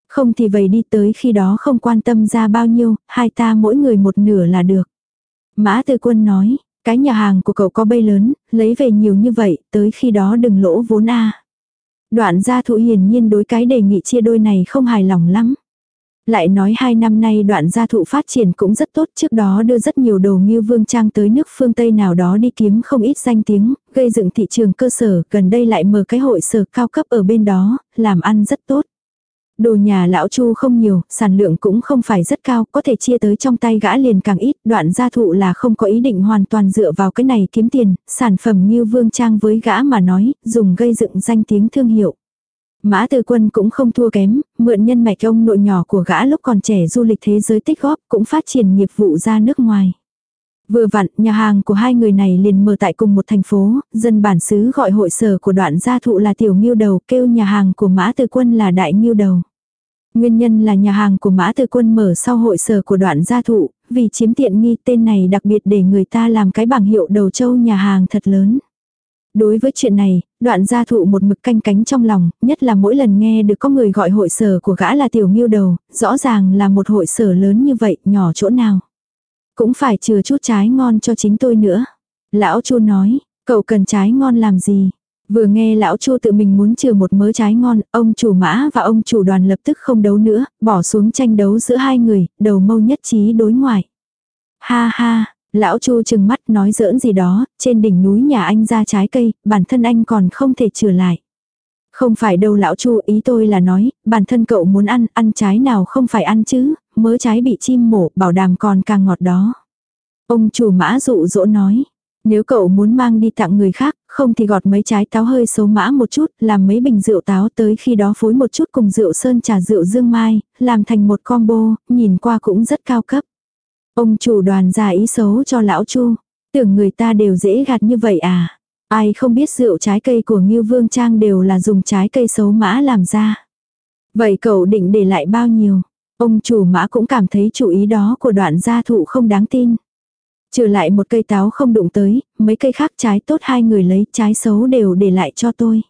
Không thì vậy đi tới khi đó không quan tâm ra bao nhiêu, hai ta mỗi người một nửa là được. Mã Tư Quân nói, cái nhà hàng của cậu có bay lớn, lấy về nhiều như vậy, tới khi đó đừng lỗ vốn a. Đoạn gia thụ hiển nhiên đối cái đề nghị chia đôi này không hài lòng lắm. Lại nói hai năm nay đoạn gia thụ phát triển cũng rất tốt trước đó đưa rất nhiều đồ như vương trang tới nước phương Tây nào đó đi kiếm không ít danh tiếng, gây dựng thị trường cơ sở, gần đây lại mở cái hội sở cao cấp ở bên đó, làm ăn rất tốt. Đồ nhà lão Chu không nhiều, sản lượng cũng không phải rất cao, có thể chia tới trong tay gã liền càng ít, đoạn gia thụ là không có ý định hoàn toàn dựa vào cái này kiếm tiền, sản phẩm như vương trang với gã mà nói, dùng gây dựng danh tiếng thương hiệu. Mã Từ Quân cũng không thua kém, mượn nhân mạch ông nội nhỏ của gã lúc còn trẻ du lịch thế giới tích góp cũng phát triển nghiệp vụ ra nước ngoài. Vừa vặn, nhà hàng của hai người này liền mở tại cùng một thành phố, dân bản xứ gọi hội sở của đoạn gia thụ là tiểu nghiêu đầu, kêu nhà hàng của mã từ quân là đại nghiêu đầu. Nguyên nhân là nhà hàng của mã từ quân mở sau hội sở của đoạn gia thụ, vì chiếm tiện nghi tên này đặc biệt để người ta làm cái bảng hiệu đầu châu nhà hàng thật lớn. Đối với chuyện này, đoạn gia thụ một mực canh cánh trong lòng, nhất là mỗi lần nghe được có người gọi hội sở của gã là tiểu nghiêu đầu, rõ ràng là một hội sở lớn như vậy, nhỏ chỗ nào. Cũng phải chừa chút trái ngon cho chính tôi nữa. Lão chu nói, cậu cần trái ngon làm gì? Vừa nghe lão chu tự mình muốn trừ một mớ trái ngon, ông chủ mã và ông chủ đoàn lập tức không đấu nữa, bỏ xuống tranh đấu giữa hai người, đầu mâu nhất trí đối ngoại. Ha ha, lão chu chừng mắt nói giỡn gì đó, trên đỉnh núi nhà anh ra trái cây, bản thân anh còn không thể trừ lại. Không phải đâu lão chu ý tôi là nói, bản thân cậu muốn ăn, ăn trái nào không phải ăn chứ, mớ trái bị chim mổ, bảo đảm còn càng ngọt đó. Ông chủ mã dụ dỗ nói, nếu cậu muốn mang đi tặng người khác, không thì gọt mấy trái táo hơi xấu mã một chút, làm mấy bình rượu táo tới khi đó phối một chút cùng rượu sơn trà rượu dương mai, làm thành một combo, nhìn qua cũng rất cao cấp. Ông chủ đoàn ra ý xấu cho lão chu, tưởng người ta đều dễ gạt như vậy à. Ai không biết rượu trái cây của Ngưu Vương Trang đều là dùng trái cây xấu mã làm ra. Vậy cậu định để lại bao nhiêu? Ông chủ mã cũng cảm thấy chủ ý đó của đoạn gia thụ không đáng tin. Trừ lại một cây táo không đụng tới, mấy cây khác trái tốt hai người lấy, trái xấu đều để lại cho tôi.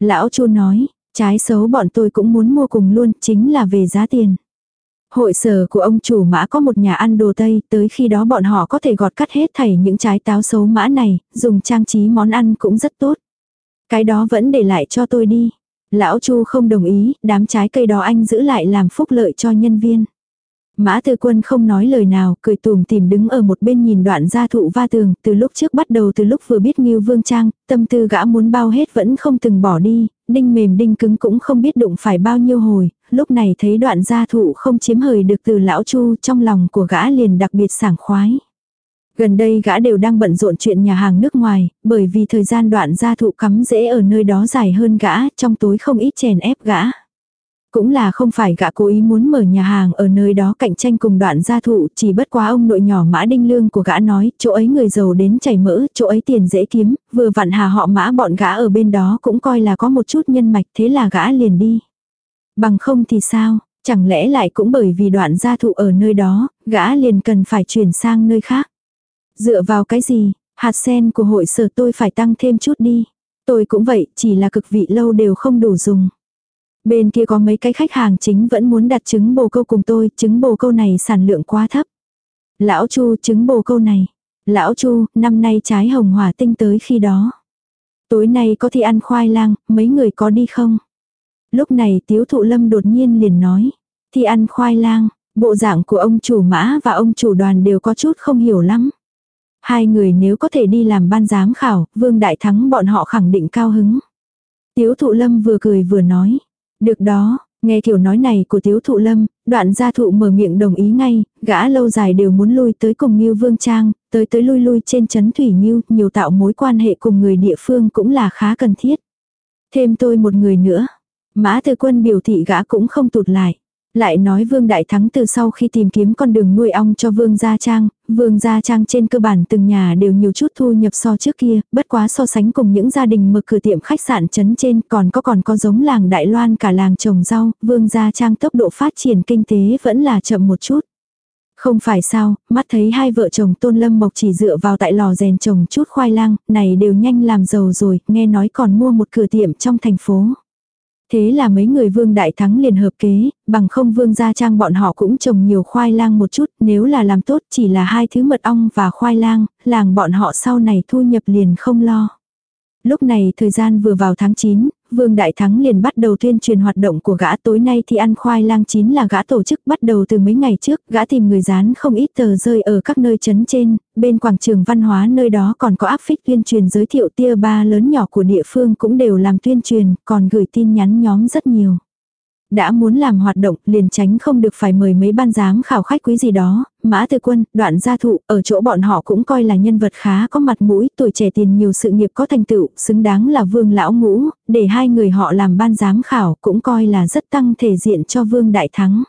Lão chu nói, trái xấu bọn tôi cũng muốn mua cùng luôn, chính là về giá tiền. Hội sở của ông chủ mã có một nhà ăn đồ Tây, tới khi đó bọn họ có thể gọt cắt hết thảy những trái táo xấu mã này, dùng trang trí món ăn cũng rất tốt. Cái đó vẫn để lại cho tôi đi. Lão Chu không đồng ý, đám trái cây đó anh giữ lại làm phúc lợi cho nhân viên. Mã Tư Quân không nói lời nào, cười tùm tìm đứng ở một bên nhìn đoạn gia thụ va tường, từ lúc trước bắt đầu từ lúc vừa biết Ngưu Vương Trang, tâm tư gã muốn bao hết vẫn không từng bỏ đi, đinh mềm đinh cứng cũng không biết đụng phải bao nhiêu hồi, lúc này thấy đoạn gia thụ không chiếm hời được từ lão Chu trong lòng của gã liền đặc biệt sảng khoái. Gần đây gã đều đang bận rộn chuyện nhà hàng nước ngoài, bởi vì thời gian đoạn gia thụ cắm rễ ở nơi đó dài hơn gã, trong tối không ít chèn ép gã. Cũng là không phải gã cố ý muốn mở nhà hàng ở nơi đó cạnh tranh cùng đoạn gia thụ, chỉ bất quá ông nội nhỏ mã đinh lương của gã nói, chỗ ấy người giàu đến chảy mỡ, chỗ ấy tiền dễ kiếm, vừa vặn hà họ mã bọn gã ở bên đó cũng coi là có một chút nhân mạch thế là gã liền đi. Bằng không thì sao, chẳng lẽ lại cũng bởi vì đoạn gia thụ ở nơi đó, gã liền cần phải chuyển sang nơi khác. Dựa vào cái gì, hạt sen của hội sở tôi phải tăng thêm chút đi. Tôi cũng vậy, chỉ là cực vị lâu đều không đủ dùng. Bên kia có mấy cái khách hàng chính vẫn muốn đặt trứng bồ câu cùng tôi, trứng bồ câu này sản lượng quá thấp. Lão Chu trứng bồ câu này. Lão Chu, năm nay trái hồng hỏa tinh tới khi đó. Tối nay có thi ăn khoai lang, mấy người có đi không? Lúc này tiếu thụ lâm đột nhiên liền nói. Thi ăn khoai lang, bộ dạng của ông chủ mã và ông chủ đoàn đều có chút không hiểu lắm. Hai người nếu có thể đi làm ban giám khảo, Vương Đại Thắng bọn họ khẳng định cao hứng. Tiếu thụ lâm vừa cười vừa nói. Được đó, nghe kiểu nói này của tiếu thụ lâm, đoạn gia thụ mở miệng đồng ý ngay, gã lâu dài đều muốn lui tới cùng Ngưu Vương Trang, tới tới lui lui trên chấn Thủy Ngưu, nhiều tạo mối quan hệ cùng người địa phương cũng là khá cần thiết. Thêm tôi một người nữa. Mã Tư Quân biểu thị gã cũng không tụt lại. Lại nói Vương Đại Thắng từ sau khi tìm kiếm con đường nuôi ong cho Vương Gia Trang, Vương Gia Trang trên cơ bản từng nhà đều nhiều chút thu nhập so trước kia, bất quá so sánh cùng những gia đình mở cửa tiệm khách sạn chấn trên còn có còn có giống làng Đại Loan cả làng trồng rau, Vương Gia Trang tốc độ phát triển kinh tế vẫn là chậm một chút. Không phải sao, mắt thấy hai vợ chồng Tôn Lâm Mộc chỉ dựa vào tại lò rèn trồng chút khoai lang, này đều nhanh làm giàu rồi, nghe nói còn mua một cửa tiệm trong thành phố. Thế là mấy người vương đại thắng liền hợp kế, bằng không vương gia trang bọn họ cũng trồng nhiều khoai lang một chút, nếu là làm tốt chỉ là hai thứ mật ong và khoai lang, làng bọn họ sau này thu nhập liền không lo. Lúc này thời gian vừa vào tháng 9, Vương Đại Thắng liền bắt đầu tuyên truyền hoạt động của gã tối nay thì ăn khoai lang chín là gã tổ chức bắt đầu từ mấy ngày trước, gã tìm người dán không ít tờ rơi ở các nơi chấn trên, bên quảng trường văn hóa nơi đó còn có áp phích tuyên truyền giới thiệu tia ba lớn nhỏ của địa phương cũng đều làm tuyên truyền, còn gửi tin nhắn nhóm rất nhiều đã muốn làm hoạt động liền tránh không được phải mời mấy ban giám khảo khách quý gì đó, mã tư quân, đoạn gia thụ, ở chỗ bọn họ cũng coi là nhân vật khá có mặt mũi, tuổi trẻ tiền nhiều sự nghiệp có thành tựu, xứng đáng là vương lão ngũ, để hai người họ làm ban giám khảo cũng coi là rất tăng thể diện cho vương đại thắng.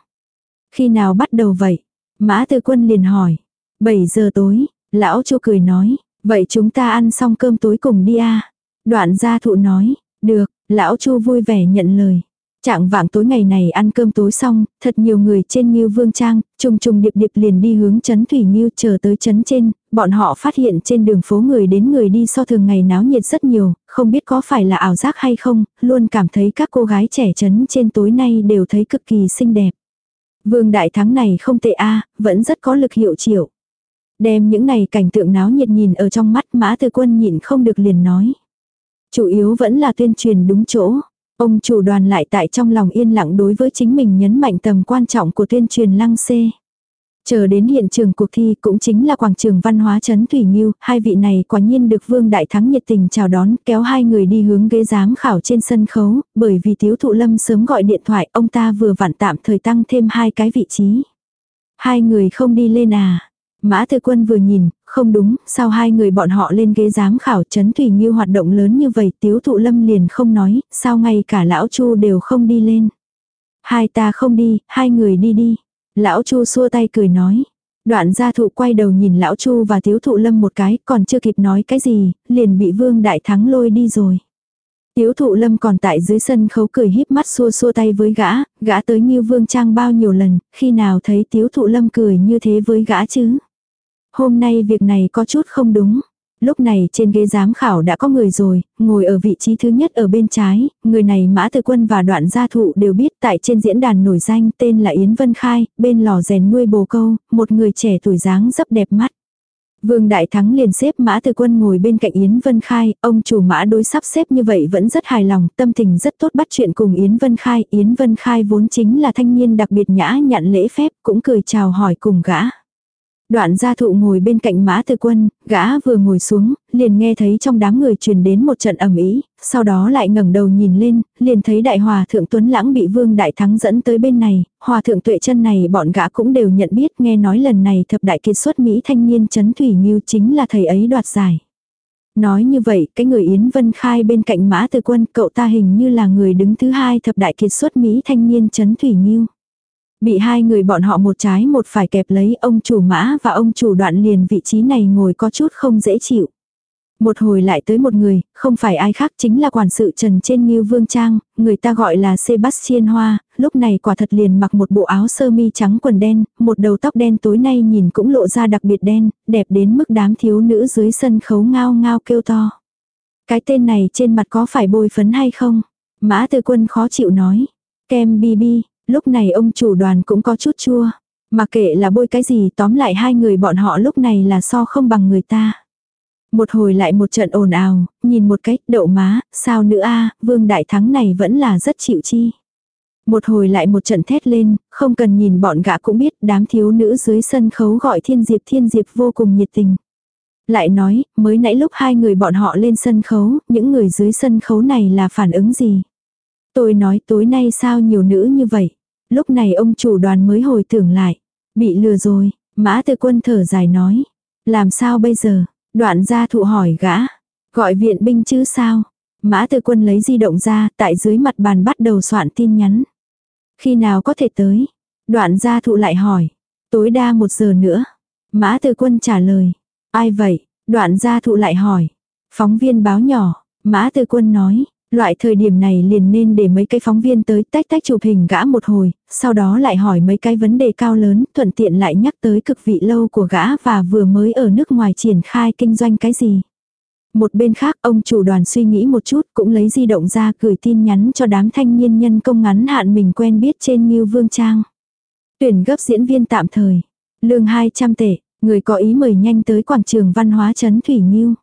Khi nào bắt đầu vậy? Mã tư quân liền hỏi. 7 giờ tối, lão chu cười nói, vậy chúng ta ăn xong cơm tối cùng đi à? Đoạn gia thụ nói, được, lão chu vui vẻ nhận lời. Trạng vạng tối ngày này ăn cơm tối xong, thật nhiều người trên Ngưu Vương Trang, trùng trùng điệp điệp liền đi hướng chấn Thủy Ngưu chờ tới chấn trên, bọn họ phát hiện trên đường phố người đến người đi so thường ngày náo nhiệt rất nhiều, không biết có phải là ảo giác hay không, luôn cảm thấy các cô gái trẻ chấn trên tối nay đều thấy cực kỳ xinh đẹp. Vương Đại Thắng này không tệ a vẫn rất có lực hiệu triệu. Đem những này cảnh tượng náo nhiệt nhìn ở trong mắt mã tư quân nhịn không được liền nói. Chủ yếu vẫn là tuyên truyền đúng chỗ. Ông chủ đoàn lại tại trong lòng yên lặng đối với chính mình nhấn mạnh tầm quan trọng của tuyên truyền lăng xê. Chờ đến hiện trường cuộc thi cũng chính là quảng trường văn hóa trấn Thủy Nghiêu, hai vị này quả nhiên được Vương Đại Thắng nhiệt tình chào đón, kéo hai người đi hướng ghế giám khảo trên sân khấu, bởi vì Tiếu Thụ Lâm sớm gọi điện thoại, ông ta vừa vặn tạm thời tăng thêm hai cái vị trí. Hai người không đi lên à? Mã Tư Quân vừa nhìn, không đúng, sao hai người bọn họ lên ghế giám khảo chấn thủy nghiêu hoạt động lớn như vậy, tiếu thụ lâm liền không nói, sao ngay cả lão Chu đều không đi lên. Hai ta không đi, hai người đi đi. Lão Chu xua tay cười nói. Đoạn gia thụ quay đầu nhìn lão Chu và tiếu thụ lâm một cái, còn chưa kịp nói cái gì, liền bị vương đại thắng lôi đi rồi. Tiếu thụ lâm còn tại dưới sân khấu cười híp mắt xua xua tay với gã, gã tới như vương trang bao nhiêu lần, khi nào thấy tiếu thụ lâm cười như thế với gã chứ. Hôm nay việc này có chút không đúng. Lúc này trên ghế giám khảo đã có người rồi, ngồi ở vị trí thứ nhất ở bên trái, người này Mã Từ Quân và Đoạn Gia Thụ đều biết tại trên diễn đàn nổi danh tên là Yến Vân Khai, bên lò rèn nuôi bồ câu, một người trẻ tuổi dáng rất đẹp mắt. Vương Đại Thắng liền xếp Mã Từ Quân ngồi bên cạnh Yến Vân Khai, ông chủ Mã đối sắp xếp như vậy vẫn rất hài lòng, tâm tình rất tốt bắt chuyện cùng Yến Vân Khai. Yến Vân Khai vốn chính là thanh niên đặc biệt nhã nhận lễ phép, cũng cười chào hỏi cùng gã. Đoạn gia thụ ngồi bên cạnh mã tư quân, gã vừa ngồi xuống, liền nghe thấy trong đám người truyền đến một trận ầm ĩ, sau đó lại ngẩng đầu nhìn lên, liền thấy đại hòa thượng Tuấn Lãng bị Vương Đại Thắng dẫn tới bên này, hòa thượng tuệ chân này bọn gã cũng đều nhận biết nghe nói lần này thập đại kiệt xuất Mỹ thanh niên chấn thủy nghiêu chính là thầy ấy đoạt giải. Nói như vậy, cái người Yến Vân Khai bên cạnh mã tư quân cậu ta hình như là người đứng thứ hai thập đại kiệt xuất Mỹ thanh niên chấn thủy nghiêu. Bị hai người bọn họ một trái một phải kẹp lấy ông chủ mã và ông chủ đoạn liền vị trí này ngồi có chút không dễ chịu. Một hồi lại tới một người, không phải ai khác chính là quản sự Trần trên như Vương Trang, người ta gọi là Sebastian Hoa, lúc này quả thật liền mặc một bộ áo sơ mi trắng quần đen, một đầu tóc đen tối nay nhìn cũng lộ ra đặc biệt đen, đẹp đến mức đám thiếu nữ dưới sân khấu ngao ngao kêu to. Cái tên này trên mặt có phải bôi phấn hay không? Mã Tư Quân khó chịu nói. Kem BB, Lúc này ông chủ đoàn cũng có chút chua. Mà kệ là bôi cái gì tóm lại hai người bọn họ lúc này là so không bằng người ta. Một hồi lại một trận ồn ào, nhìn một cách đậu má, sao nữa a vương đại thắng này vẫn là rất chịu chi. Một hồi lại một trận thét lên, không cần nhìn bọn gã cũng biết đám thiếu nữ dưới sân khấu gọi thiên diệp thiên diệp vô cùng nhiệt tình. Lại nói, mới nãy lúc hai người bọn họ lên sân khấu, những người dưới sân khấu này là phản ứng gì? Tôi nói tối nay sao nhiều nữ như vậy. Lúc này ông chủ đoàn mới hồi tưởng lại. Bị lừa rồi, mã tư quân thở dài nói. Làm sao bây giờ? Đoạn gia thụ hỏi gã. Gọi viện binh chứ sao? Mã tư quân lấy di động ra, tại dưới mặt bàn bắt đầu soạn tin nhắn. Khi nào có thể tới? Đoạn gia thụ lại hỏi. Tối đa một giờ nữa. Mã tư quân trả lời. Ai vậy? Đoạn gia thụ lại hỏi. Phóng viên báo nhỏ. Mã tư quân nói. Loại thời điểm này liền nên để mấy cái phóng viên tới tách tách chụp hình gã một hồi, sau đó lại hỏi mấy cái vấn đề cao lớn, thuận tiện lại nhắc tới cực vị lâu của gã và vừa mới ở nước ngoài triển khai kinh doanh cái gì. Một bên khác ông chủ đoàn suy nghĩ một chút cũng lấy di động ra gửi tin nhắn cho đám thanh niên nhân công ngắn hạn mình quen biết trên Ngưu Vương Trang. Tuyển gấp diễn viên tạm thời. Lương 200 tệ, người có ý mời nhanh tới quảng trường văn hóa trấn Thủy Ngưu.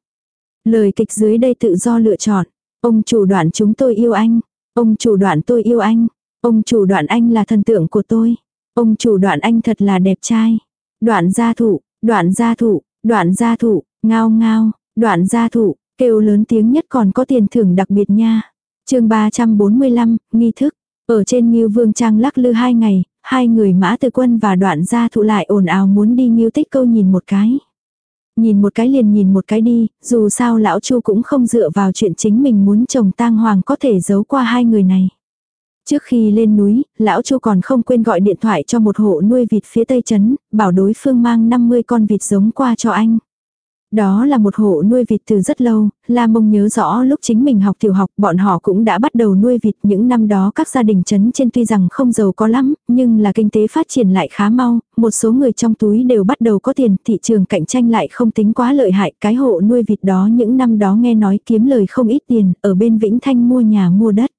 Lời kịch dưới đây tự do lựa chọn. Ông chủ đoạn chúng tôi yêu anh. Ông chủ đoạn tôi yêu anh. Ông chủ đoạn anh là thần tượng của tôi. Ông chủ đoạn anh thật là đẹp trai. Đoạn gia thụ, đoạn gia thụ, đoạn gia thụ, ngao ngao, đoạn gia thụ, kêu lớn tiếng nhất còn có tiền thưởng đặc biệt nha. chương 345, nghi thức. Ở trên Nghiêu Vương Trang lắc lư hai ngày, hai người mã từ quân và đoạn gia thụ lại ồn ào muốn đi Nghiêu tích câu nhìn một cái. Nhìn một cái liền nhìn một cái đi, dù sao lão chu cũng không dựa vào chuyện chính mình muốn chồng tang hoàng có thể giấu qua hai người này. Trước khi lên núi, lão chu còn không quên gọi điện thoại cho một hộ nuôi vịt phía tây trấn, bảo đối phương mang 50 con vịt giống qua cho anh. Đó là một hộ nuôi vịt từ rất lâu, La Mông nhớ rõ lúc chính mình học tiểu học bọn họ cũng đã bắt đầu nuôi vịt. Những năm đó các gia đình chấn trên tuy rằng không giàu có lắm, nhưng là kinh tế phát triển lại khá mau, một số người trong túi đều bắt đầu có tiền, thị trường cạnh tranh lại không tính quá lợi hại, cái hộ nuôi vịt đó những năm đó nghe nói kiếm lời không ít tiền, ở bên Vĩnh Thanh mua nhà mua đất.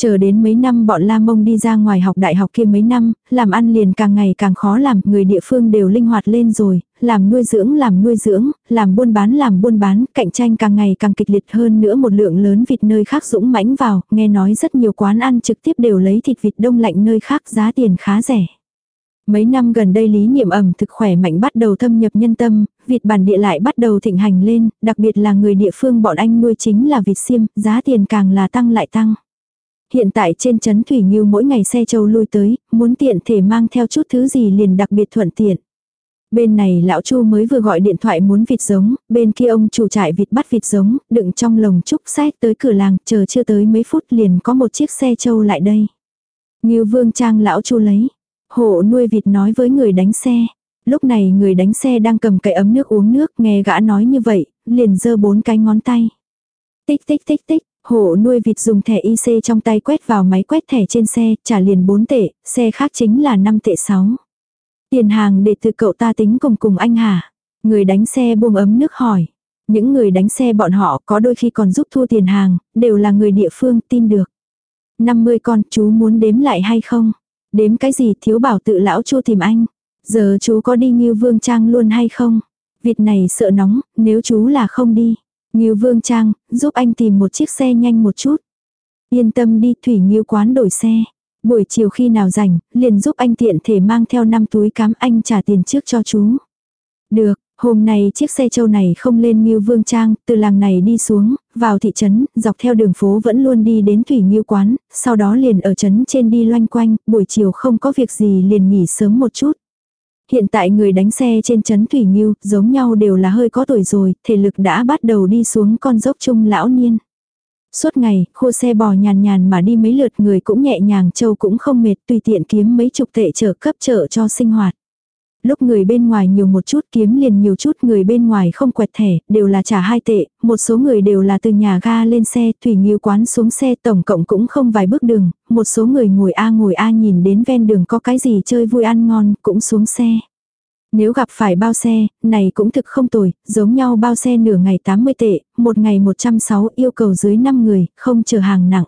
Chờ đến mấy năm bọn La Mông đi ra ngoài học đại học kia mấy năm, làm ăn liền càng ngày càng khó làm, người địa phương đều linh hoạt lên rồi, làm nuôi dưỡng làm nuôi dưỡng, làm buôn bán làm buôn bán, cạnh tranh càng ngày càng kịch liệt hơn nữa một lượng lớn vịt nơi khác dũng mãnh vào, nghe nói rất nhiều quán ăn trực tiếp đều lấy thịt vịt đông lạnh nơi khác giá tiền khá rẻ. Mấy năm gần đây lý niệm ẩm thực khỏe mạnh bắt đầu thâm nhập nhân tâm, vịt bản địa lại bắt đầu thịnh hành lên, đặc biệt là người địa phương bọn anh nuôi chính là vịt xiêm, giá tiền càng là tăng lại tăng. Hiện tại trên chấn Thủy Ngưu mỗi ngày xe châu lui tới, muốn tiện thể mang theo chút thứ gì liền đặc biệt thuận tiện. Bên này lão Chu mới vừa gọi điện thoại muốn vịt giống, bên kia ông chủ trại vịt bắt vịt giống, đựng trong lồng trúc xét tới cửa làng, chờ chưa tới mấy phút liền có một chiếc xe châu lại đây. Ngưu vương trang lão Chu lấy. Hộ nuôi vịt nói với người đánh xe. Lúc này người đánh xe đang cầm cái ấm nước uống nước, nghe gã nói như vậy, liền giơ bốn cái ngón tay. Tích tích tích tích, Hộ nuôi vịt dùng thẻ IC trong tay quét vào máy quét thẻ trên xe, trả liền 4 tệ, xe khác chính là 5 tệ 6. Tiền hàng để từ cậu ta tính cùng cùng anh hả? Người đánh xe buông ấm nước hỏi. Những người đánh xe bọn họ có đôi khi còn giúp thu tiền hàng, đều là người địa phương tin được. 50 con chú muốn đếm lại hay không? Đếm cái gì thiếu bảo tự lão chu tìm anh. Giờ chú có đi như vương trang luôn hay không? Vịt này sợ nóng, nếu chú là không đi. Nghiêu Vương Trang, giúp anh tìm một chiếc xe nhanh một chút. Yên tâm đi, Thủy Nghiêu quán đổi xe. Buổi chiều khi nào rảnh, liền giúp anh tiện thể mang theo 5 túi cám anh trả tiền trước cho chú. Được, hôm nay chiếc xe châu này không lên Nghiêu Vương Trang, từ làng này đi xuống, vào thị trấn, dọc theo đường phố vẫn luôn đi đến Thủy Nghiêu quán, sau đó liền ở trấn trên đi loanh quanh, buổi chiều không có việc gì liền nghỉ sớm một chút. Hiện tại người đánh xe trên chấn Thủy Nghiêu, giống nhau đều là hơi có tuổi rồi, thể lực đã bắt đầu đi xuống con dốc trung lão niên. Suốt ngày, khô xe bò nhàn nhàn mà đi mấy lượt người cũng nhẹ nhàng châu cũng không mệt tùy tiện kiếm mấy chục tệ trợ cấp trợ cho sinh hoạt. Lúc người bên ngoài nhiều một chút kiếm liền nhiều chút người bên ngoài không quẹt thẻ, đều là trả hai tệ, một số người đều là từ nhà ga lên xe, thủy nghiêu quán xuống xe tổng cộng cũng không vài bước đường, một số người ngồi A ngồi A nhìn đến ven đường có cái gì chơi vui ăn ngon, cũng xuống xe. Nếu gặp phải bao xe, này cũng thực không tồi, giống nhau bao xe nửa ngày 80 tệ, một ngày 106 yêu cầu dưới 5 người, không chờ hàng nặng.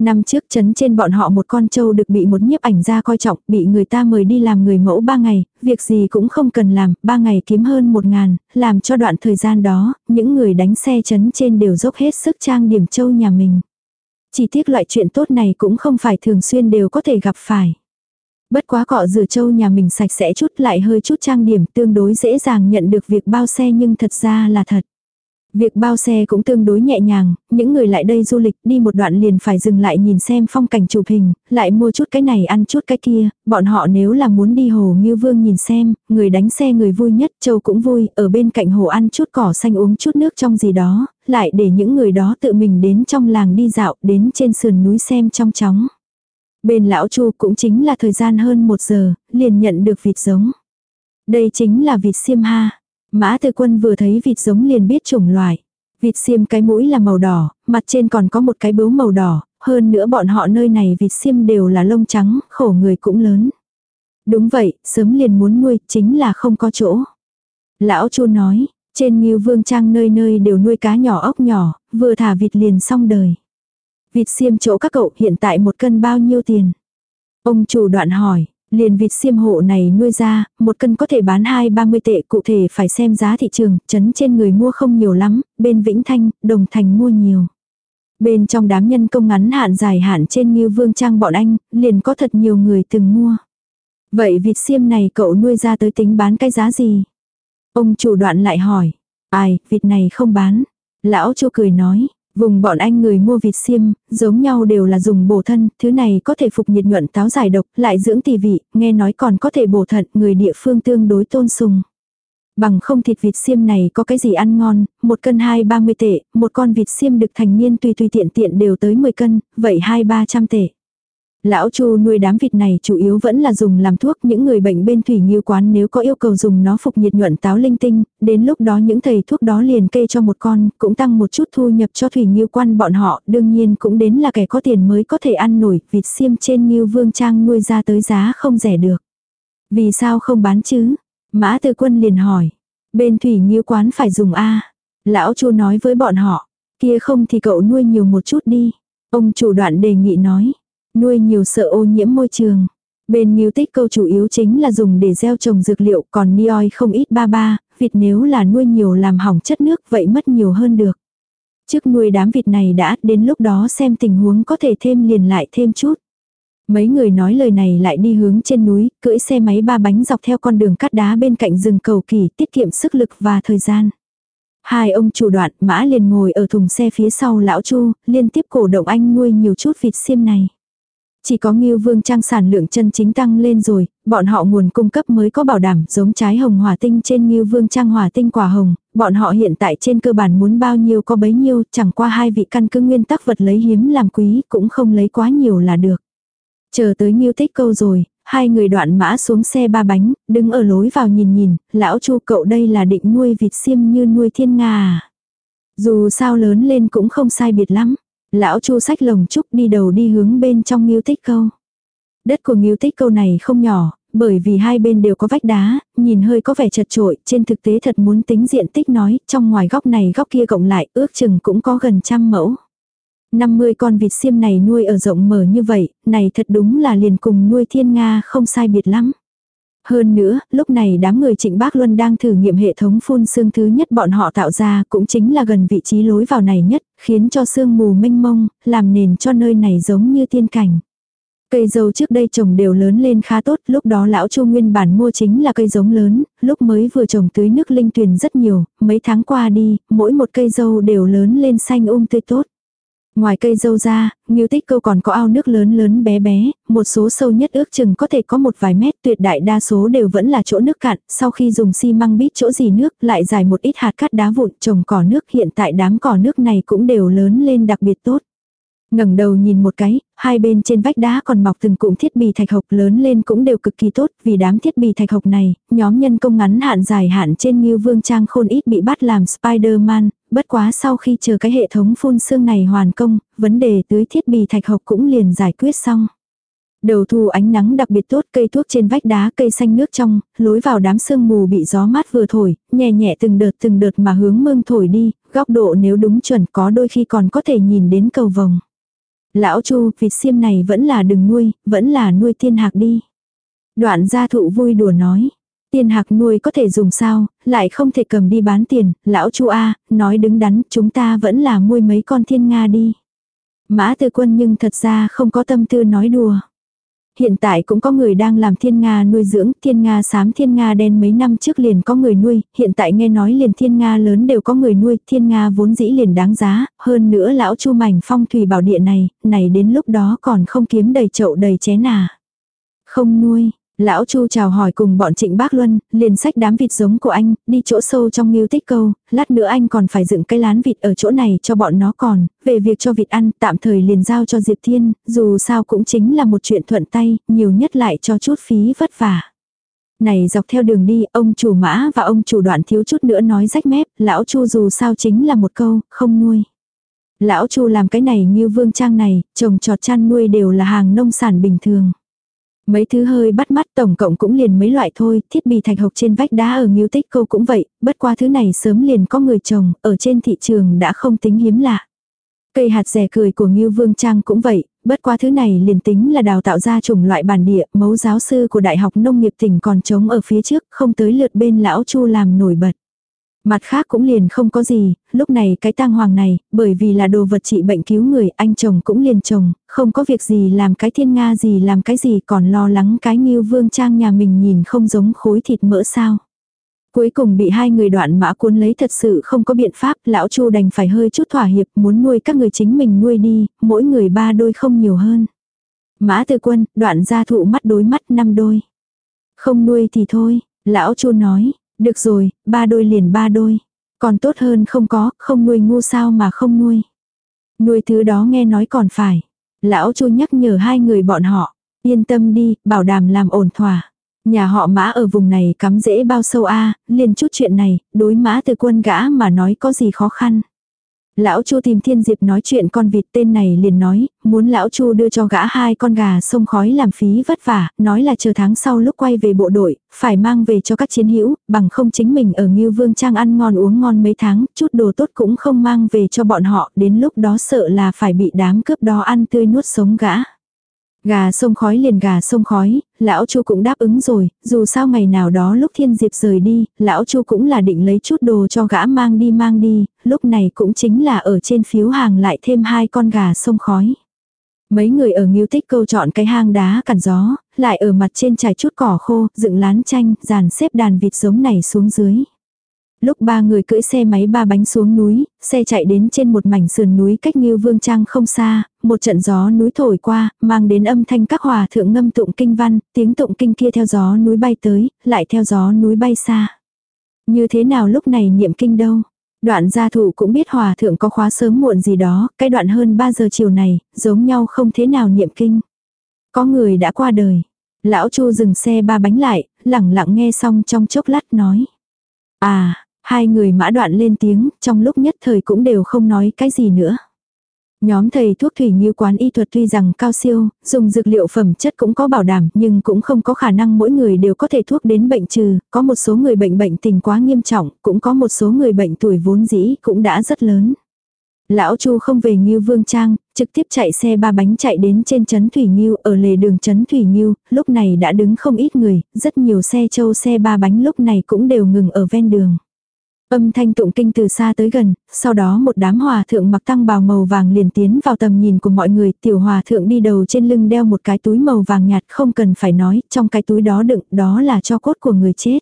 Năm trước chấn trên bọn họ một con trâu được bị một nhiếp ảnh ra coi trọng, bị người ta mời đi làm người mẫu ba ngày, việc gì cũng không cần làm, ba ngày kiếm hơn một ngàn, làm cho đoạn thời gian đó, những người đánh xe chấn trên đều dốc hết sức trang điểm trâu nhà mình. Chỉ tiếc loại chuyện tốt này cũng không phải thường xuyên đều có thể gặp phải. Bất quá cọ rửa trâu nhà mình sạch sẽ chút lại hơi chút trang điểm tương đối dễ dàng nhận được việc bao xe nhưng thật ra là thật. Việc bao xe cũng tương đối nhẹ nhàng, những người lại đây du lịch đi một đoạn liền phải dừng lại nhìn xem phong cảnh chụp hình, lại mua chút cái này ăn chút cái kia, bọn họ nếu là muốn đi hồ như vương nhìn xem, người đánh xe người vui nhất, châu cũng vui, ở bên cạnh hồ ăn chút cỏ xanh uống chút nước trong gì đó, lại để những người đó tự mình đến trong làng đi dạo, đến trên sườn núi xem trong chóng. Bên lão chu cũng chính là thời gian hơn một giờ, liền nhận được vịt giống. Đây chính là vịt xiêm ha. Mã Tư Quân vừa thấy vịt giống liền biết chủng loại. Vịt xiêm cái mũi là màu đỏ, mặt trên còn có một cái bướu màu đỏ, hơn nữa bọn họ nơi này vịt xiêm đều là lông trắng, khổ người cũng lớn. Đúng vậy, sớm liền muốn nuôi, chính là không có chỗ. Lão Chu nói, trên Ngưu Vương Trang nơi nơi đều nuôi cá nhỏ ốc nhỏ, vừa thả vịt liền xong đời. Vịt xiêm chỗ các cậu hiện tại một cân bao nhiêu tiền? Ông chủ đoạn hỏi, liền vịt xiêm hộ này nuôi ra, một cân có thể bán 2-30 tệ cụ thể phải xem giá thị trường, chấn trên người mua không nhiều lắm, bên Vĩnh Thanh, Đồng Thành mua nhiều. Bên trong đám nhân công ngắn hạn dài hạn trên như vương trang bọn anh, liền có thật nhiều người từng mua. Vậy vịt xiêm này cậu nuôi ra tới tính bán cái giá gì? Ông chủ đoạn lại hỏi, ai, vịt này không bán. Lão chu cười nói, Vùng bọn anh người mua vịt xiêm, giống nhau đều là dùng bổ thân, thứ này có thể phục nhiệt nhuận táo giải độc, lại dưỡng tỳ vị, nghe nói còn có thể bổ thận, người địa phương tương đối tôn sùng. Bằng không thịt vịt xiêm này có cái gì ăn ngon, một cân hai ba mươi tệ, một con vịt xiêm được thành niên tùy tùy tiện tiện đều tới 10 cân, vậy hai ba trăm tệ. Lão Chu nuôi đám vịt này chủ yếu vẫn là dùng làm thuốc những người bệnh bên thủy nghiêu quán nếu có yêu cầu dùng nó phục nhiệt nhuận táo linh tinh, đến lúc đó những thầy thuốc đó liền kê cho một con, cũng tăng một chút thu nhập cho thủy nghiêu quan bọn họ, đương nhiên cũng đến là kẻ có tiền mới có thể ăn nổi, vịt xiêm trên nghiêu vương trang nuôi ra tới giá không rẻ được. Vì sao không bán chứ? Mã tư quân liền hỏi. Bên thủy nghiêu quán phải dùng A. Lão Chu nói với bọn họ. Kia không thì cậu nuôi nhiều một chút đi. Ông chủ đoạn đề nghị nói. Nuôi nhiều sợ ô nhiễm môi trường. Bên nghiêu tích câu chủ yếu chính là dùng để gieo trồng dược liệu còn nioi không ít ba ba, vịt nếu là nuôi nhiều làm hỏng chất nước vậy mất nhiều hơn được. Trước nuôi đám vịt này đã đến lúc đó xem tình huống có thể thêm liền lại thêm chút. Mấy người nói lời này lại đi hướng trên núi, cưỡi xe máy ba bánh dọc theo con đường cắt đá bên cạnh rừng cầu kỳ tiết kiệm sức lực và thời gian. Hai ông chủ đoạn mã liền ngồi ở thùng xe phía sau lão chu, liên tiếp cổ động anh nuôi nhiều chút vịt xiêm này. Chỉ có Ngưu Vương Trang sản lượng chân chính tăng lên rồi, bọn họ nguồn cung cấp mới có bảo đảm giống trái hồng hỏa tinh trên Ngưu Vương Trang hỏa tinh quả hồng, bọn họ hiện tại trên cơ bản muốn bao nhiêu có bấy nhiêu, chẳng qua hai vị căn cứ nguyên tắc vật lấy hiếm làm quý cũng không lấy quá nhiều là được. Chờ tới Ngưu Tích câu rồi, hai người đoạn mã xuống xe ba bánh, đứng ở lối vào nhìn nhìn, lão chu cậu đây là định nuôi vịt xiêm như nuôi thiên nga à. Dù sao lớn lên cũng không sai biệt lắm. Lão Chu sách lồng trúc đi đầu đi hướng bên trong nghiêu tích câu. Đất của nghiêu tích câu này không nhỏ, bởi vì hai bên đều có vách đá, nhìn hơi có vẻ chật trội, trên thực tế thật muốn tính diện tích nói, trong ngoài góc này góc kia cộng lại, ước chừng cũng có gần trăm mẫu. 50 con vịt xiêm này nuôi ở rộng mở như vậy, này thật đúng là liền cùng nuôi thiên Nga không sai biệt lắm. Hơn nữa, lúc này đám người trịnh bác Luân đang thử nghiệm hệ thống phun xương thứ nhất bọn họ tạo ra cũng chính là gần vị trí lối vào này nhất, khiến cho sương mù mênh mông, làm nền cho nơi này giống như tiên cảnh. Cây dâu trước đây trồng đều lớn lên khá tốt, lúc đó lão Chu nguyên bản mua chính là cây giống lớn, lúc mới vừa trồng tưới nước linh tuyền rất nhiều, mấy tháng qua đi, mỗi một cây dâu đều lớn lên xanh um tươi tốt. Ngoài cây dâu ra, Ngưu Tích Câu còn có ao nước lớn lớn bé bé, một số sâu nhất ước chừng có thể có một vài mét, tuyệt đại đa số đều vẫn là chỗ nước cạn, sau khi dùng xi măng bít chỗ gì nước, lại dài một ít hạt cát đá vụn, trồng cỏ nước, hiện tại đám cỏ nước này cũng đều lớn lên đặc biệt tốt. Ngẩng đầu nhìn một cái, hai bên trên vách đá còn mọc từng cụm thiết bị thạch hộc lớn lên cũng đều cực kỳ tốt, vì đám thiết bị thạch hộc này, nhóm nhân công ngắn hạn dài hạn trên như vương trang khôn ít bị bắt làm Spider-Man, bất quá sau khi chờ cái hệ thống phun xương này hoàn công, vấn đề tưới thiết bị thạch hộc cũng liền giải quyết xong. Đầu thu ánh nắng đặc biệt tốt cây thuốc trên vách đá cây xanh nước trong, lối vào đám sương mù bị gió mát vừa thổi, nhẹ nhẹ từng đợt từng đợt mà hướng mương thổi đi, góc độ nếu đúng chuẩn có đôi khi còn có thể nhìn đến cầu vồng. Lão Chu, vịt xiêm này vẫn là đừng nuôi, vẫn là nuôi tiên hạc đi. Đoạn gia thụ vui đùa nói. Tiền hạc nuôi có thể dùng sao, lại không thể cầm đi bán tiền, lão Chu A, nói đứng đắn, chúng ta vẫn là nuôi mấy con thiên Nga đi. Mã tư quân nhưng thật ra không có tâm tư nói đùa. Hiện tại cũng có người đang làm thiên Nga nuôi dưỡng, thiên Nga xám thiên Nga đen mấy năm trước liền có người nuôi, hiện tại nghe nói liền thiên Nga lớn đều có người nuôi, thiên Nga vốn dĩ liền đáng giá, hơn nữa lão chu mảnh phong thủy bảo địa này, này đến lúc đó còn không kiếm đầy chậu đầy chén à. Không nuôi, Lão Chu chào hỏi cùng bọn Trịnh Bác Luân, liền sách đám vịt giống của anh, đi chỗ sâu trong ngưu tích câu, lát nữa anh còn phải dựng cái lán vịt ở chỗ này cho bọn nó còn, về việc cho vịt ăn tạm thời liền giao cho Diệp Thiên, dù sao cũng chính là một chuyện thuận tay, nhiều nhất lại cho chút phí vất vả. Này dọc theo đường đi, ông chủ mã và ông chủ đoạn thiếu chút nữa nói rách mép, lão Chu dù sao chính là một câu, không nuôi. Lão Chu làm cái này như vương trang này, trồng trọt chăn nuôi đều là hàng nông sản bình thường. Mấy thứ hơi bắt mắt tổng cộng cũng liền mấy loại thôi, thiết bị thạch hộc trên vách đá ở Nghiêu Tích Câu cũng vậy, bất qua thứ này sớm liền có người trồng, ở trên thị trường đã không tính hiếm lạ. Cây hạt rẻ cười của Nghiêu Vương Trang cũng vậy, bất qua thứ này liền tính là đào tạo ra chủng loại bản địa, mẫu giáo sư của Đại học Nông nghiệp tỉnh còn trống ở phía trước, không tới lượt bên lão Chu làm nổi bật. Mặt khác cũng liền không có gì, lúc này cái tang hoàng này, bởi vì là đồ vật trị bệnh cứu người, anh chồng cũng liền chồng, không có việc gì làm cái thiên nga gì làm cái gì còn lo lắng cái nghiêu vương trang nhà mình nhìn không giống khối thịt mỡ sao. Cuối cùng bị hai người đoạn mã cuốn lấy thật sự không có biện pháp, lão chu đành phải hơi chút thỏa hiệp muốn nuôi các người chính mình nuôi đi, mỗi người ba đôi không nhiều hơn. Mã tư quân, đoạn gia thụ mắt đối mắt năm đôi. Không nuôi thì thôi, lão chu nói, được rồi, ba đôi liền ba đôi. Còn tốt hơn không có, không nuôi ngu sao mà không nuôi. Nuôi thứ đó nghe nói còn phải. Lão chu nhắc nhở hai người bọn họ. Yên tâm đi, bảo đảm làm ổn thỏa. Nhà họ mã ở vùng này cắm dễ bao sâu a liền chút chuyện này, đối mã từ quân gã mà nói có gì khó khăn. Lão Chu tìm Thiên Diệp nói chuyện con vịt tên này liền nói, muốn Lão Chu đưa cho gã hai con gà sông khói làm phí vất vả, nói là chờ tháng sau lúc quay về bộ đội, phải mang về cho các chiến hữu, bằng không chính mình ở Ngưu Vương Trang ăn ngon uống ngon mấy tháng, chút đồ tốt cũng không mang về cho bọn họ, đến lúc đó sợ là phải bị đám cướp đó ăn tươi nuốt sống gã. Gà sông khói liền gà sông khói, lão Chu cũng đáp ứng rồi, dù sao ngày nào đó lúc thiên diệp rời đi, lão Chu cũng là định lấy chút đồ cho gã mang đi mang đi, lúc này cũng chính là ở trên phiếu hàng lại thêm hai con gà sông khói. Mấy người ở nghiêu tích câu chọn cái hang đá cản gió, lại ở mặt trên trải chút cỏ khô, dựng lán chanh, dàn xếp đàn vịt giống này xuống dưới. Lúc ba người cưỡi xe máy ba bánh xuống núi, xe chạy đến trên một mảnh sườn núi cách Ngưu Vương Trang không xa, một trận gió núi thổi qua, mang đến âm thanh các hòa thượng ngâm tụng kinh văn, tiếng tụng kinh kia theo gió núi bay tới, lại theo gió núi bay xa. Như thế nào lúc này niệm kinh đâu? Đoạn gia thủ cũng biết hòa thượng có khóa sớm muộn gì đó, cái đoạn hơn 3 giờ chiều này, giống nhau không thế nào niệm kinh. Có người đã qua đời. Lão Chu dừng xe ba bánh lại, lẳng lặng nghe xong trong chốc lát nói. À, Hai người mã đoạn lên tiếng, trong lúc nhất thời cũng đều không nói cái gì nữa. Nhóm thầy thuốc thủy như quán y thuật tuy rằng cao siêu, dùng dược liệu phẩm chất cũng có bảo đảm nhưng cũng không có khả năng mỗi người đều có thể thuốc đến bệnh trừ, có một số người bệnh bệnh tình quá nghiêm trọng, cũng có một số người bệnh tuổi vốn dĩ cũng đã rất lớn. Lão Chu không về Ngưu Vương Trang, trực tiếp chạy xe ba bánh chạy đến trên trấn Thủy Ngưu, ở lề đường trấn Thủy Ngưu, lúc này đã đứng không ít người, rất nhiều xe châu xe ba bánh lúc này cũng đều ngừng ở ven đường. Âm thanh tụng kinh từ xa tới gần, sau đó một đám hòa thượng mặc tăng bào màu vàng liền tiến vào tầm nhìn của mọi người, tiểu hòa thượng đi đầu trên lưng đeo một cái túi màu vàng nhạt không cần phải nói, trong cái túi đó đựng, đó là cho cốt của người chết.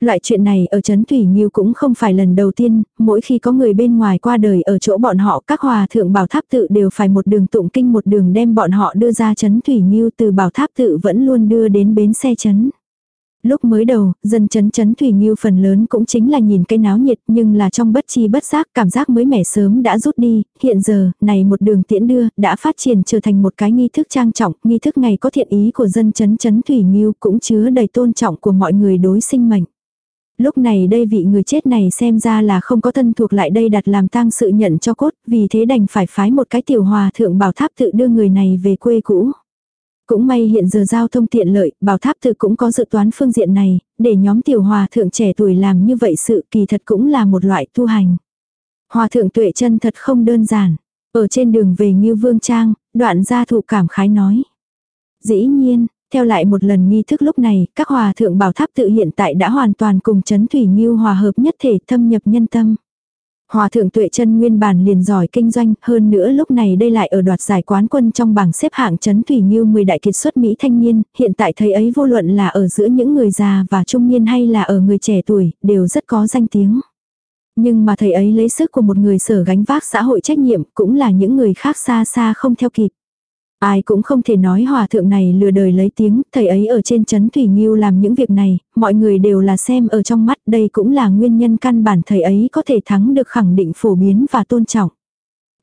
Loại chuyện này ở Trấn Thủy Nhiêu cũng không phải lần đầu tiên, mỗi khi có người bên ngoài qua đời ở chỗ bọn họ các hòa thượng bảo tháp tự đều phải một đường tụng kinh một đường đem bọn họ đưa ra Trấn Thủy Nhiêu từ bảo tháp tự vẫn luôn đưa đến bến xe Trấn. Lúc mới đầu, dân chấn chấn Thủy Nghiêu phần lớn cũng chính là nhìn cái náo nhiệt nhưng là trong bất chi bất giác cảm giác mới mẻ sớm đã rút đi, hiện giờ, này một đường tiễn đưa, đã phát triển trở thành một cái nghi thức trang trọng, nghi thức ngày có thiện ý của dân chấn chấn Thủy Nghiêu cũng chứa đầy tôn trọng của mọi người đối sinh mệnh. Lúc này đây vị người chết này xem ra là không có thân thuộc lại đây đặt làm tang sự nhận cho cốt, vì thế đành phải phái một cái tiểu hòa thượng bảo tháp tự đưa người này về quê cũ. Cũng may hiện giờ giao thông tiện lợi, bảo tháp tự cũng có dự toán phương diện này, để nhóm tiểu hòa thượng trẻ tuổi làm như vậy sự kỳ thật cũng là một loại tu hành. Hòa thượng tuệ chân thật không đơn giản. Ở trên đường về như vương trang, đoạn gia thụ cảm khái nói. Dĩ nhiên, theo lại một lần nghi thức lúc này, các hòa thượng bảo tháp tự hiện tại đã hoàn toàn cùng chấn thủy nghiêu hòa hợp nhất thể thâm nhập nhân tâm. Hòa thượng tuệ chân nguyên bản liền giỏi kinh doanh, hơn nữa lúc này đây lại ở đoạt giải quán quân trong bảng xếp hạng chấn thủy như 10 đại kiệt xuất Mỹ thanh niên, hiện tại thấy ấy vô luận là ở giữa những người già và trung niên hay là ở người trẻ tuổi, đều rất có danh tiếng. Nhưng mà thầy ấy lấy sức của một người sở gánh vác xã hội trách nhiệm, cũng là những người khác xa xa không theo kịp. Ai cũng không thể nói hòa thượng này lừa đời lấy tiếng, thầy ấy ở trên chấn Thủy Nghiêu làm những việc này, mọi người đều là xem ở trong mắt đây cũng là nguyên nhân căn bản thầy ấy có thể thắng được khẳng định phổ biến và tôn trọng.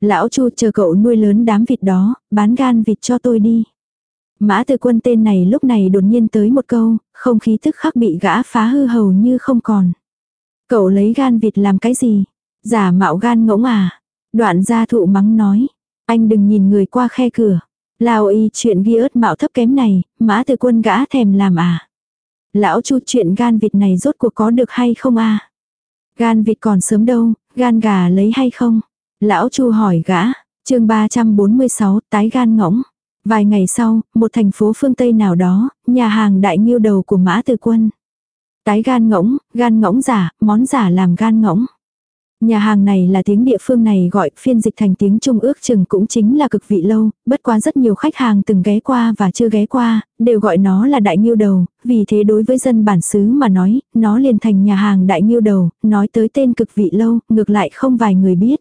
Lão Chu chờ cậu nuôi lớn đám vịt đó, bán gan vịt cho tôi đi. Mã từ quân tên này lúc này đột nhiên tới một câu, không khí tức khắc bị gã phá hư hầu như không còn. Cậu lấy gan vịt làm cái gì? Giả mạo gan ngỗng à? Đoạn gia thụ mắng nói. Anh đừng nhìn người qua khe cửa. Lao y chuyện ghi ớt mạo thấp kém này, mã từ quân gã thèm làm à. Lão chu chuyện gan vịt này rốt cuộc có được hay không à? Gan vịt còn sớm đâu, gan gà lấy hay không? Lão chu hỏi gã, chương 346 tái gan ngỗng. Vài ngày sau, một thành phố phương Tây nào đó, nhà hàng đại nghiêu đầu của mã từ quân. Tái gan ngỗng, gan ngỗng giả, món giả làm gan ngỗng. Nhà hàng này là tiếng địa phương này gọi phiên dịch thành tiếng Trung ước chừng cũng chính là cực vị lâu, bất quá rất nhiều khách hàng từng ghé qua và chưa ghé qua, đều gọi nó là đại nghiêu đầu, vì thế đối với dân bản xứ mà nói, nó liền thành nhà hàng đại nghiêu đầu, nói tới tên cực vị lâu, ngược lại không vài người biết.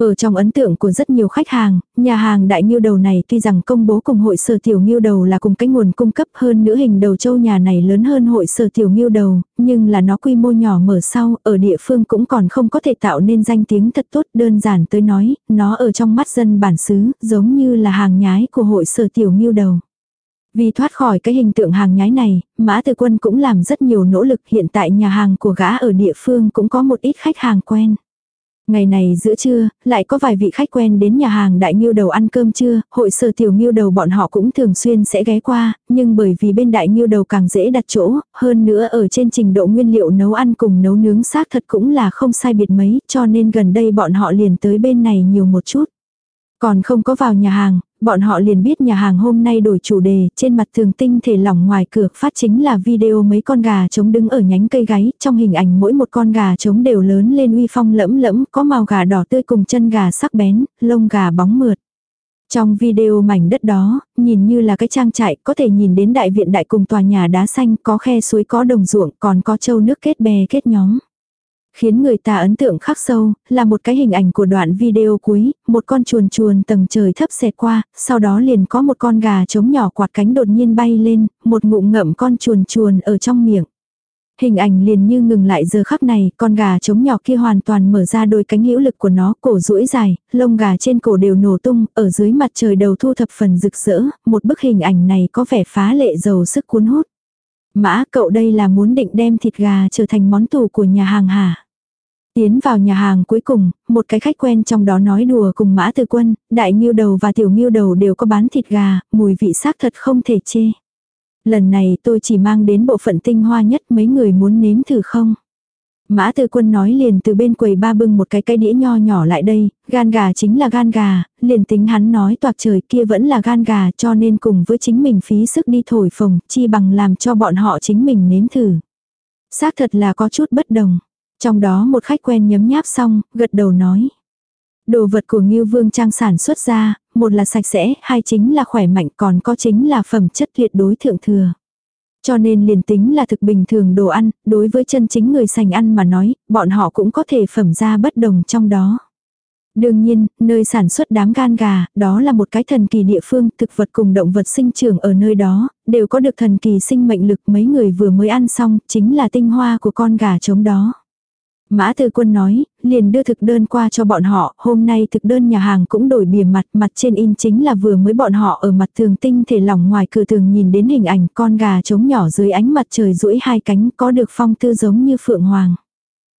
Ở trong ấn tượng của rất nhiều khách hàng, nhà hàng đại nghiêu đầu này tuy rằng công bố cùng hội sở tiểu nghiêu đầu là cùng cái nguồn cung cấp hơn nữ hình đầu châu nhà này lớn hơn hội sở tiểu nghiêu đầu, nhưng là nó quy mô nhỏ mở sau, ở địa phương cũng còn không có thể tạo nên danh tiếng thật tốt đơn giản tới nói, nó ở trong mắt dân bản xứ, giống như là hàng nhái của hội sở tiểu nghiêu đầu. Vì thoát khỏi cái hình tượng hàng nhái này, Mã Từ Quân cũng làm rất nhiều nỗ lực hiện tại nhà hàng của gã ở địa phương cũng có một ít khách hàng quen. Ngày này giữa trưa, lại có vài vị khách quen đến nhà hàng đại nghiêu đầu ăn cơm trưa, hội sở tiểu nghiêu đầu bọn họ cũng thường xuyên sẽ ghé qua, nhưng bởi vì bên đại nghiêu đầu càng dễ đặt chỗ, hơn nữa ở trên trình độ nguyên liệu nấu ăn cùng nấu nướng xác thật cũng là không sai biệt mấy, cho nên gần đây bọn họ liền tới bên này nhiều một chút. Còn không có vào nhà hàng, bọn họ liền biết nhà hàng hôm nay đổi chủ đề, trên mặt tường tinh thể lỏng ngoài cửa phát chính là video mấy con gà trống đứng ở nhánh cây gáy, trong hình ảnh mỗi một con gà trống đều lớn lên uy phong lẫm lẫm, có màu gà đỏ tươi cùng chân gà sắc bén, lông gà bóng mượt. Trong video mảnh đất đó, nhìn như là cái trang trại, có thể nhìn đến đại viện đại cùng tòa nhà đá xanh, có khe suối có đồng ruộng, còn có châu nước kết bè kết nhóm. Khiến người ta ấn tượng khắc sâu, là một cái hình ảnh của đoạn video cuối, một con chuồn chuồn tầng trời thấp xẹt qua, sau đó liền có một con gà trống nhỏ quạt cánh đột nhiên bay lên, một ngụm ngậm con chuồn chuồn ở trong miệng. Hình ảnh liền như ngừng lại giờ khắc này, con gà trống nhỏ kia hoàn toàn mở ra đôi cánh hữu lực của nó, cổ duỗi dài, lông gà trên cổ đều nổ tung, ở dưới mặt trời đầu thu thập phần rực rỡ, một bức hình ảnh này có vẻ phá lệ giàu sức cuốn hút. Mã cậu đây là muốn định đem thịt gà trở thành món tủ của nhà hàng hả? Tiến vào nhà hàng cuối cùng, một cái khách quen trong đó nói đùa cùng mã từ quân, đại nghiêu đầu và tiểu nghiêu đầu đều có bán thịt gà, mùi vị xác thật không thể chê. Lần này tôi chỉ mang đến bộ phận tinh hoa nhất mấy người muốn nếm thử không? Mã Tư Quân nói liền từ bên quầy ba bưng một cái cái đĩa nho nhỏ lại đây, gan gà chính là gan gà, liền tính hắn nói toạc trời kia vẫn là gan gà cho nên cùng với chính mình phí sức đi thổi phồng, chi bằng làm cho bọn họ chính mình nếm thử. Xác thật là có chút bất đồng. Trong đó một khách quen nhấm nháp xong, gật đầu nói. Đồ vật của Ngưu Vương Trang sản xuất ra, một là sạch sẽ, hai chính là khỏe mạnh còn có chính là phẩm chất tuyệt đối thượng thừa. Cho nên liền tính là thực bình thường đồ ăn, đối với chân chính người sành ăn mà nói, bọn họ cũng có thể phẩm ra bất đồng trong đó. Đương nhiên, nơi sản xuất đám gan gà, đó là một cái thần kỳ địa phương, thực vật cùng động vật sinh trưởng ở nơi đó, đều có được thần kỳ sinh mệnh lực mấy người vừa mới ăn xong, chính là tinh hoa của con gà trống đó. Mã Tư Quân nói, liền đưa thực đơn qua cho bọn họ, hôm nay thực đơn nhà hàng cũng đổi bìa mặt, mặt trên in chính là vừa mới bọn họ ở mặt thường tinh thể lỏng ngoài cửa tường nhìn đến hình ảnh con gà trống nhỏ dưới ánh mặt trời duỗi hai cánh có được phong tư giống như phượng hoàng.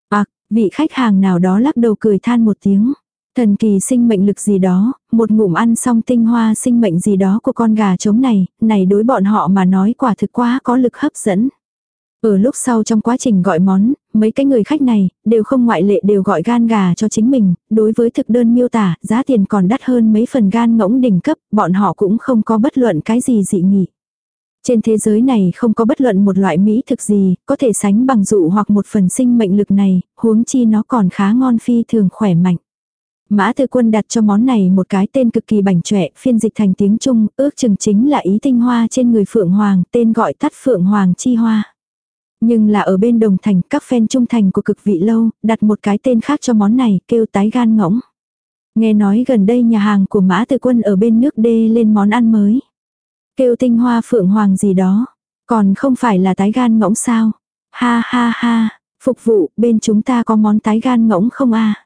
À, vị khách hàng nào đó lắc đầu cười than một tiếng. Thần kỳ sinh mệnh lực gì đó, một ngụm ăn xong tinh hoa sinh mệnh gì đó của con gà trống này, này đối bọn họ mà nói quả thực quá có lực hấp dẫn. Ở lúc sau trong quá trình gọi món, mấy cái người khách này, đều không ngoại lệ đều gọi gan gà cho chính mình, đối với thực đơn miêu tả, giá tiền còn đắt hơn mấy phần gan ngỗng đỉnh cấp, bọn họ cũng không có bất luận cái gì dị nghị. Trên thế giới này không có bất luận một loại mỹ thực gì, có thể sánh bằng dụ hoặc một phần sinh mệnh lực này, huống chi nó còn khá ngon phi thường khỏe mạnh. Mã Tư Quân đặt cho món này một cái tên cực kỳ bảnh trẻ, phiên dịch thành tiếng Trung, ước chừng chính là ý tinh hoa trên người Phượng Hoàng, tên gọi tắt Phượng Hoàng chi hoa. Nhưng là ở bên đồng thành các fan trung thành của cực vị lâu, đặt một cái tên khác cho món này, kêu tái gan ngỗng. Nghe nói gần đây nhà hàng của Mã Từ Quân ở bên nước đê lên món ăn mới. Kêu tinh hoa phượng hoàng gì đó. Còn không phải là tái gan ngỗng sao. Ha ha ha, phục vụ, bên chúng ta có món tái gan ngỗng không a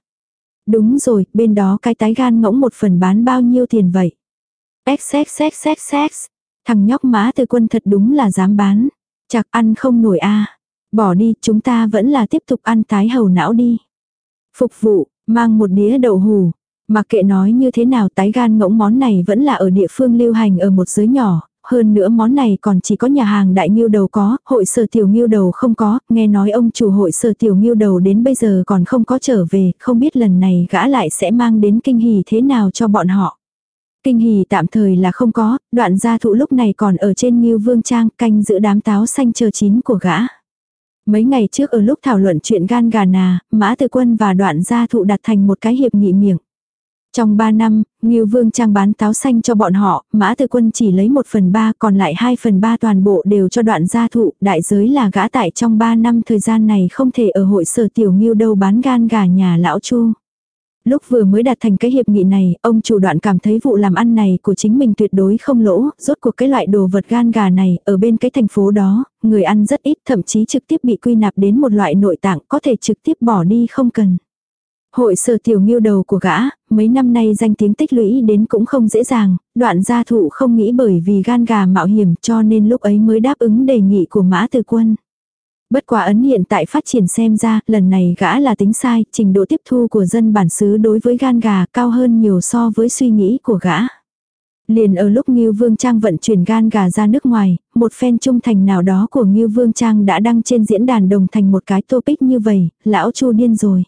Đúng rồi, bên đó cái tái gan ngỗng một phần bán bao nhiêu tiền vậy? XXXXX, thằng nhóc Mã Từ Quân thật đúng là dám bán chạc ăn không nổi a Bỏ đi, chúng ta vẫn là tiếp tục ăn tái hầu não đi. Phục vụ, mang một đĩa đậu hù. Mặc kệ nói như thế nào tái gan ngỗng món này vẫn là ở địa phương lưu hành ở một giới nhỏ. Hơn nữa món này còn chỉ có nhà hàng đại nghiêu đầu có, hội sở tiểu nghiêu đầu không có, nghe nói ông chủ hội sở tiểu nghiêu đầu đến bây giờ còn không có trở về, không biết lần này gã lại sẽ mang đến kinh hỉ thế nào cho bọn họ. Kinh hỉ tạm thời là không có, đoạn gia thụ lúc này còn ở trên Ngưu Vương Trang canh giữ đám táo xanh chờ chín của gã. Mấy ngày trước ở lúc thảo luận chuyện gan gà nà, Mã Tư Quân và đoạn gia thụ đặt thành một cái hiệp nghị miệng. Trong 3 năm, Ngưu Vương Trang bán táo xanh cho bọn họ, Mã Tư Quân chỉ lấy 1 phần 3 còn lại 2 phần 3 toàn bộ đều cho đoạn gia thụ, đại giới là gã tại trong 3 năm thời gian này không thể ở hội sở tiểu Ngưu đâu bán gan gà nhà lão Chu. Lúc vừa mới đạt thành cái hiệp nghị này, ông chủ đoạn cảm thấy vụ làm ăn này của chính mình tuyệt đối không lỗ, rốt cuộc cái loại đồ vật gan gà này, ở bên cái thành phố đó, người ăn rất ít, thậm chí trực tiếp bị quy nạp đến một loại nội tạng có thể trực tiếp bỏ đi không cần. Hội sở tiểu nghiêu đầu của gã, mấy năm nay danh tiếng tích lũy đến cũng không dễ dàng, đoạn gia thụ không nghĩ bởi vì gan gà mạo hiểm cho nên lúc ấy mới đáp ứng đề nghị của mã từ quân. Bất quá ấn hiện tại phát triển xem ra, lần này gã là tính sai, trình độ tiếp thu của dân bản xứ đối với gan gà cao hơn nhiều so với suy nghĩ của gã. Liền ở lúc Ngưu Vương Trang vận chuyển gan gà ra nước ngoài, một fan trung thành nào đó của Ngưu Vương Trang đã đăng trên diễn đàn đồng thành một cái topic như vậy, lão chu điên rồi.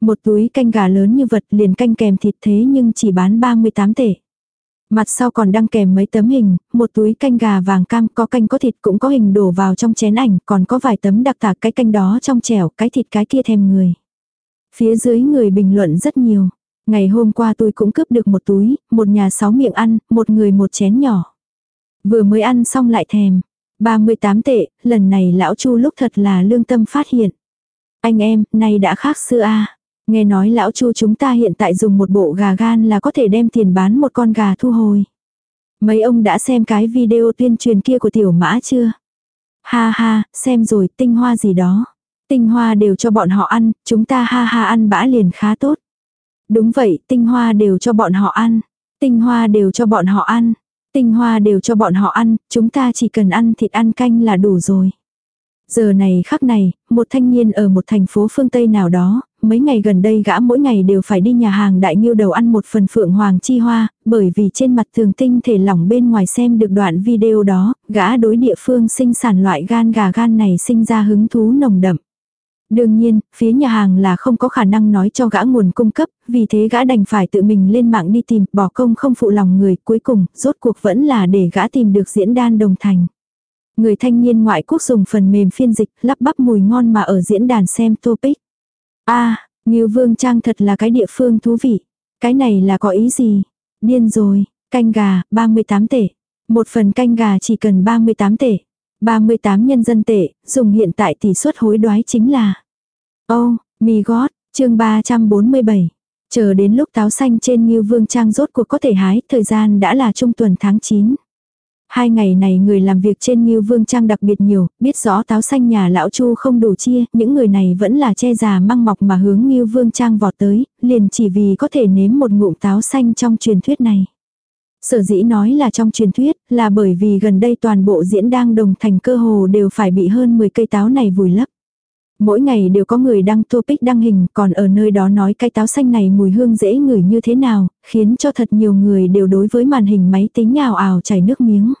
Một túi canh gà lớn như vật liền canh kèm thịt thế nhưng chỉ bán 38 tệ. Mặt sau còn đăng kèm mấy tấm hình, một túi canh gà vàng cam có canh có thịt cũng có hình đổ vào trong chén ảnh, còn có vài tấm đặc tả cái canh đó trong chẻo, cái thịt cái kia thèm người. Phía dưới người bình luận rất nhiều. Ngày hôm qua tôi cũng cướp được một túi, một nhà sáu miệng ăn, một người một chén nhỏ. Vừa mới ăn xong lại thèm. 38 tệ, lần này lão chu lúc thật là lương tâm phát hiện. Anh em, nay đã khác xưa a Nghe nói lão chu chúng ta hiện tại dùng một bộ gà gan là có thể đem tiền bán một con gà thu hồi. Mấy ông đã xem cái video tuyên truyền kia của tiểu mã chưa? Ha ha, xem rồi, tinh hoa gì đó. Tinh hoa đều cho bọn họ ăn, chúng ta ha ha ăn bã liền khá tốt. Đúng vậy, tinh hoa đều cho bọn họ ăn. Tinh hoa đều cho bọn họ ăn. Tinh hoa đều cho bọn họ ăn, chúng ta chỉ cần ăn thịt ăn canh là đủ rồi. Giờ này khắc này, một thanh niên ở một thành phố phương Tây nào đó, mấy ngày gần đây gã mỗi ngày đều phải đi nhà hàng đại nghiêu đầu ăn một phần phượng hoàng chi hoa, bởi vì trên mặt thường tinh thể lỏng bên ngoài xem được đoạn video đó, gã đối địa phương sinh sản loại gan gà gan này sinh ra hứng thú nồng đậm. Đương nhiên, phía nhà hàng là không có khả năng nói cho gã nguồn cung cấp, vì thế gã đành phải tự mình lên mạng đi tìm, bỏ công không phụ lòng người, cuối cùng, rốt cuộc vẫn là để gã tìm được diễn đàn đồng thành. Người thanh niên ngoại quốc dùng phần mềm phiên dịch, lắp bắp mùi ngon mà ở diễn đàn xem topic. a à, Ngưu Vương Trang thật là cái địa phương thú vị. Cái này là có ý gì? Điên rồi, canh gà, 38 tệ. Một phần canh gà chỉ cần 38 tệ. 38 nhân dân tệ, dùng hiện tại tỷ suất hối đoái chính là. Ô, oh, mì gót, chương 347. Chờ đến lúc táo xanh trên Ngưu Vương Trang rốt cuộc có thể hái, thời gian đã là trung tuần tháng 9. Hai ngày này người làm việc trên Ngưu Vương Trang đặc biệt nhiều, biết rõ táo xanh nhà lão Chu không đủ chia, những người này vẫn là che già măng mọc mà hướng Ngưu Vương Trang vọt tới, liền chỉ vì có thể nếm một ngụm táo xanh trong truyền thuyết này. Sở dĩ nói là trong truyền thuyết, là bởi vì gần đây toàn bộ diễn đang đồng thành cơ hồ đều phải bị hơn 10 cây táo này vùi lấp. Mỗi ngày đều có người đăng topic đăng hình, còn ở nơi đó nói cái táo xanh này mùi hương dễ ngửi như thế nào, khiến cho thật nhiều người đều đối với màn hình máy tính ảo ào chảy nước miếng.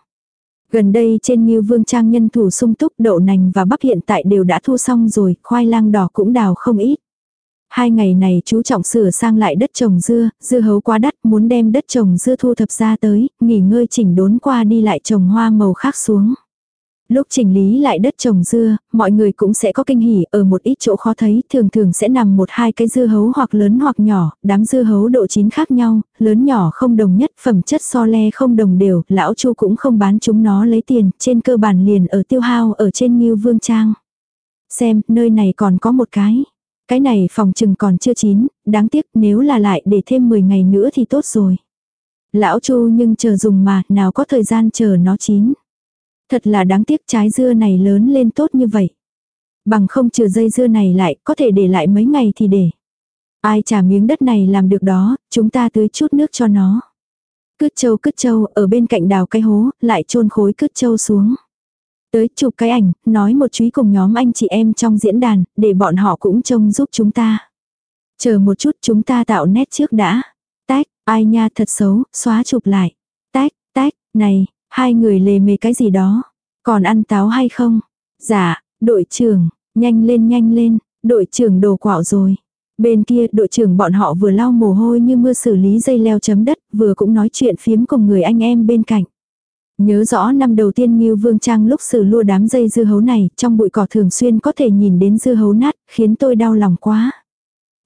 Gần đây trên như vương trang nhân thủ sung túc đậu nành và bắp hiện tại đều đã thu xong rồi, khoai lang đỏ cũng đào không ít. Hai ngày này chú trọng sửa sang lại đất trồng dưa, dưa hấu quá đắt muốn đem đất trồng dưa thu thập ra tới, nghỉ ngơi chỉnh đốn qua đi lại trồng hoa màu khác xuống. Lúc chỉnh lý lại đất trồng dưa, mọi người cũng sẽ có kinh hỉ ở một ít chỗ khó thấy, thường thường sẽ nằm một hai cái dưa hấu hoặc lớn hoặc nhỏ, đám dưa hấu độ chín khác nhau, lớn nhỏ không đồng nhất, phẩm chất so le không đồng đều, lão chu cũng không bán chúng nó lấy tiền, trên cơ bản liền ở tiêu hao ở trên Ngưu Vương Trang. Xem, nơi này còn có một cái. Cái này phòng chừng còn chưa chín, đáng tiếc nếu là lại để thêm 10 ngày nữa thì tốt rồi. Lão Chu nhưng chờ dùng mà, nào có thời gian chờ nó chín. Thật là đáng tiếc trái dưa này lớn lên tốt như vậy. Bằng không trừ dây dưa này lại, có thể để lại mấy ngày thì để. Ai trả miếng đất này làm được đó, chúng ta tưới chút nước cho nó. Cứt châu cứt châu, ở bên cạnh đào cái hố, lại chôn khối cứt châu xuống. Tới chụp cái ảnh, nói một chú cùng nhóm anh chị em trong diễn đàn, để bọn họ cũng trông giúp chúng ta. Chờ một chút chúng ta tạo nét trước đã. Tách, ai nha thật xấu, xóa chụp lại. Tách, tách, này, hai người lề mề cái gì đó. Còn ăn táo hay không? Dạ, đội trưởng, nhanh lên nhanh lên, đội trưởng đồ quạo rồi. Bên kia đội trưởng bọn họ vừa lau mồ hôi như mưa xử lý dây leo chấm đất, vừa cũng nói chuyện phiếm cùng người anh em bên cạnh. Nhớ rõ năm đầu tiên Ngưu Vương Trang lúc xử lua đám dây dưa hấu này, trong bụi cỏ thường xuyên có thể nhìn đến dưa hấu nát, khiến tôi đau lòng quá.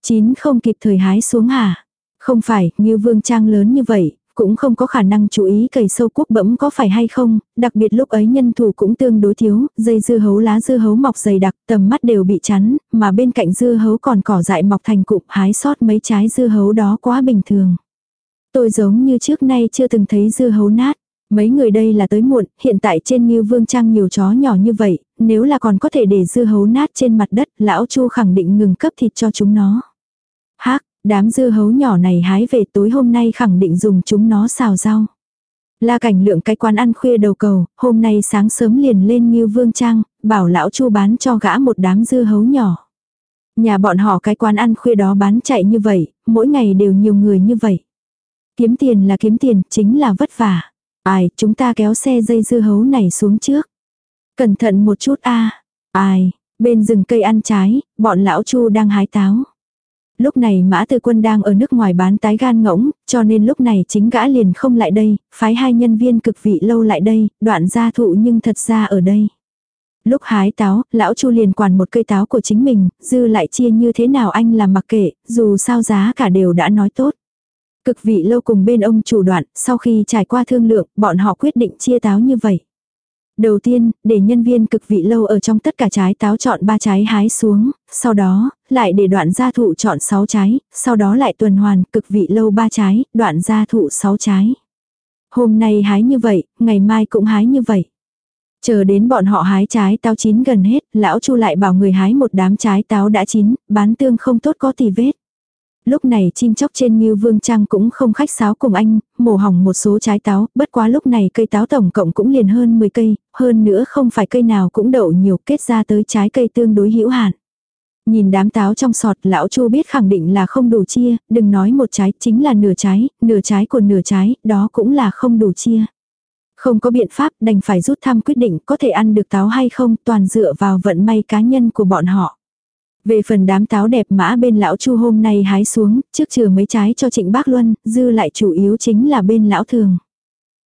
Chín không kịp thời hái xuống hả? Không phải, Ngưu Vương Trang lớn như vậy, cũng không có khả năng chú ý cầy sâu quốc bẫm có phải hay không, đặc biệt lúc ấy nhân thủ cũng tương đối thiếu, dây dưa hấu lá dưa hấu mọc dày đặc, tầm mắt đều bị chắn, mà bên cạnh dưa hấu còn cỏ dại mọc thành cụm hái sót mấy trái dưa hấu đó quá bình thường. Tôi giống như trước nay chưa từng thấy dưa hấu nát. Mấy người đây là tới muộn, hiện tại trên Ngưu Vương Trang nhiều chó nhỏ như vậy, nếu là còn có thể để dưa hấu nát trên mặt đất, lão Chu khẳng định ngừng cấp thịt cho chúng nó. Hác, đám dưa hấu nhỏ này hái về tối hôm nay khẳng định dùng chúng nó xào rau. La cảnh lượng cái quán ăn khuya đầu cầu, hôm nay sáng sớm liền lên như Vương Trang, bảo lão Chu bán cho gã một đám dưa hấu nhỏ. Nhà bọn họ cái quán ăn khuya đó bán chạy như vậy, mỗi ngày đều nhiều người như vậy. Kiếm tiền là kiếm tiền, chính là vất vả. Ai, chúng ta kéo xe dây dưa hấu này xuống trước. Cẩn thận một chút a Ai, bên rừng cây ăn trái, bọn lão chu đang hái táo. Lúc này mã tư quân đang ở nước ngoài bán tái gan ngỗng, cho nên lúc này chính gã liền không lại đây, phái hai nhân viên cực vị lâu lại đây, đoạn gia thụ nhưng thật ra ở đây. Lúc hái táo, lão chu liền quản một cây táo của chính mình, dư lại chia như thế nào anh làm mặc kệ, dù sao giá cả đều đã nói tốt. Cực vị lâu cùng bên ông chủ đoạn, sau khi trải qua thương lượng, bọn họ quyết định chia táo như vậy. Đầu tiên, để nhân viên cực vị lâu ở trong tất cả trái táo chọn ba trái hái xuống, sau đó, lại để đoạn gia thụ chọn 6 trái, sau đó lại tuần hoàn cực vị lâu 3 trái, đoạn gia thụ 6 trái. Hôm nay hái như vậy, ngày mai cũng hái như vậy. Chờ đến bọn họ hái trái táo chín gần hết, lão chu lại bảo người hái một đám trái táo đã chín, bán tương không tốt có tì vết. Lúc này chim chóc trên như Vương Trang cũng không khách sáo cùng anh, mổ hỏng một số trái táo, bất quá lúc này cây táo tổng cộng cũng liền hơn 10 cây, hơn nữa không phải cây nào cũng đậu nhiều kết ra tới trái cây tương đối hữu hạn. Nhìn đám táo trong sọt lão chu biết khẳng định là không đủ chia, đừng nói một trái chính là nửa trái, nửa trái của nửa trái, đó cũng là không đủ chia. Không có biện pháp đành phải rút thăm quyết định có thể ăn được táo hay không toàn dựa vào vận may cá nhân của bọn họ. Về phần đám táo đẹp mã bên lão chu hôm nay hái xuống, trước chừa mấy trái cho trịnh bác luân, dư lại chủ yếu chính là bên lão thường.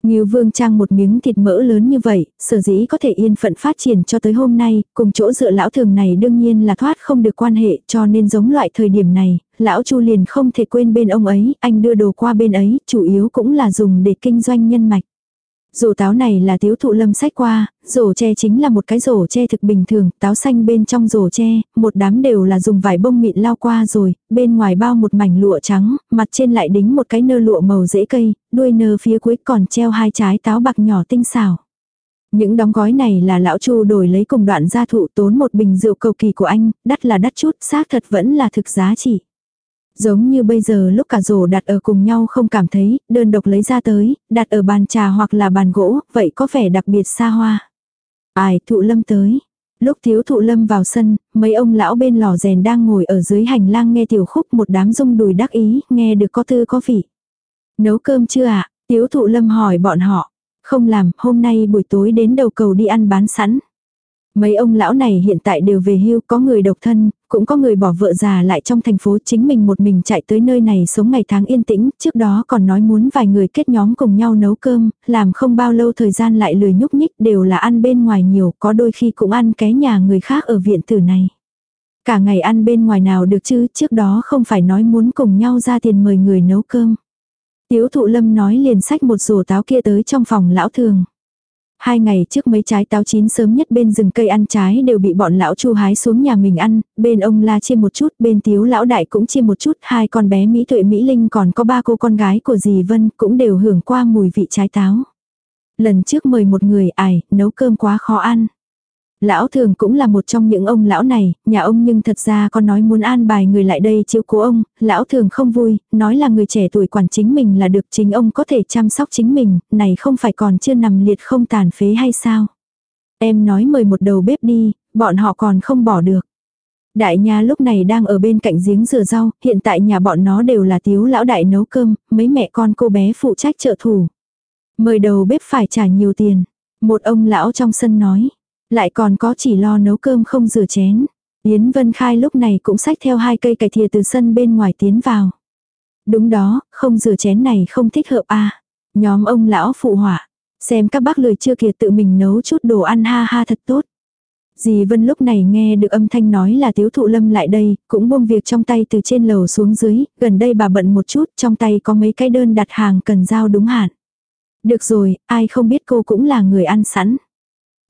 Nghiêu vương trang một miếng thịt mỡ lớn như vậy, sở dĩ có thể yên phận phát triển cho tới hôm nay, cùng chỗ dựa lão thường này đương nhiên là thoát không được quan hệ cho nên giống loại thời điểm này, lão chu liền không thể quên bên ông ấy, anh đưa đồ qua bên ấy, chủ yếu cũng là dùng để kinh doanh nhân mạch. Rổ táo này là tiếu thụ lâm sách qua, rổ tre chính là một cái rổ tre thực bình thường, táo xanh bên trong rổ tre, một đám đều là dùng vải bông mịn lao qua rồi, bên ngoài bao một mảnh lụa trắng, mặt trên lại đính một cái nơ lụa màu rễ cây, đuôi nơ phía cuối còn treo hai trái táo bạc nhỏ tinh xảo. Những đóng gói này là lão chu đổi lấy cùng đoạn gia thụ tốn một bình rượu cầu kỳ của anh, đắt là đắt chút, xác thật vẫn là thực giá trị. Giống như bây giờ lúc cả rổ đặt ở cùng nhau không cảm thấy, đơn độc lấy ra tới, đặt ở bàn trà hoặc là bàn gỗ, vậy có vẻ đặc biệt xa hoa. Ai thụ lâm tới. Lúc thiếu thụ lâm vào sân, mấy ông lão bên lò rèn đang ngồi ở dưới hành lang nghe tiểu khúc một đám rung đùi đắc ý, nghe được có tư có vị. Nấu cơm chưa ạ? À? Tiếu thụ lâm hỏi bọn họ. Không làm, hôm nay buổi tối đến đầu cầu đi ăn bán sẵn. Mấy ông lão này hiện tại đều về hưu, có người độc thân, cũng có người bỏ vợ già lại trong thành phố chính mình một mình chạy tới nơi này sống ngày tháng yên tĩnh, trước đó còn nói muốn vài người kết nhóm cùng nhau nấu cơm, làm không bao lâu thời gian lại lười nhúc nhích đều là ăn bên ngoài nhiều, có đôi khi cũng ăn ké nhà người khác ở viện tử này. Cả ngày ăn bên ngoài nào được chứ, trước đó không phải nói muốn cùng nhau ra tiền mời người nấu cơm. Tiếu thụ lâm nói liền sách một rổ táo kia tới trong phòng lão thường. Hai ngày trước mấy trái táo chín sớm nhất bên rừng cây ăn trái đều bị bọn lão chu hái xuống nhà mình ăn, bên ông la chia một chút, bên tiếu lão đại cũng chia một chút, hai con bé Mỹ tuệ Mỹ Linh còn có ba cô con gái của dì Vân cũng đều hưởng qua mùi vị trái táo. Lần trước mời một người ải, nấu cơm quá khó ăn. Lão thường cũng là một trong những ông lão này, nhà ông nhưng thật ra có nói muốn an bài người lại đây chiếu cố ông, lão thường không vui, nói là người trẻ tuổi quản chính mình là được chính ông có thể chăm sóc chính mình, này không phải còn chưa nằm liệt không tàn phế hay sao. Em nói mời một đầu bếp đi, bọn họ còn không bỏ được. Đại nhà lúc này đang ở bên cạnh giếng rửa rau, hiện tại nhà bọn nó đều là tiếu lão đại nấu cơm, mấy mẹ con cô bé phụ trách trợ thủ. Mời đầu bếp phải trả nhiều tiền. Một ông lão trong sân nói. Lại còn có chỉ lo nấu cơm không rửa chén. Yến Vân Khai lúc này cũng xách theo hai cây cải thìa từ sân bên ngoài tiến vào. Đúng đó, không rửa chén này không thích hợp à. Nhóm ông lão phụ họa. Xem các bác lười chưa kìa tự mình nấu chút đồ ăn ha ha thật tốt. Dì Vân lúc này nghe được âm thanh nói là tiếu thụ lâm lại đây, cũng buông việc trong tay từ trên lầu xuống dưới, gần đây bà bận một chút, trong tay có mấy cái đơn đặt hàng cần giao đúng hạn. Được rồi, ai không biết cô cũng là người ăn sẵn.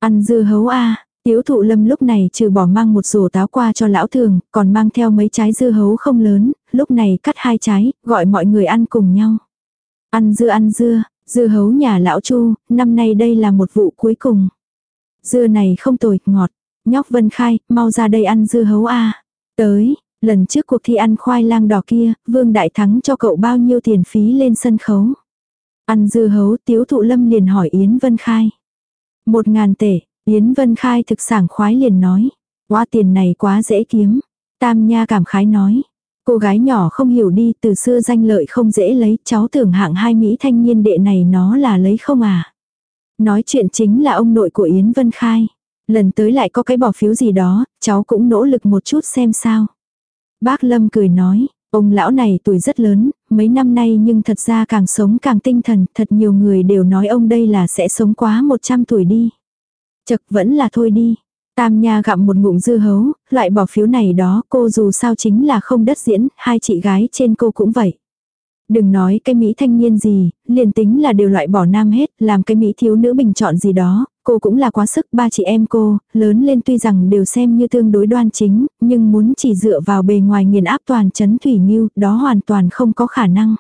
Ăn dưa hấu a à. Tiếu thụ lâm lúc này trừ bỏ mang một rổ táo qua cho lão thường, còn mang theo mấy trái dưa hấu không lớn, lúc này cắt hai trái, gọi mọi người ăn cùng nhau. Ăn dưa ăn dưa, dưa hấu nhà lão chu, năm nay đây là một vụ cuối cùng. Dưa này không tồi, ngọt. Nhóc Vân Khai, mau ra đây ăn dưa hấu a Tới, lần trước cuộc thi ăn khoai lang đỏ kia, Vương Đại Thắng cho cậu bao nhiêu tiền phí lên sân khấu. Ăn dưa hấu, tiếu thụ lâm liền hỏi Yến Vân Khai. Một ngàn tể, Yến Vân Khai thực sảng khoái liền nói. Quá tiền này quá dễ kiếm. Tam Nha cảm khái nói. Cô gái nhỏ không hiểu đi từ xưa danh lợi không dễ lấy cháu tưởng hạng hai Mỹ thanh niên đệ này nó là lấy không à. Nói chuyện chính là ông nội của Yến Vân Khai. Lần tới lại có cái bỏ phiếu gì đó, cháu cũng nỗ lực một chút xem sao. Bác Lâm cười nói, ông lão này tuổi rất lớn, mấy năm nay nhưng thật ra càng sống càng tinh thần, thật nhiều người đều nói ông đây là sẽ sống quá 100 tuổi đi. Chật vẫn là thôi đi. Tam Nha gặm một ngụm dư hấu, loại bỏ phiếu này đó cô dù sao chính là không đất diễn, hai chị gái trên cô cũng vậy. Đừng nói cái Mỹ thanh niên gì, liền tính là đều loại bỏ nam hết, làm cái Mỹ thiếu nữ bình chọn gì đó, cô cũng là quá sức ba chị em cô, lớn lên tuy rằng đều xem như tương đối đoan chính, nhưng muốn chỉ dựa vào bề ngoài nghiền áp toàn chấn thủy nghiêu, đó hoàn toàn không có khả năng.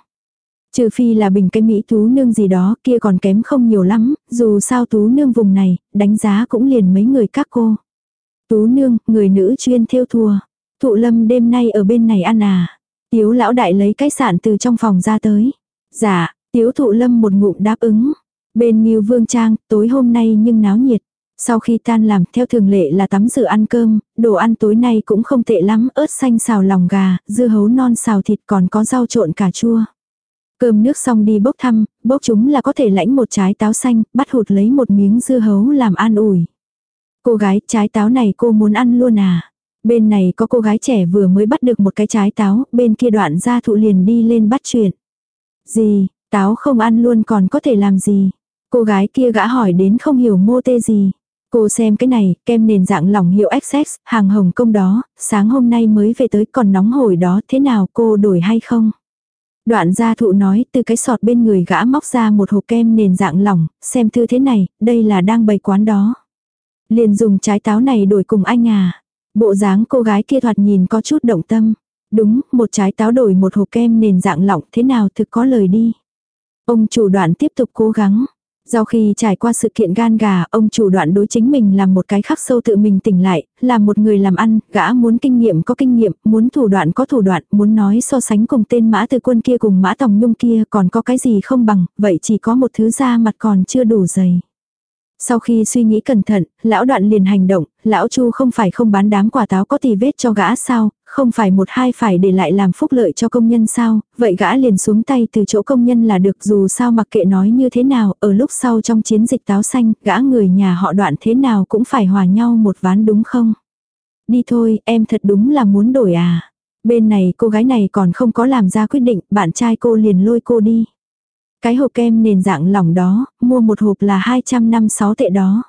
Trừ phi là bình cái Mỹ tú nương gì đó kia còn kém không nhiều lắm, dù sao tú nương vùng này, đánh giá cũng liền mấy người các cô. Tú nương, người nữ chuyên theo thua. Thụ lâm đêm nay ở bên này ăn à. Tiếu lão đại lấy cái sạn từ trong phòng ra tới. Dạ, tiếu thụ lâm một ngụm đáp ứng. Bên Nghiêu Vương Trang, tối hôm nay nhưng náo nhiệt. Sau khi tan làm, theo thường lệ là tắm rửa ăn cơm, đồ ăn tối nay cũng không tệ lắm, ớt xanh xào lòng gà, dưa hấu non xào thịt còn có rau trộn cà chua. Cơm nước xong đi bốc thăm, bốc chúng là có thể lãnh một trái táo xanh, bắt hụt lấy một miếng dưa hấu làm an ủi. Cô gái, trái táo này cô muốn ăn luôn à? Bên này có cô gái trẻ vừa mới bắt được một cái trái táo, bên kia đoạn gia thụ liền đi lên bắt chuyện. Gì, táo không ăn luôn còn có thể làm gì? Cô gái kia gã hỏi đến không hiểu mô tê gì. Cô xem cái này, kem nền dạng lỏng hiệu XX, hàng Hồng Kông đó, sáng hôm nay mới về tới còn nóng hổi đó, thế nào cô đổi hay không? Đoạn gia thụ nói từ cái sọt bên người gã móc ra một hộp kem nền dạng lỏng, xem thư thế này, đây là đang bày quán đó. Liền dùng trái táo này đổi cùng anh à. Bộ dáng cô gái kia thoạt nhìn có chút động tâm. Đúng, một trái táo đổi một hộp kem nền dạng lỏng thế nào thực có lời đi. Ông chủ đoạn tiếp tục cố gắng. Sau khi trải qua sự kiện gan gà, ông chủ đoạn đối chính mình làm một cái khắc sâu tự mình tỉnh lại, là một người làm ăn, gã muốn kinh nghiệm có kinh nghiệm, muốn thủ đoạn có thủ đoạn, muốn nói so sánh cùng tên mã từ quân kia cùng mã tòng nhung kia còn có cái gì không bằng, vậy chỉ có một thứ da mặt còn chưa đủ dày. Sau khi suy nghĩ cẩn thận, lão đoạn liền hành động, lão chu không phải không bán đám quả táo có tì vết cho gã sao, không phải một hai phải để lại làm phúc lợi cho công nhân sao, vậy gã liền xuống tay từ chỗ công nhân là được dù sao mặc kệ nói như thế nào, ở lúc sau trong chiến dịch táo xanh, gã người nhà họ đoạn thế nào cũng phải hòa nhau một ván đúng không? Đi thôi, em thật đúng là muốn đổi à. Bên này cô gái này còn không có làm ra quyết định, bạn trai cô liền lôi cô đi. Cái hộp kem nền dạng lỏng đó, mua một hộp là 256 tệ đó.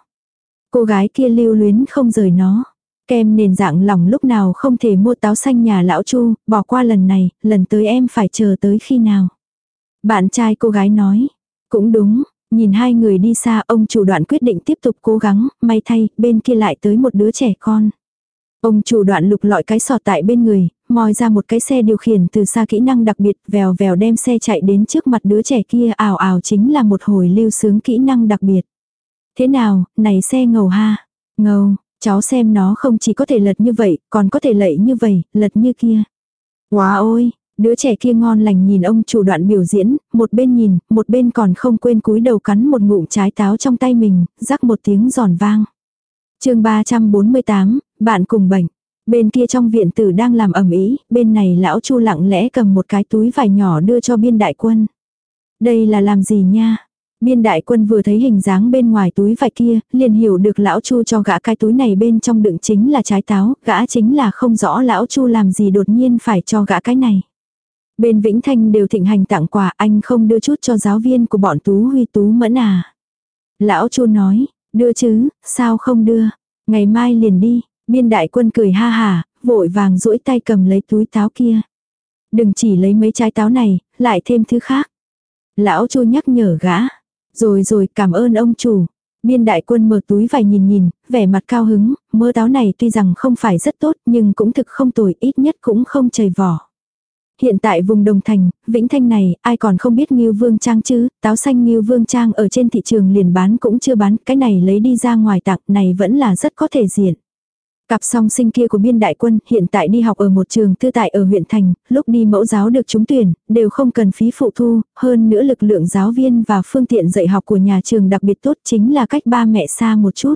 Cô gái kia lưu luyến không rời nó. Kem nền dạng lỏng lúc nào không thể mua táo xanh nhà lão Chu, bỏ qua lần này, lần tới em phải chờ tới khi nào. Bạn trai cô gái nói, cũng đúng, nhìn hai người đi xa ông chủ đoạn quyết định tiếp tục cố gắng, may thay, bên kia lại tới một đứa trẻ con. Ông chủ đoạn lục lọi cái sọt tại bên người, moi ra một cái xe điều khiển từ xa kỹ năng đặc biệt vèo vèo đem xe chạy đến trước mặt đứa trẻ kia ảo ảo chính là một hồi lưu sướng kỹ năng đặc biệt. Thế nào, này xe ngầu ha, ngầu, cháu xem nó không chỉ có thể lật như vậy, còn có thể lạy như vậy, lật như kia. Wow ôi, đứa trẻ kia ngon lành nhìn ông chủ đoạn biểu diễn, một bên nhìn, một bên còn không quên cúi đầu cắn một ngụm trái táo trong tay mình, rắc một tiếng giòn vang chương 348, bạn cùng bệnh. Bên kia trong viện tử đang làm ẩm ý, bên này lão chu lặng lẽ cầm một cái túi vải nhỏ đưa cho biên đại quân. Đây là làm gì nha? Biên đại quân vừa thấy hình dáng bên ngoài túi vải kia, liền hiểu được lão chu cho gã cái túi này bên trong đựng chính là trái táo, gã chính là không rõ lão chu làm gì đột nhiên phải cho gã cái này. Bên Vĩnh Thanh đều thịnh hành tặng quà, anh không đưa chút cho giáo viên của bọn Tú Huy Tú Mẫn à. Lão chu nói, đưa chứ, sao không đưa, ngày mai liền đi, Biên đại quân cười ha hà, vội vàng duỗi tay cầm lấy túi táo kia. Đừng chỉ lấy mấy trái táo này, lại thêm thứ khác. Lão chu nhắc nhở gã. Rồi rồi cảm ơn ông chủ. Biên đại quân mở túi vài nhìn nhìn, vẻ mặt cao hứng, mơ táo này tuy rằng không phải rất tốt nhưng cũng thực không tồi ít nhất cũng không chảy vỏ. Hiện tại vùng Đồng Thành, Vĩnh Thanh này, ai còn không biết Ngưu Vương Trang chứ, táo xanh Ngưu Vương Trang ở trên thị trường liền bán cũng chưa bán, cái này lấy đi ra ngoài tặng này vẫn là rất có thể diện. Cặp song sinh kia của biên đại quân hiện tại đi học ở một trường tư tại ở huyện thành, lúc đi mẫu giáo được trúng tuyển, đều không cần phí phụ thu, hơn nữa lực lượng giáo viên và phương tiện dạy học của nhà trường đặc biệt tốt chính là cách ba mẹ xa một chút.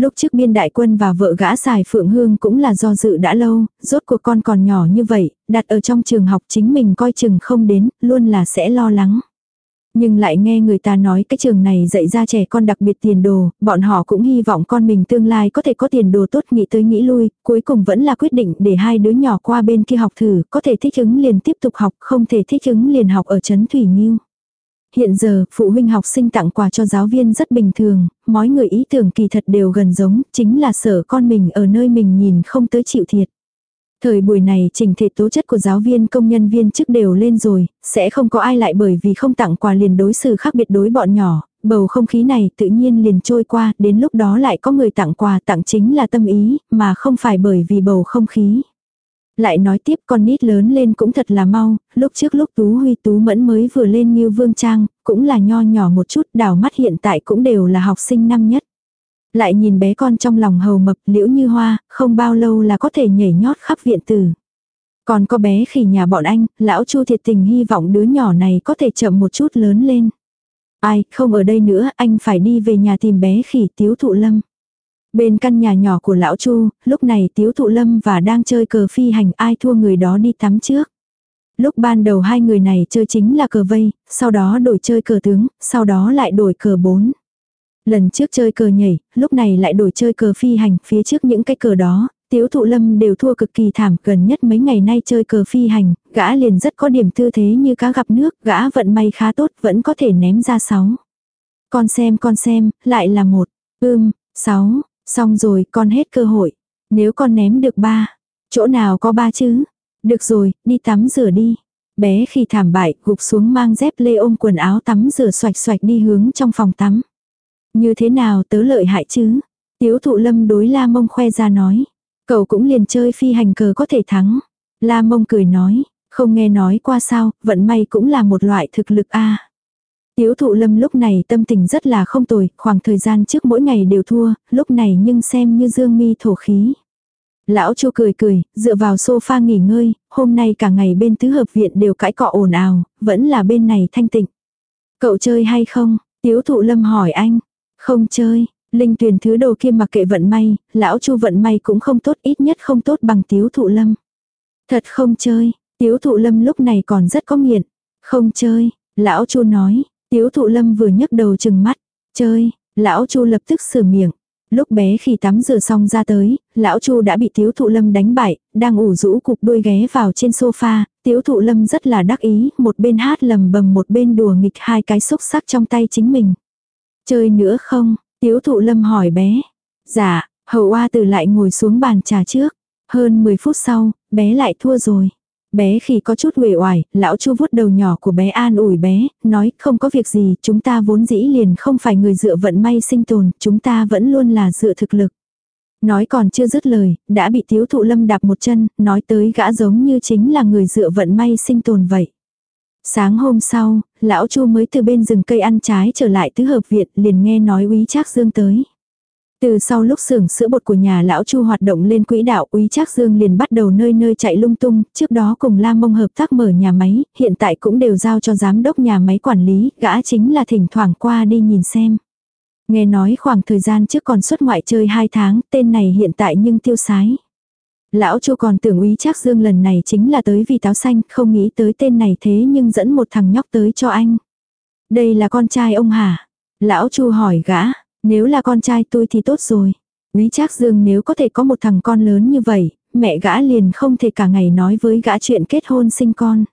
Lúc trước biên đại quân và vợ gã xài phượng hương cũng là do dự đã lâu, rốt cuộc con còn nhỏ như vậy, đặt ở trong trường học chính mình coi chừng không đến, luôn là sẽ lo lắng. Nhưng lại nghe người ta nói cái trường này dạy ra trẻ con đặc biệt tiền đồ, bọn họ cũng hy vọng con mình tương lai có thể có tiền đồ tốt nghĩ tới nghĩ lui, cuối cùng vẫn là quyết định để hai đứa nhỏ qua bên kia học thử, có thể thích ứng liền tiếp tục học, không thể thích ứng liền học ở Trấn Thủy Nhiêu. Hiện giờ, phụ huynh học sinh tặng quà cho giáo viên rất bình thường, mỗi người ý tưởng kỳ thật đều gần giống, chính là sợ con mình ở nơi mình nhìn không tới chịu thiệt. Thời buổi này trình thể tố chất của giáo viên công nhân viên chức đều lên rồi, sẽ không có ai lại bởi vì không tặng quà liền đối xử khác biệt đối bọn nhỏ, bầu không khí này tự nhiên liền trôi qua, đến lúc đó lại có người tặng quà tặng chính là tâm ý, mà không phải bởi vì bầu không khí. Lại nói tiếp con nít lớn lên cũng thật là mau, lúc trước lúc Tú Huy Tú Mẫn mới vừa lên như Vương Trang, cũng là nho nhỏ một chút, đảo mắt hiện tại cũng đều là học sinh năm nhất. Lại nhìn bé con trong lòng hầu mập liễu như hoa, không bao lâu là có thể nhảy nhót khắp viện tử. Còn có bé khỉ nhà bọn anh, lão chu thiệt tình hy vọng đứa nhỏ này có thể chậm một chút lớn lên. Ai, không ở đây nữa, anh phải đi về nhà tìm bé khỉ tiếu thụ lâm. Bên căn nhà nhỏ của lão chu, lúc này tiếu thụ lâm và đang chơi cờ phi hành ai thua người đó đi tắm trước. Lúc ban đầu hai người này chơi chính là cờ vây, sau đó đổi chơi cờ tướng, sau đó lại đổi cờ bốn. Lần trước chơi cờ nhảy, lúc này lại đổi chơi cờ phi hành, phía trước những cái cờ đó, tiếu thụ lâm đều thua cực kỳ thảm gần nhất mấy ngày nay chơi cờ phi hành, gã liền rất có điểm tư thế như cá gặp nước, gã vận may khá tốt vẫn có thể ném ra sáu. Con xem con xem, lại là một, ưm, sáu, xong rồi con hết cơ hội. Nếu con ném được ba, chỗ nào có ba chứ? Được rồi, đi tắm rửa đi. Bé khi thảm bại, gục xuống mang dép lê ôm quần áo tắm rửa xoạch xoạch đi hướng trong phòng tắm. Như thế nào tớ lợi hại chứ? Tiếu thụ lâm đối la mông khoe ra nói. Cậu cũng liền chơi phi hành cờ có thể thắng. La mông cười nói, không nghe nói qua sao, vận may cũng là một loại thực lực a. Tiếu thụ lâm lúc này tâm tình rất là không tồi, khoảng thời gian trước mỗi ngày đều thua, lúc này nhưng xem như dương mi thổ khí. Lão chu cười cười, dựa vào sofa nghỉ ngơi, hôm nay cả ngày bên tứ hợp viện đều cãi cọ ồn ào, vẫn là bên này thanh tịnh. Cậu chơi hay không? Tiếu thụ lâm hỏi anh. Không chơi, linh tuyển thứ đồ kia mặc kệ vận may, lão chu vận may cũng không tốt ít nhất không tốt bằng tiếu thụ lâm. Thật không chơi, tiếu thụ lâm lúc này còn rất có nghiện. Không chơi, lão chu nói, tiếu thụ lâm vừa nhấc đầu chừng mắt. Chơi, lão chu lập tức sửa miệng. Lúc bé khi tắm rửa xong ra tới, lão Chu đã bị Tiếu Thụ Lâm đánh bại, đang ủ rũ cục đuôi ghé vào trên sofa, Tiếu Thụ Lâm rất là đắc ý, một bên hát lầm bầm một bên đùa nghịch hai cái xúc sắc trong tay chính mình. Chơi nữa không? Tiếu Thụ Lâm hỏi bé. Dạ, hậu oa từ lại ngồi xuống bàn trà trước. Hơn 10 phút sau, bé lại thua rồi. Bé khi có chút uể oải, lão Chu vuốt đầu nhỏ của bé an ủi bé, nói không có việc gì, chúng ta vốn dĩ liền không phải người dựa vận may sinh tồn, chúng ta vẫn luôn là dựa thực lực. Nói còn chưa dứt lời, đã bị thiếu thụ lâm đạp một chân, nói tới gã giống như chính là người dựa vận may sinh tồn vậy. Sáng hôm sau, lão Chu mới từ bên rừng cây ăn trái trở lại tứ hợp viện liền nghe nói úy trác dương tới. Từ sau lúc xưởng sữa bột của nhà lão Chu hoạt động lên quỹ đạo, Úy Trác Dương liền bắt đầu nơi nơi chạy lung tung, trước đó cùng Lam Mông hợp tác mở nhà máy, hiện tại cũng đều giao cho giám đốc nhà máy quản lý, gã chính là thỉnh thoảng qua đi nhìn xem. Nghe nói khoảng thời gian trước còn xuất ngoại chơi 2 tháng, tên này hiện tại nhưng tiêu sái. Lão Chu còn tưởng Úy Trác Dương lần này chính là tới vì táo xanh, không nghĩ tới tên này thế nhưng dẫn một thằng nhóc tới cho anh. Đây là con trai ông hả? Lão Chu hỏi gã, nếu là con trai tôi thì tốt rồi. Lý Trác Dương nếu có thể có một thằng con lớn như vậy, mẹ gã liền không thể cả ngày nói với gã chuyện kết hôn sinh con.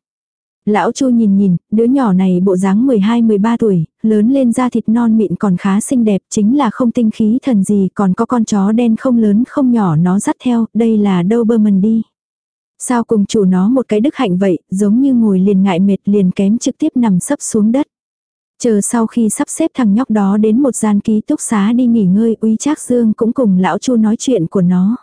Lão Chu nhìn nhìn, đứa nhỏ này bộ dáng 12-13 tuổi, lớn lên da thịt non mịn còn khá xinh đẹp, chính là không tinh khí thần gì, còn có con chó đen không lớn không nhỏ nó dắt theo, đây là Doberman đi. Sao cùng chủ nó một cái đức hạnh vậy, giống như ngồi liền ngại mệt liền kém trực tiếp nằm sấp xuống đất. Chờ sau khi sắp xếp thằng nhóc đó đến một gian ký túc xá đi nghỉ ngơi, Úy Trác Dương cũng cùng lão Chu nói chuyện của nó.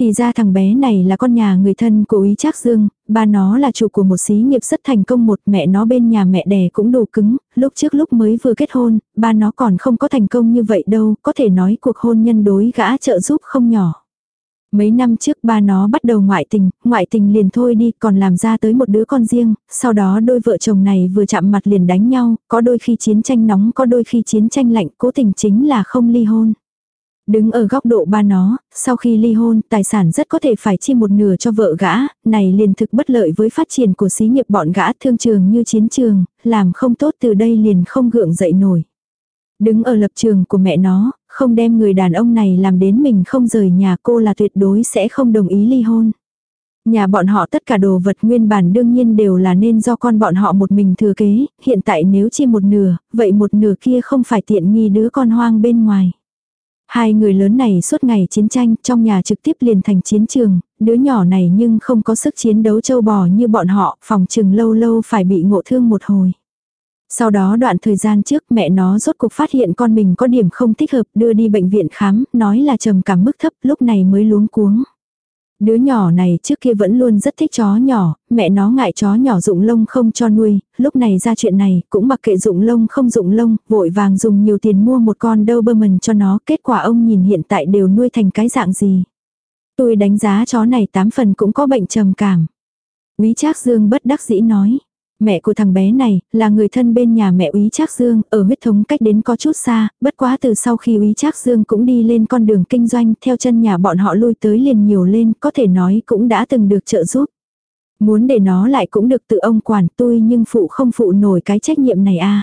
Thì ra thằng bé này là con nhà người thân của Úy Trác Dương, ba nó là chủ của một xí nghiệp rất thành công một mẹ nó bên nhà mẹ đẻ cũng đủ cứng, lúc trước lúc mới vừa kết hôn, ba nó còn không có thành công như vậy đâu, có thể nói cuộc hôn nhân đối gã trợ giúp không nhỏ. Mấy năm trước ba nó bắt đầu ngoại tình, ngoại tình liền thôi đi còn làm ra tới một đứa con riêng, sau đó đôi vợ chồng này vừa chạm mặt liền đánh nhau, có đôi khi chiến tranh nóng có đôi khi chiến tranh lạnh, cố tình chính là không ly hôn. Đứng ở góc độ ba nó, sau khi ly hôn, tài sản rất có thể phải chi một nửa cho vợ gã, này liền thực bất lợi với phát triển của xí nghiệp bọn gã thương trường như chiến trường, làm không tốt từ đây liền không gượng dậy nổi. Đứng ở lập trường của mẹ nó, không đem người đàn ông này làm đến mình không rời nhà cô là tuyệt đối sẽ không đồng ý ly hôn. Nhà bọn họ tất cả đồ vật nguyên bản đương nhiên đều là nên do con bọn họ một mình thừa kế, hiện tại nếu chia một nửa, vậy một nửa kia không phải tiện nghi đứa con hoang bên ngoài. Hai người lớn này suốt ngày chiến tranh trong nhà trực tiếp liền thành chiến trường, đứa nhỏ này nhưng không có sức chiến đấu châu bò như bọn họ, phòng trừng lâu lâu phải bị ngộ thương một hồi. Sau đó đoạn thời gian trước mẹ nó rốt cuộc phát hiện con mình có điểm không thích hợp đưa đi bệnh viện khám, nói là trầm cảm mức thấp lúc này mới luống cuống. Đứa nhỏ này trước kia vẫn luôn rất thích chó nhỏ, mẹ nó ngại chó nhỏ dụng lông không cho nuôi, lúc này ra chuyện này cũng mặc kệ dụng lông không dụng lông, vội vàng dùng nhiều tiền mua một con Doberman cho nó, kết quả ông nhìn hiện tại đều nuôi thành cái dạng gì. Tôi đánh giá chó này tám phần cũng có bệnh trầm cảm. Quý Trác Dương bất đắc dĩ nói. Mẹ của thằng bé này, là người thân bên nhà mẹ úy Trác Dương, ở huyết thống cách đến có chút xa, bất quá từ sau khi úy Trác Dương cũng đi lên con đường kinh doanh, theo chân nhà bọn họ lui tới liền nhiều lên, có thể nói cũng đã từng được trợ giúp. Muốn để nó lại cũng được tự ông quản tôi nhưng phụ không phụ nổi cái trách nhiệm này a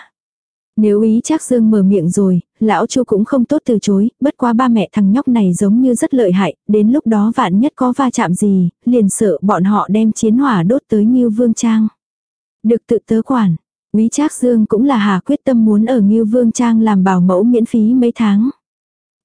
Nếu ý chắc Dương mở miệng rồi, lão Chu cũng không tốt từ chối, bất quá ba mẹ thằng nhóc này giống như rất lợi hại, đến lúc đó vạn nhất có va chạm gì, liền sợ bọn họ đem chiến hỏa đốt tới như Vương Trang. Được tự tớ quản, Quý Trác Dương cũng là hà quyết tâm muốn ở Ngưu Vương Trang làm bảo mẫu miễn phí mấy tháng.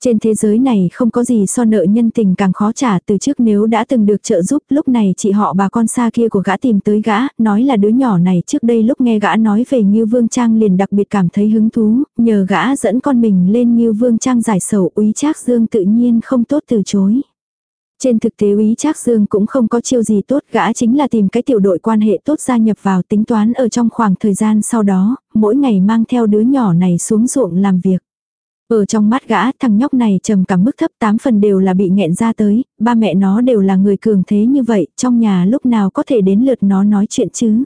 Trên thế giới này không có gì so nợ nhân tình càng khó trả từ trước nếu đã từng được trợ giúp lúc này chị họ bà con xa kia của gã tìm tới gã, nói là đứa nhỏ này trước đây lúc nghe gã nói về Ngưu Vương Trang liền đặc biệt cảm thấy hứng thú, nhờ gã dẫn con mình lên Ngưu Vương Trang giải sầu úy Trác Dương tự nhiên không tốt từ chối. Trên thực tế úy Trác Dương cũng không có chiêu gì tốt, gã chính là tìm cái tiểu đội quan hệ tốt gia nhập vào tính toán ở trong khoảng thời gian sau đó, mỗi ngày mang theo đứa nhỏ này xuống ruộng làm việc. Ở trong mắt gã, thằng nhóc này trầm cảm mức thấp tám phần đều là bị nghẹn ra tới, ba mẹ nó đều là người cường thế như vậy, trong nhà lúc nào có thể đến lượt nó nói chuyện chứ.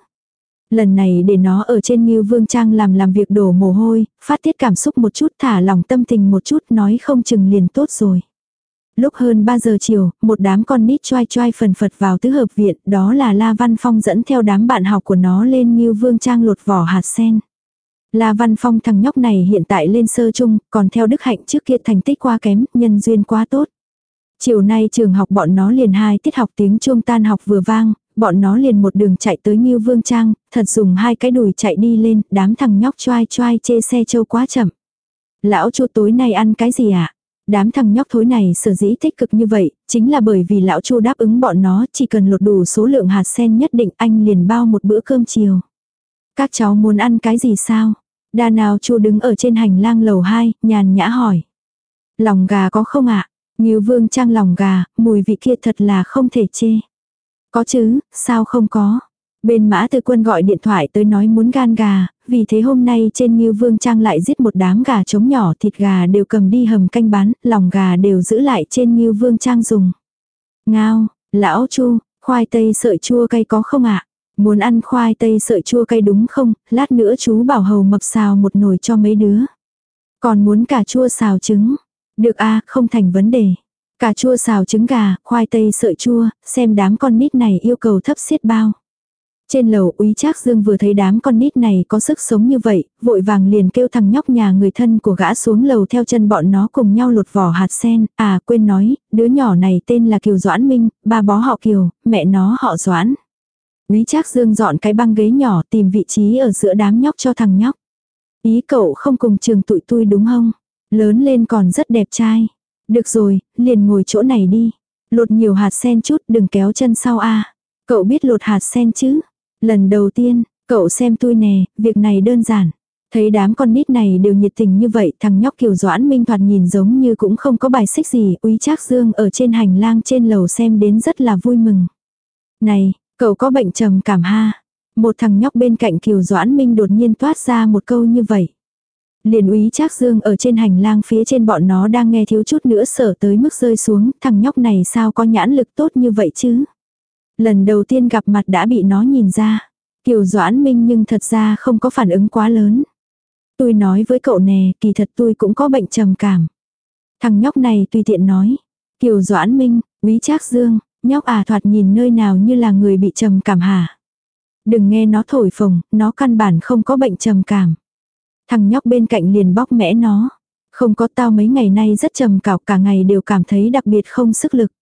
Lần này để nó ở trên như vương trang làm làm việc đổ mồ hôi, phát tiết cảm xúc một chút thả lòng tâm tình một chút nói không chừng liền tốt rồi. Lúc hơn 3 giờ chiều, một đám con nít choai choai phần phật vào tứ hợp viện, đó là La Văn Phong dẫn theo đám bạn học của nó lên như vương trang lột vỏ hạt sen. La Văn Phong thằng nhóc này hiện tại lên sơ chung, còn theo Đức Hạnh trước kia thành tích quá kém, nhân duyên quá tốt. Chiều nay trường học bọn nó liền hai tiết học tiếng chuông tan học vừa vang, bọn nó liền một đường chạy tới Nhiêu Vương Trang, thật dùng hai cái đùi chạy đi lên, đám thằng nhóc choai choai chê xe châu quá chậm. Lão chu tối nay ăn cái gì ạ? À? Đám thằng nhóc thối này sở dĩ tích cực như vậy, chính là bởi vì lão chu đáp ứng bọn nó chỉ cần lột đủ số lượng hạt sen nhất định anh liền bao một bữa cơm chiều. Các cháu muốn ăn cái gì sao? Đa nào chu đứng ở trên hành lang lầu 2, nhàn nhã hỏi. Lòng gà có không ạ? À? Nghiêu vương trang lòng gà, mùi vị kia thật là không thể chê. Có chứ, sao không có? Bên mã tư quân gọi điện thoại tới nói muốn gan gà, vì thế hôm nay trên như Vương Trang lại giết một đám gà trống nhỏ thịt gà đều cầm đi hầm canh bán, lòng gà đều giữ lại trên như Vương Trang dùng. Ngao, lão chu, khoai tây sợi chua cay có không ạ? Muốn ăn khoai tây sợi chua cay đúng không, lát nữa chú bảo hầu mập xào một nồi cho mấy đứa. Còn muốn cà chua xào trứng. Được a không thành vấn đề. Cà chua xào trứng gà, khoai tây sợi chua, xem đám con nít này yêu cầu thấp xiết bao. Trên lầu úy Trác Dương vừa thấy đám con nít này có sức sống như vậy, vội vàng liền kêu thằng nhóc nhà người thân của gã xuống lầu theo chân bọn nó cùng nhau lột vỏ hạt sen, à quên nói, đứa nhỏ này tên là Kiều Doãn Minh, ba bó họ Kiều, mẹ nó họ Doãn. úy Trác Dương dọn cái băng ghế nhỏ tìm vị trí ở giữa đám nhóc cho thằng nhóc. Ý cậu không cùng trường tụi tôi đúng không? Lớn lên còn rất đẹp trai. Được rồi, liền ngồi chỗ này đi. Lột nhiều hạt sen chút đừng kéo chân sau a. Cậu biết lột hạt sen chứ? Lần đầu tiên, cậu xem tôi nè, việc này đơn giản. Thấy đám con nít này đều nhiệt tình như vậy, thằng nhóc Kiều Doãn Minh thoạt nhìn giống như cũng không có bài xích gì, Úy Trác Dương ở trên hành lang trên lầu xem đến rất là vui mừng. Này, Cậu có bệnh trầm cảm ha. Một thằng nhóc bên cạnh Kiều Doãn Minh đột nhiên toát ra một câu như vậy. Liền úy Trác Dương ở trên hành lang phía trên bọn nó đang nghe thiếu chút nữa sở tới mức rơi xuống, thằng nhóc này sao có nhãn lực tốt như vậy chứ. Lần đầu tiên gặp mặt đã bị nó nhìn ra. Kiều Doãn Minh nhưng thật ra không có phản ứng quá lớn. Tôi nói với cậu nè, kỳ thật tôi cũng có bệnh trầm cảm. Thằng nhóc này tùy tiện nói. Kiều Doãn Minh, Quý Trác Dương, Nhóc à thoạt nhìn nơi nào như là người bị trầm cảm hả. Đừng nghe nó thổi phồng, nó căn bản không có bệnh trầm cảm. Thằng nhóc bên cạnh liền bóc mẽ nó. Không có tao mấy ngày nay rất trầm cảo cả ngày đều cảm thấy đặc biệt không sức lực.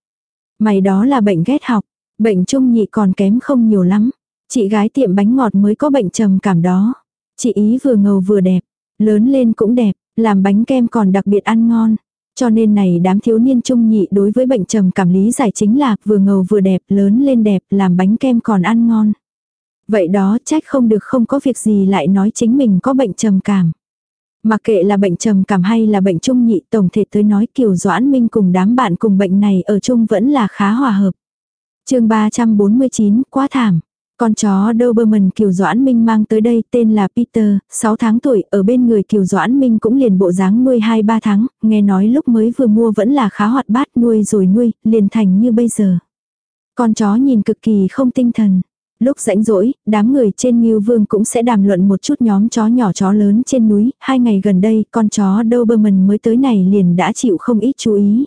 Mày đó là bệnh ghét học, bệnh trung nhị còn kém không nhiều lắm. Chị gái tiệm bánh ngọt mới có bệnh trầm cảm đó. Chị ý vừa ngầu vừa đẹp, lớn lên cũng đẹp, làm bánh kem còn đặc biệt ăn ngon. Cho nên này đám thiếu niên trung nhị đối với bệnh trầm cảm lý giải chính là vừa ngầu vừa đẹp, lớn lên đẹp, làm bánh kem còn ăn ngon. Vậy đó trách không được không có việc gì lại nói chính mình có bệnh trầm cảm. Mặc kệ là bệnh trầm cảm hay là bệnh trung nhị tổng thể tới nói Kiều Doãn Minh cùng đám bạn cùng bệnh này ở chung vẫn là khá hòa hợp chương 349, quá thảm. Con chó Doberman Kiều Doãn Minh mang tới đây tên là Peter, 6 tháng tuổi, ở bên người Kiều Doãn Minh cũng liền bộ dáng nuôi 2-3 tháng, nghe nói lúc mới vừa mua vẫn là khá hoạt bát nuôi rồi nuôi, liền thành như bây giờ. Con chó nhìn cực kỳ không tinh thần. Lúc rãnh rỗi, đám người trên Ngưu Vương cũng sẽ đàm luận một chút nhóm chó nhỏ chó lớn trên núi, hai ngày gần đây con chó Doberman mới tới này liền đã chịu không ít chú ý.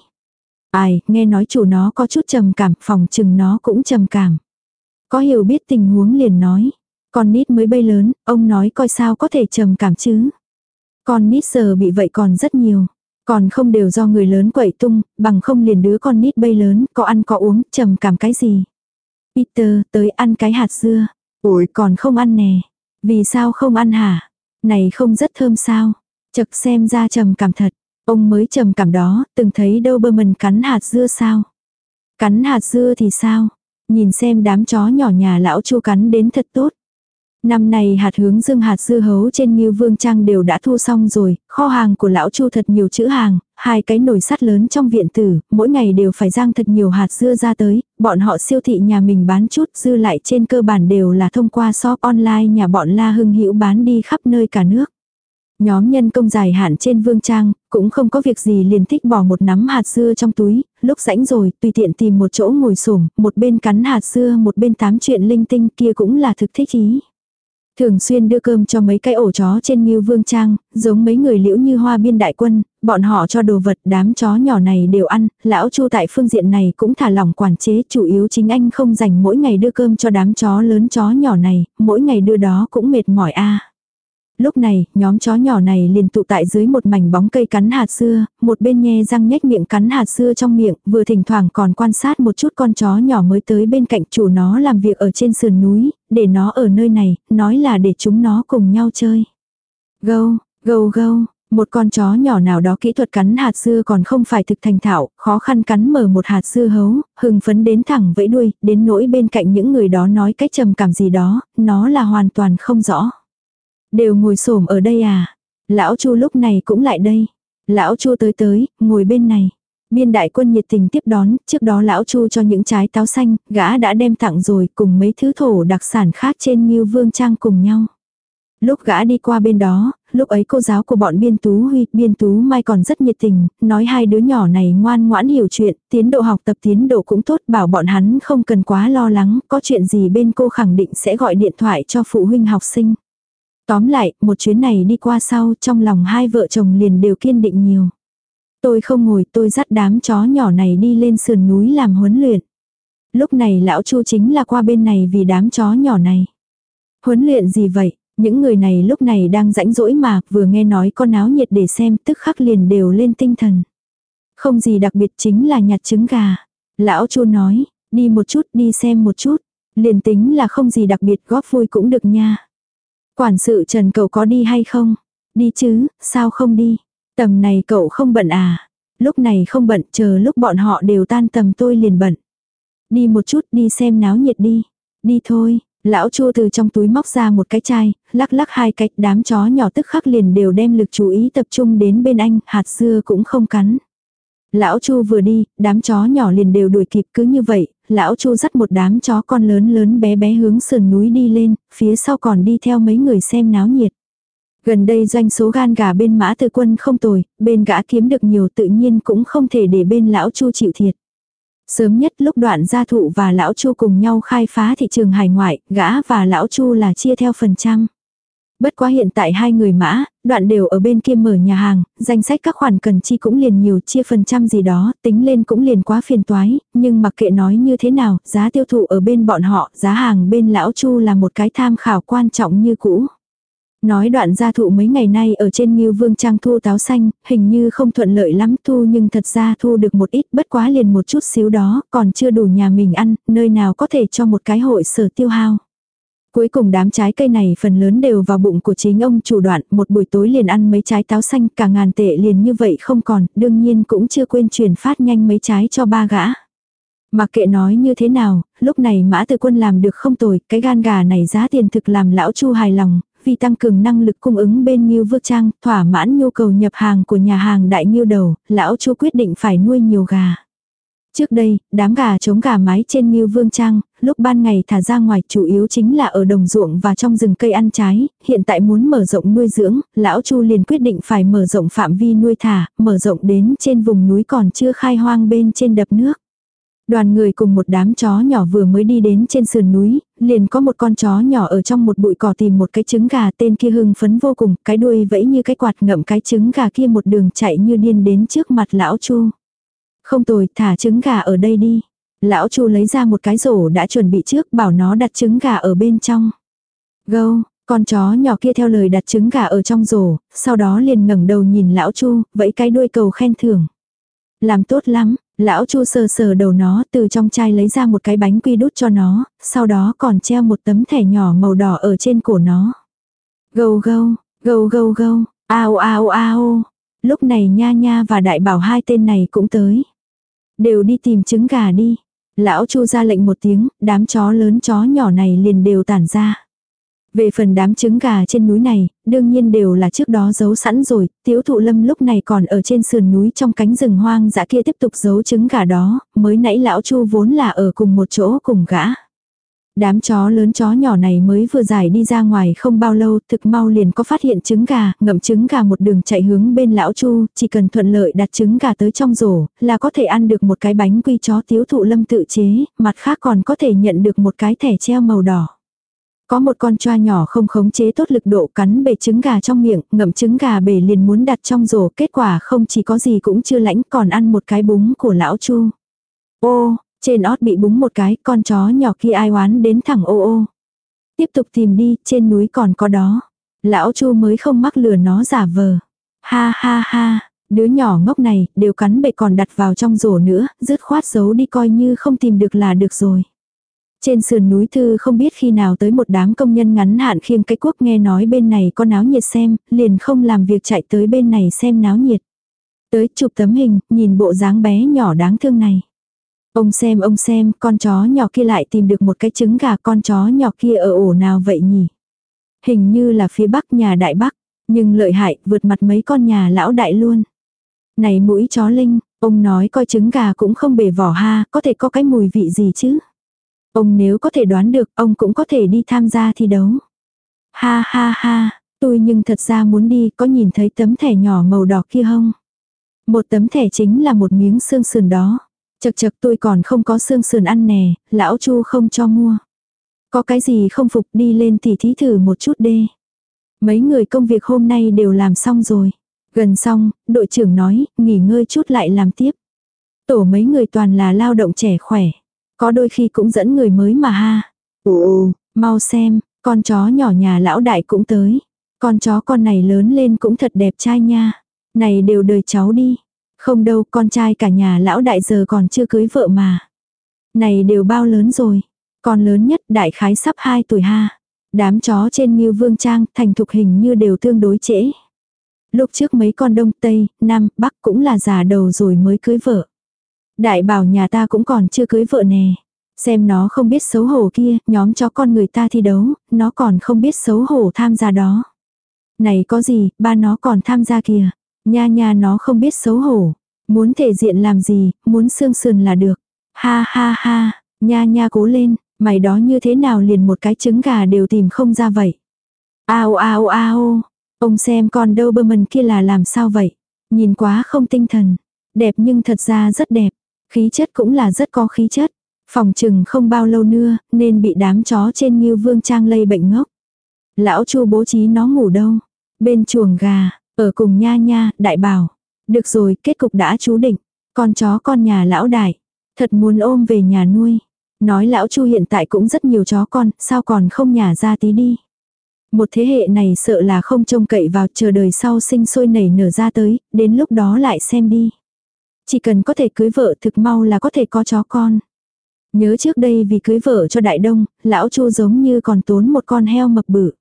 Ai, nghe nói chủ nó có chút trầm cảm, phòng chừng nó cũng trầm cảm. Có hiểu biết tình huống liền nói. Con nít mới bay lớn, ông nói coi sao có thể trầm cảm chứ. Con nít giờ bị vậy còn rất nhiều. Còn không đều do người lớn quậy tung, bằng không liền đứa con nít bay lớn, có ăn có uống, trầm cảm cái gì. Peter, tới ăn cái hạt dưa. Ủi còn không ăn nè. Vì sao không ăn hả? Này không rất thơm sao? Chật xem ra trầm cảm thật. Ông mới trầm cảm đó, từng thấy Doberman cắn hạt dưa sao? Cắn hạt dưa thì sao? Nhìn xem đám chó nhỏ nhà lão chu cắn đến thật tốt. Năm này hạt hướng dương hạt dưa hấu trên như Vương Trang đều đã thu xong rồi, kho hàng của lão Chu thật nhiều chữ hàng, hai cái nồi sắt lớn trong viện tử, mỗi ngày đều phải rang thật nhiều hạt dưa ra tới, bọn họ siêu thị nhà mình bán chút dư lại trên cơ bản đều là thông qua shop online nhà bọn La Hưng Hữu bán đi khắp nơi cả nước. Nhóm nhân công dài hạn trên vương trang, cũng không có việc gì liền thích bỏ một nắm hạt dưa trong túi, lúc rãnh rồi, tùy tiện tìm một chỗ ngồi xổm một bên cắn hạt dưa một bên tám chuyện linh tinh kia cũng là thực thích ý. Thường xuyên đưa cơm cho mấy cái ổ chó trên Ngưu Vương Trang, giống mấy người liễu như hoa biên đại quân, bọn họ cho đồ vật đám chó nhỏ này đều ăn, lão chu tại phương diện này cũng thả lỏng quản chế, chủ yếu chính anh không dành mỗi ngày đưa cơm cho đám chó lớn chó nhỏ này, mỗi ngày đưa đó cũng mệt mỏi a. Lúc này, nhóm chó nhỏ này liền tụ tại dưới một mảnh bóng cây cắn hạt dưa, một bên nhe răng nhếch miệng cắn hạt dưa trong miệng, vừa thỉnh thoảng còn quan sát một chút con chó nhỏ mới tới bên cạnh chủ nó làm việc ở trên sườn núi, để nó ở nơi này, nói là để chúng nó cùng nhau chơi. Gâu, gâu gâu, một con chó nhỏ nào đó kỹ thuật cắn hạt dưa còn không phải thực thành thạo, khó khăn cắn mở một hạt dưa hấu, hừng phấn đến thẳng vẫy đuôi, đến nỗi bên cạnh những người đó nói cách trầm cảm gì đó, nó là hoàn toàn không rõ. Đều ngồi xổm ở đây à? Lão Chu lúc này cũng lại đây. Lão Chu tới tới, ngồi bên này. Biên đại quân nhiệt tình tiếp đón, trước đó lão Chu cho những trái táo xanh, gã đã đem tặng rồi cùng mấy thứ thổ đặc sản khác trên như Vương Trang cùng nhau. Lúc gã đi qua bên đó, lúc ấy cô giáo của bọn biên tú huy, biên tú mai còn rất nhiệt tình, nói hai đứa nhỏ này ngoan ngoãn hiểu chuyện, tiến độ học tập tiến độ cũng tốt, bảo bọn hắn không cần quá lo lắng, có chuyện gì bên cô khẳng định sẽ gọi điện thoại cho phụ huynh học sinh. Tóm lại, một chuyến này đi qua sau, trong lòng hai vợ chồng liền đều kiên định nhiều. Tôi không ngồi, tôi dắt đám chó nhỏ này đi lên sườn núi làm huấn luyện. Lúc này lão Chu chính là qua bên này vì đám chó nhỏ này. Huấn luyện gì vậy? Những người này lúc này đang rãnh rỗi mà, vừa nghe nói con áo nhiệt để xem, tức khắc liền đều lên tinh thần. Không gì đặc biệt chính là nhặt trứng gà. Lão Chu nói, đi một chút, đi xem một chút. Liền tính là không gì đặc biệt góp vui cũng được nha. Quản sự Trần cậu có đi hay không? Đi chứ, sao không đi? Tầm này cậu không bận à? Lúc này không bận, chờ lúc bọn họ đều tan tầm tôi liền bận. Đi một chút đi xem náo nhiệt đi. Đi thôi, lão chua từ trong túi móc ra một cái chai, lắc lắc hai cách đám chó nhỏ tức khắc liền đều đem lực chú ý tập trung đến bên anh, hạt dưa cũng không cắn. Lão Chu vừa đi, đám chó nhỏ liền đều đuổi kịp cứ như vậy, lão Chu dắt một đám chó con lớn lớn bé bé hướng sườn núi đi lên, phía sau còn đi theo mấy người xem náo nhiệt. Gần đây doanh số gan gà bên mã tư quân không tồi, bên gã kiếm được nhiều tự nhiên cũng không thể để bên lão Chu chịu thiệt. Sớm nhất lúc đoạn gia thụ và lão Chu cùng nhau khai phá thị trường hải ngoại, gã và lão Chu là chia theo phần trăm. Bất quá hiện tại hai người mã, đoạn đều ở bên kia mở nhà hàng, danh sách các khoản cần chi cũng liền nhiều chia phần trăm gì đó, tính lên cũng liền quá phiền toái, nhưng mặc kệ nói như thế nào, giá tiêu thụ ở bên bọn họ, giá hàng bên lão Chu là một cái tham khảo quan trọng như cũ. Nói đoạn gia thụ mấy ngày nay ở trên Ngưu Vương Trang thu táo xanh, hình như không thuận lợi lắm thu nhưng thật ra thu được một ít bất quá liền một chút xíu đó, còn chưa đủ nhà mình ăn, nơi nào có thể cho một cái hội sở tiêu hao. Cuối cùng đám trái cây này phần lớn đều vào bụng của chính ông chủ đoạn, một buổi tối liền ăn mấy trái táo xanh, cả ngàn tệ liền như vậy không còn, đương nhiên cũng chưa quên truyền phát nhanh mấy trái cho ba gã. Mặc kệ nói như thế nào, lúc này mã từ quân làm được không tồi, cái gan gà này giá tiền thực làm lão chu hài lòng, vì tăng cường năng lực cung ứng bên Nhiêu Vương Trang, thỏa mãn nhu cầu nhập hàng của nhà hàng đại Nhiêu đầu, lão chu quyết định phải nuôi nhiều gà. Trước đây, đám gà trống gà mái trên Ngưu Vương Trang, lúc ban ngày thả ra ngoài chủ yếu chính là ở đồng ruộng và trong rừng cây ăn trái, hiện tại muốn mở rộng nuôi dưỡng, lão Chu liền quyết định phải mở rộng phạm vi nuôi thả, mở rộng đến trên vùng núi còn chưa khai hoang bên trên đập nước. Đoàn người cùng một đám chó nhỏ vừa mới đi đến trên sườn núi, liền có một con chó nhỏ ở trong một bụi cỏ tìm một cái trứng gà tên kia hưng phấn vô cùng, cái đuôi vẫy như cái quạt ngậm cái trứng gà kia một đường chạy như điên đến trước mặt lão Chu. Không tồi, thả trứng gà ở đây đi. Lão Chu lấy ra một cái rổ đã chuẩn bị trước bảo nó đặt trứng gà ở bên trong. Gâu, Con chó nhỏ kia theo lời đặt trứng gà ở trong rổ, sau đó liền ngẩng đầu nhìn lão Chu, vẫy cái đuôi cầu khen thưởng. Làm tốt lắm, lão Chu sờ sờ đầu nó từ trong chai lấy ra một cái bánh quy đút cho nó, sau đó còn treo một tấm thẻ nhỏ màu đỏ ở trên cổ nó. Gâu gâu, gâu gâu gâu, ao ao ao. Lúc này nha nha và đại bảo hai tên này cũng tới. Đều đi tìm trứng gà đi. Lão Chu ra lệnh một tiếng, đám chó lớn chó nhỏ này liền đều tản ra. Về phần đám trứng gà trên núi này, đương nhiên đều là trước đó giấu sẵn rồi, tiếu thụ lâm lúc này còn ở trên sườn núi trong cánh rừng hoang dã kia tiếp tục giấu trứng gà đó, mới nãy lão chu vốn là ở cùng một chỗ cùng gã. Đám chó lớn chó nhỏ này mới vừa giải đi ra ngoài không bao lâu, thực mau liền có phát hiện trứng gà, ngậm trứng gà một đường chạy hướng bên lão chu, chỉ cần thuận lợi đặt trứng gà tới trong rổ, là có thể ăn được một cái bánh quy chó tiếu thụ lâm tự chế, mặt khác còn có thể nhận được một cái thẻ treo màu đỏ. Có một con choa nhỏ không khống chế tốt lực độ cắn bể trứng gà trong miệng, ngậm trứng gà bể liền muốn đặt trong rổ, kết quả không chỉ có gì cũng chưa lãnh còn ăn một cái búng của lão chu. Ô, trên ót bị búng một cái, con chó nhỏ kia ai oán đến thẳng ô ô. Tiếp tục tìm đi, trên núi còn có đó. Lão chu mới không mắc lừa nó giả vờ. Ha ha ha, đứa nhỏ ngốc này, đều cắn bệ còn đặt vào trong rổ nữa, dứt khoát giấu đi coi như không tìm được là được rồi. Trên sườn núi thư không biết khi nào tới một đám công nhân ngắn hạn khiêng cái quốc nghe nói bên này có náo nhiệt xem, liền không làm việc chạy tới bên này xem náo nhiệt. Tới chụp tấm hình, nhìn bộ dáng bé nhỏ đáng thương này. Ông xem ông xem, con chó nhỏ kia lại tìm được một cái trứng gà con chó nhỏ kia ở ổ nào vậy nhỉ? Hình như là phía bắc nhà đại bắc, nhưng lợi hại vượt mặt mấy con nhà lão đại luôn. Này mũi chó linh, ông nói coi trứng gà cũng không bể vỏ ha, có thể có cái mùi vị gì chứ? Ông nếu có thể đoán được, ông cũng có thể đi tham gia thi đấu. Ha ha ha, tôi nhưng thật ra muốn đi, có nhìn thấy tấm thẻ nhỏ màu đỏ kia không? Một tấm thẻ chính là một miếng xương sườn đó. Chật chật tôi còn không có xương sườn ăn nè, lão chu không cho mua. Có cái gì không phục đi lên tỉ thí thử một chút đê. Mấy người công việc hôm nay đều làm xong rồi. Gần xong, đội trưởng nói, nghỉ ngơi chút lại làm tiếp. Tổ mấy người toàn là lao động trẻ khỏe. Có đôi khi cũng dẫn người mới mà ha. Ồ, mau xem, con chó nhỏ nhà lão đại cũng tới. Con chó con này lớn lên cũng thật đẹp trai nha. Này đều đời cháu đi. Không đâu, con trai cả nhà lão đại giờ còn chưa cưới vợ mà. Này đều bao lớn rồi. Con lớn nhất đại khái sắp 2 tuổi ha. Đám chó trên như vương trang thành thục hình như đều tương đối trễ. Lúc trước mấy con đông tây, nam, bắc cũng là già đầu rồi mới cưới vợ. Đại bảo nhà ta cũng còn chưa cưới vợ nè. Xem nó không biết xấu hổ kia, nhóm chó con người ta thi đấu, nó còn không biết xấu hổ tham gia đó. Này có gì, ba nó còn tham gia kìa. Nha nha nó không biết xấu hổ. Muốn thể diện làm gì, muốn xương sườn là được. Ha ha ha, nha nha cố lên, mày đó như thế nào liền một cái trứng gà đều tìm không ra vậy. Ao ao ao, ông xem con đâu bơ mần kia là làm sao vậy. Nhìn quá không tinh thần. Đẹp nhưng thật ra rất đẹp. Khí chất cũng là rất có khí chất. Phòng trừng không bao lâu nữa, nên bị đám chó trên như vương trang lây bệnh ngốc. Lão chu bố trí nó ngủ đâu? Bên chuồng gà, ở cùng nha nha, đại bảo. Được rồi, kết cục đã chú định. Con chó con nhà lão đại. Thật muốn ôm về nhà nuôi. Nói lão chu hiện tại cũng rất nhiều chó con, sao còn không nhả ra tí đi. Một thế hệ này sợ là không trông cậy vào chờ đời sau sinh sôi nảy nở ra tới, đến lúc đó lại xem đi. Chỉ cần có thể cưới vợ thực mau là có thể có chó con. Nhớ trước đây vì cưới vợ cho đại đông, lão chu giống như còn tốn một con heo mập bự.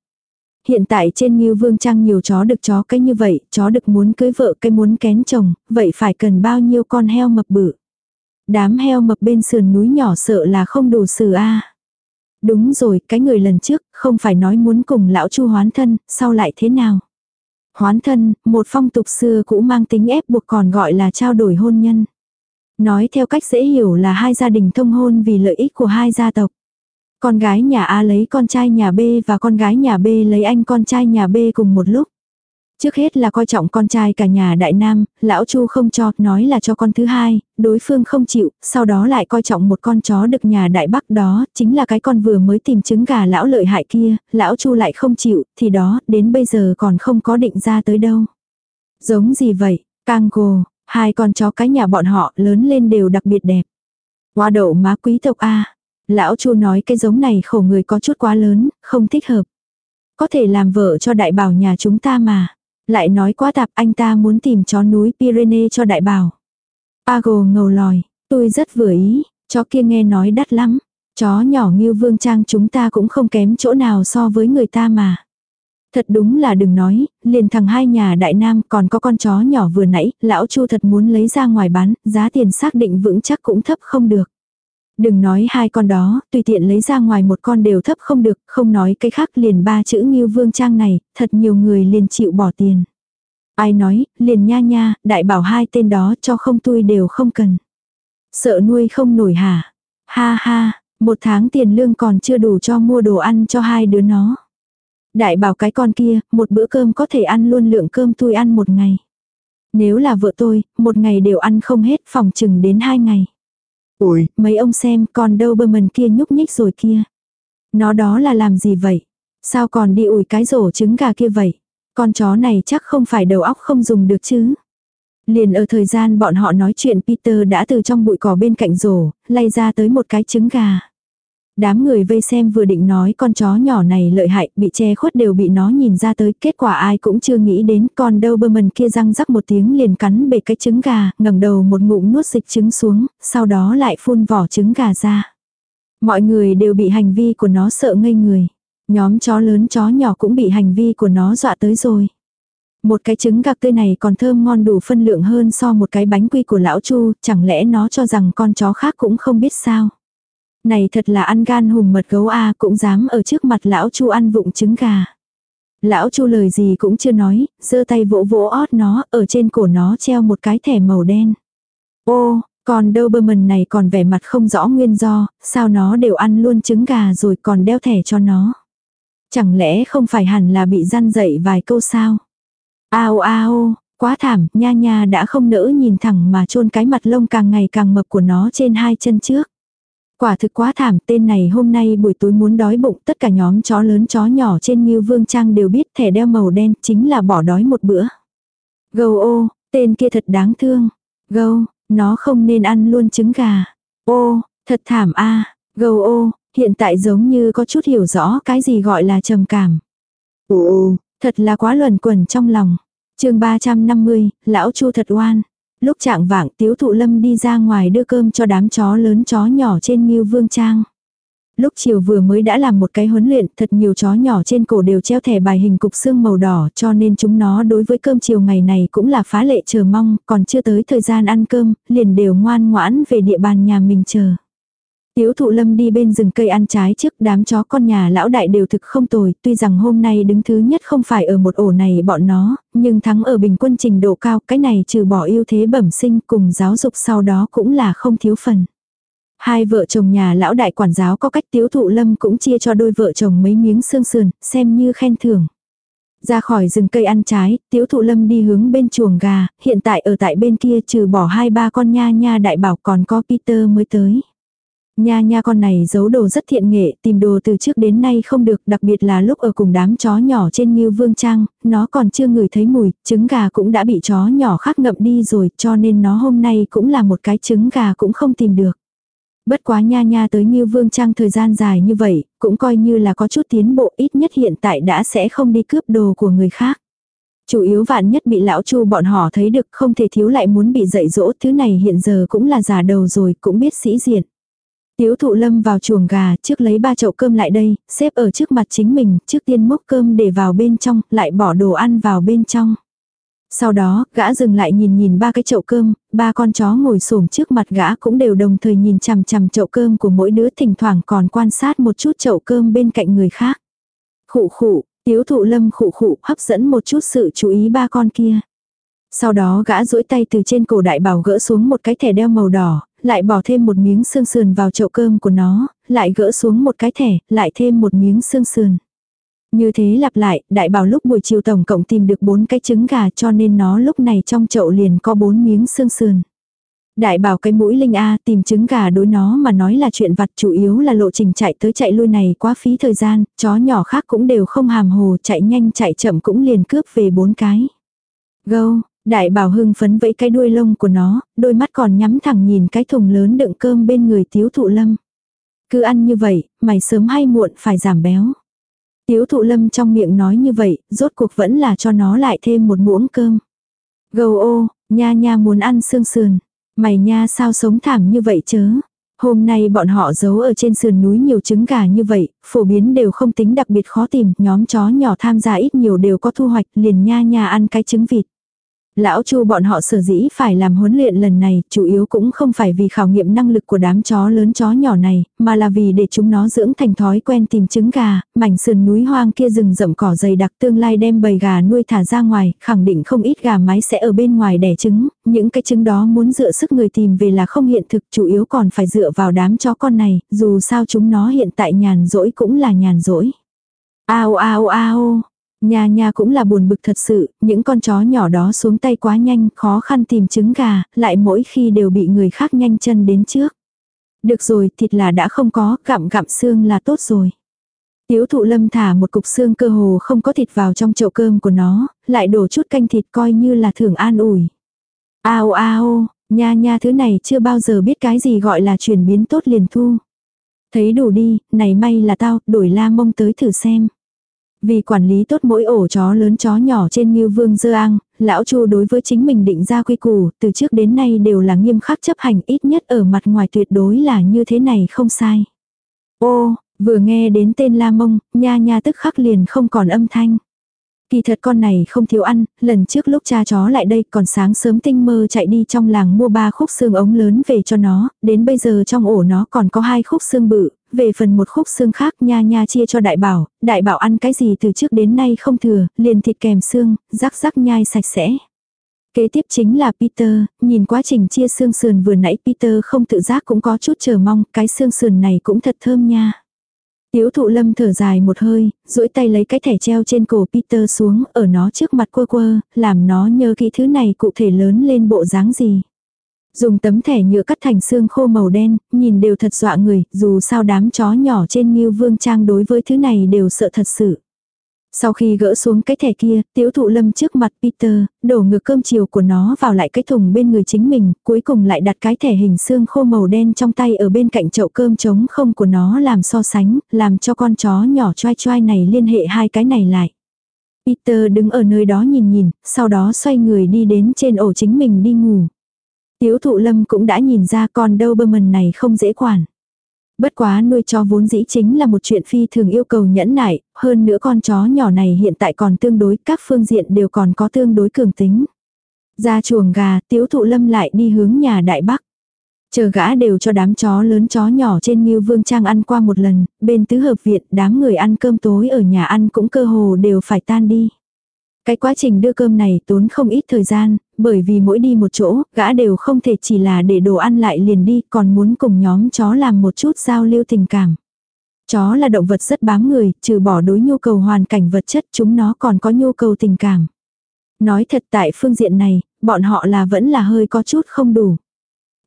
Hiện tại trên Ngưu Vương Trang nhiều chó được chó cái như vậy, chó được muốn cưới vợ cái muốn kén chồng, vậy phải cần bao nhiêu con heo mập bự. Đám heo mập bên sườn núi nhỏ sợ là không đủ xử a. Đúng rồi, cái người lần trước, không phải nói muốn cùng lão chu hoán thân, sau lại thế nào? Hoán thân, một phong tục xưa cũ mang tính ép buộc còn gọi là trao đổi hôn nhân. Nói theo cách dễ hiểu là hai gia đình thông hôn vì lợi ích của hai gia tộc. Con gái nhà A lấy con trai nhà B và con gái nhà B lấy anh con trai nhà B cùng một lúc. Trước hết là coi trọng con trai cả nhà đại nam, lão chu không cho, nói là cho con thứ hai, đối phương không chịu, sau đó lại coi trọng một con chó được nhà đại bắc đó, chính là cái con vừa mới tìm trứng gà lão lợi hại kia, lão chu lại không chịu, thì đó, đến bây giờ còn không có định ra tới đâu. Giống gì vậy, Kango, hai con chó cái nhà bọn họ lớn lên đều đặc biệt đẹp. Hoa đậu má quý tộc A. Lão chu nói cái giống này khổ người có chút quá lớn, không thích hợp. Có thể làm vợ cho đại bảo nhà chúng ta mà. Lại nói quá tạp anh ta muốn tìm chó núi Pyrenees cho đại bảo. Pago ngầu lòi, tôi rất vừa ý, chó kia nghe nói đắt lắm. Chó nhỏ như vương trang chúng ta cũng không kém chỗ nào so với người ta mà. Thật đúng là đừng nói, liền thằng hai nhà đại nam còn có con chó nhỏ vừa nãy, lão chu thật muốn lấy ra ngoài bán, giá tiền xác định vững chắc cũng thấp không được. Đừng nói hai con đó, tùy tiện lấy ra ngoài một con đều thấp không được, không nói cái khác liền ba chữ Ngưu Vương Trang này, thật nhiều người liền chịu bỏ tiền. Ai nói, liền nha nha, đại bảo hai tên đó cho không tui đều không cần. Sợ nuôi không nổi hả? Ha ha, một tháng tiền lương còn chưa đủ cho mua đồ ăn cho hai đứa nó. Đại bảo cái con kia, một bữa cơm có thể ăn luôn lượng cơm tôi ăn một ngày. Nếu là vợ tôi, một ngày đều ăn không hết phòng chừng đến hai ngày. Ủi, mấy ông xem con đâu bơ mần kia nhúc nhích rồi kia. Nó đó là làm gì vậy? Sao còn đi ủi cái rổ trứng gà kia vậy? Con chó này chắc không phải đầu óc không dùng được chứ. Liền ở thời gian bọn họ nói chuyện Peter đã từ trong bụi cỏ bên cạnh rổ, lay ra tới một cái trứng gà. Đám người vây xem vừa định nói con chó nhỏ này lợi hại, bị che khuất đều bị nó nhìn ra tới, kết quả ai cũng chưa nghĩ đến con Doberman kia răng rắc một tiếng liền cắn bể cái trứng gà, ngẩng đầu một ngụm nuốt dịch trứng xuống, sau đó lại phun vỏ trứng gà ra. Mọi người đều bị hành vi của nó sợ ngây người. Nhóm chó lớn chó nhỏ cũng bị hành vi của nó dọa tới rồi. Một cái trứng gạc tươi này còn thơm ngon đủ phân lượng hơn so một cái bánh quy của lão Chu, chẳng lẽ nó cho rằng con chó khác cũng không biết sao. Này thật là ăn gan hùm mật gấu a cũng dám ở trước mặt lão Chu ăn vụng trứng gà. Lão Chu lời gì cũng chưa nói, giơ tay vỗ vỗ ót nó, ở trên cổ nó treo một cái thẻ màu đen. Ô, còn Doberman này còn vẻ mặt không rõ nguyên do, sao nó đều ăn luôn trứng gà rồi còn đeo thẻ cho nó. Chẳng lẽ không phải hẳn là bị gian dậy vài câu sao? Ao ao, quá thảm, nha nha đã không nỡ nhìn thẳng mà chôn cái mặt lông càng ngày càng mập của nó trên hai chân trước. Quả thực quá thảm, tên này hôm nay buổi tối muốn đói bụng, tất cả nhóm chó lớn chó nhỏ trên như vương trang đều biết thẻ đeo màu đen chính là bỏ đói một bữa. Gâu ô, tên kia thật đáng thương. Gâu, nó không nên ăn luôn trứng gà. Ô, thật thảm a Gâu ô, hiện tại giống như có chút hiểu rõ cái gì gọi là trầm cảm. Ồ, thật là quá luẩn quẩn trong lòng. chương 350, lão chu thật oan. Lúc trạng vạng tiếu thụ lâm đi ra ngoài đưa cơm cho đám chó lớn chó nhỏ trên Ngưu Vương Trang. Lúc chiều vừa mới đã làm một cái huấn luyện, thật nhiều chó nhỏ trên cổ đều treo thẻ bài hình cục xương màu đỏ cho nên chúng nó đối với cơm chiều ngày này cũng là phá lệ chờ mong, còn chưa tới thời gian ăn cơm, liền đều ngoan ngoãn về địa bàn nhà mình chờ. Tiếu thụ lâm đi bên rừng cây ăn trái trước đám chó con nhà lão đại đều thực không tồi, tuy rằng hôm nay đứng thứ nhất không phải ở một ổ này bọn nó, nhưng thắng ở bình quân trình độ cao, cái này trừ bỏ ưu thế bẩm sinh cùng giáo dục sau đó cũng là không thiếu phần. Hai vợ chồng nhà lão đại quản giáo có cách tiếu thụ lâm cũng chia cho đôi vợ chồng mấy miếng xương sườn, xem như khen thưởng. Ra khỏi rừng cây ăn trái, tiếu thụ lâm đi hướng bên chuồng gà, hiện tại ở tại bên kia trừ bỏ hai ba con nha nha đại bảo còn có Peter mới tới. Nha nha con này giấu đồ rất thiện nghệ, tìm đồ từ trước đến nay không được, đặc biệt là lúc ở cùng đám chó nhỏ trên như vương trang, nó còn chưa ngửi thấy mùi, trứng gà cũng đã bị chó nhỏ khác ngậm đi rồi, cho nên nó hôm nay cũng là một cái trứng gà cũng không tìm được. Bất quá nha nha tới như vương trang thời gian dài như vậy, cũng coi như là có chút tiến bộ ít nhất hiện tại đã sẽ không đi cướp đồ của người khác. Chủ yếu vạn nhất bị lão chu bọn họ thấy được không thể thiếu lại muốn bị dạy dỗ, thứ này hiện giờ cũng là già đầu rồi, cũng biết sĩ diện. Tiếu thụ lâm vào chuồng gà trước lấy ba chậu cơm lại đây, xếp ở trước mặt chính mình, trước tiên mốc cơm để vào bên trong, lại bỏ đồ ăn vào bên trong. Sau đó, gã dừng lại nhìn nhìn ba cái chậu cơm, ba con chó ngồi xổm trước mặt gã cũng đều đồng thời nhìn chằm chằm chậu cơm của mỗi đứa thỉnh thoảng còn quan sát một chút chậu cơm bên cạnh người khác. Khụ khụ, tiếu thụ lâm khụ khụ hấp dẫn một chút sự chú ý ba con kia. Sau đó gã duỗi tay từ trên cổ đại bảo gỡ xuống một cái thẻ đeo màu đỏ, lại bỏ thêm một miếng xương sườn vào chậu cơm của nó, lại gỡ xuống một cái thẻ, lại thêm một miếng xương sườn. Như thế lặp lại, đại bảo lúc buổi chiều tổng cộng tìm được bốn cái trứng gà cho nên nó lúc này trong chậu liền có bốn miếng xương sườn. Đại bảo cái mũi linh A tìm trứng gà đối nó mà nói là chuyện vặt chủ yếu là lộ trình chạy tới chạy lui này quá phí thời gian, chó nhỏ khác cũng đều không hàm hồ chạy nhanh chạy chậm cũng liền cướp về bốn cái. Gâu, Đại bảo hưng phấn vẫy cái đuôi lông của nó, đôi mắt còn nhắm thẳng nhìn cái thùng lớn đựng cơm bên người tiếu thụ lâm. Cứ ăn như vậy, mày sớm hay muộn phải giảm béo. Tiếu thụ lâm trong miệng nói như vậy, rốt cuộc vẫn là cho nó lại thêm một muỗng cơm. Gầu ô, nha nha muốn ăn xương sườn. Mày nha sao sống thảm như vậy chớ. Hôm nay bọn họ giấu ở trên sườn núi nhiều trứng gà như vậy, phổ biến đều không tính đặc biệt khó tìm, nhóm chó nhỏ tham gia ít nhiều đều có thu hoạch, liền nha nha ăn cái trứng vịt. Lão Chu bọn họ sở dĩ phải làm huấn luyện lần này, chủ yếu cũng không phải vì khảo nghiệm năng lực của đám chó lớn chó nhỏ này, mà là vì để chúng nó dưỡng thành thói quen tìm trứng gà, mảnh sườn núi hoang kia rừng rậm cỏ dày đặc tương lai đem bầy gà nuôi thả ra ngoài, khẳng định không ít gà mái sẽ ở bên ngoài đẻ trứng, những cái trứng đó muốn dựa sức người tìm về là không hiện thực, chủ yếu còn phải dựa vào đám chó con này, dù sao chúng nó hiện tại nhàn rỗi cũng là nhàn rỗi. Ao ao ao, Nha nha cũng là buồn bực thật sự, những con chó nhỏ đó xuống tay quá nhanh, khó khăn tìm trứng gà, lại mỗi khi đều bị người khác nhanh chân đến trước. Được rồi, thịt là đã không có, gặm gặm xương là tốt rồi. Tiếu thụ lâm thả một cục xương cơ hồ không có thịt vào trong chậu cơm của nó, lại đổ chút canh thịt coi như là thưởng an ủi. Ao ao, nha nha thứ này chưa bao giờ biết cái gì gọi là chuyển biến tốt liền thu. Thấy đủ đi, này may là tao, đổi la mông tới thử xem. Vì quản lý tốt mỗi ổ chó lớn chó nhỏ trên Ngưu Vương Dơ ang lão Chu đối với chính mình định ra quy củ, từ trước đến nay đều là nghiêm khắc chấp hành ít nhất ở mặt ngoài tuyệt đối là như thế này không sai. Ô, vừa nghe đến tên La Mông, nha nha tức khắc liền không còn âm thanh. Kỳ thật con này không thiếu ăn, lần trước lúc cha chó lại đây còn sáng sớm tinh mơ chạy đi trong làng mua ba khúc xương ống lớn về cho nó, đến bây giờ trong ổ nó còn có hai khúc xương bự, về phần một khúc xương khác nha nha chia cho đại bảo, đại bảo ăn cái gì từ trước đến nay không thừa, liền thịt kèm xương, rắc rắc nhai sạch sẽ. Kế tiếp chính là Peter, nhìn quá trình chia xương sườn vừa nãy Peter không tự giác cũng có chút chờ mong, cái xương sườn này cũng thật thơm nha. Tiếu thụ lâm thở dài một hơi, duỗi tay lấy cái thẻ treo trên cổ Peter xuống, ở nó trước mặt quơ quơ, làm nó nhớ kỹ thứ này cụ thể lớn lên bộ dáng gì. Dùng tấm thẻ nhựa cắt thành xương khô màu đen, nhìn đều thật dọa người, dù sao đám chó nhỏ trên như Vương Trang đối với thứ này đều sợ thật sự. Sau khi gỡ xuống cái thẻ kia, tiểu thụ lâm trước mặt Peter, đổ ngược cơm chiều của nó vào lại cái thùng bên người chính mình, cuối cùng lại đặt cái thẻ hình xương khô màu đen trong tay ở bên cạnh chậu cơm trống không của nó làm so sánh, làm cho con chó nhỏ choai choai này liên hệ hai cái này lại. Peter đứng ở nơi đó nhìn nhìn, sau đó xoay người đi đến trên ổ chính mình đi ngủ. Tiếu thụ lâm cũng đã nhìn ra con Doberman này không dễ quản. Bất quá nuôi chó vốn dĩ chính là một chuyện phi thường yêu cầu nhẫn nại, hơn nữa con chó nhỏ này hiện tại còn tương đối, các phương diện đều còn có tương đối cường tính. Ra chuồng gà, tiếu thụ lâm lại đi hướng nhà đại bắc. Chờ gã đều cho đám chó lớn chó nhỏ trên Nghiêu Vương Trang ăn qua một lần, bên tứ hợp viện đám người ăn cơm tối ở nhà ăn cũng cơ hồ đều phải tan đi. Cái quá trình đưa cơm này tốn không ít thời gian, bởi vì mỗi đi một chỗ, gã đều không thể chỉ là để đồ ăn lại liền đi, còn muốn cùng nhóm chó làm một chút giao lưu tình cảm. Chó là động vật rất bám người, trừ bỏ đối nhu cầu hoàn cảnh vật chất chúng nó còn có nhu cầu tình cảm. Nói thật tại phương diện này, bọn họ là vẫn là hơi có chút không đủ.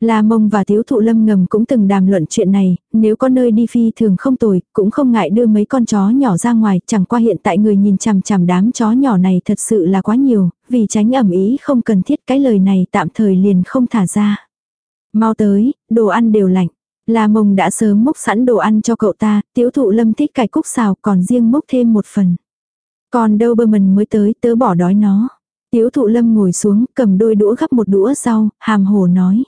La Mông và Tiếu Thụ Lâm ngầm cũng từng đàm luận chuyện này, nếu có nơi đi phi thường không tồi, cũng không ngại đưa mấy con chó nhỏ ra ngoài, chẳng qua hiện tại người nhìn chằm chằm đám chó nhỏ này thật sự là quá nhiều, vì tránh ẩm ý không cần thiết cái lời này tạm thời liền không thả ra. Mau tới, đồ ăn đều lạnh. La Mông đã sớm múc sẵn đồ ăn cho cậu ta, Tiếu Thụ Lâm thích cải cúc xào còn riêng múc thêm một phần. Còn đâu bơ mới tới tớ bỏ đói nó. Tiếu Thụ Lâm ngồi xuống cầm đôi đũa gắp một đũa rau, hàm hồ nói.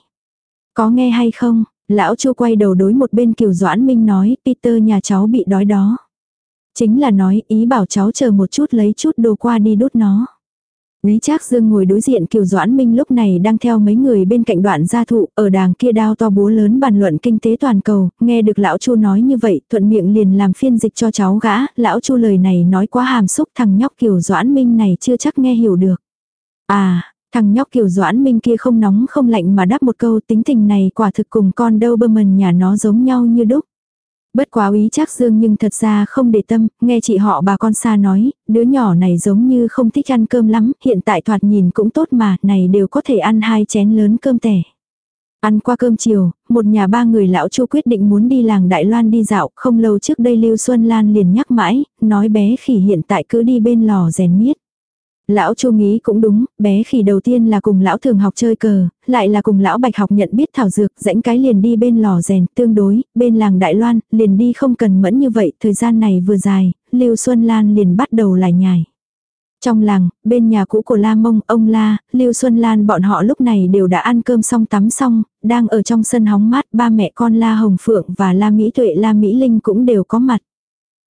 Có nghe hay không? Lão Chu quay đầu đối một bên Kiều Doãn Minh nói, Peter nhà cháu bị đói đó. Chính là nói, ý bảo cháu chờ một chút lấy chút đồ qua đi đốt nó. Lý Trác Dương ngồi đối diện Kiều Doãn Minh lúc này đang theo mấy người bên cạnh đoạn gia thụ, ở đàng kia đao to búa lớn bàn luận kinh tế toàn cầu, nghe được lão Chu nói như vậy, thuận miệng liền làm phiên dịch cho cháu gã, lão Chu lời này nói quá hàm xúc, thằng nhóc Kiều Doãn Minh này chưa chắc nghe hiểu được. À, Thằng nhóc kiểu doãn minh kia không nóng không lạnh mà đáp một câu tính tình này quả thực cùng con đâu bơ mần nhà nó giống nhau như đúc. Bất quá ý chắc dương nhưng thật ra không để tâm, nghe chị họ bà con xa nói, đứa nhỏ này giống như không thích ăn cơm lắm, hiện tại thoạt nhìn cũng tốt mà, này đều có thể ăn hai chén lớn cơm tẻ. Ăn qua cơm chiều, một nhà ba người lão chu quyết định muốn đi làng Đại Loan đi dạo, không lâu trước đây Lưu Xuân Lan liền nhắc mãi, nói bé khỉ hiện tại cứ đi bên lò rèn miết. Lão Chu nghĩ cũng đúng, bé khỉ đầu tiên là cùng lão thường học chơi cờ, lại là cùng lão bạch học nhận biết thảo dược, rãnh cái liền đi bên lò rèn, tương đối, bên làng Đại Loan, liền đi không cần mẫn như vậy, thời gian này vừa dài, Lưu Xuân Lan liền bắt đầu lại nhảy. Trong làng, bên nhà cũ của La Mông, ông La, Lưu Xuân Lan bọn họ lúc này đều đã ăn cơm xong tắm xong, đang ở trong sân hóng mát, ba mẹ con La Hồng Phượng và La Mỹ Tuệ La Mỹ Linh cũng đều có mặt.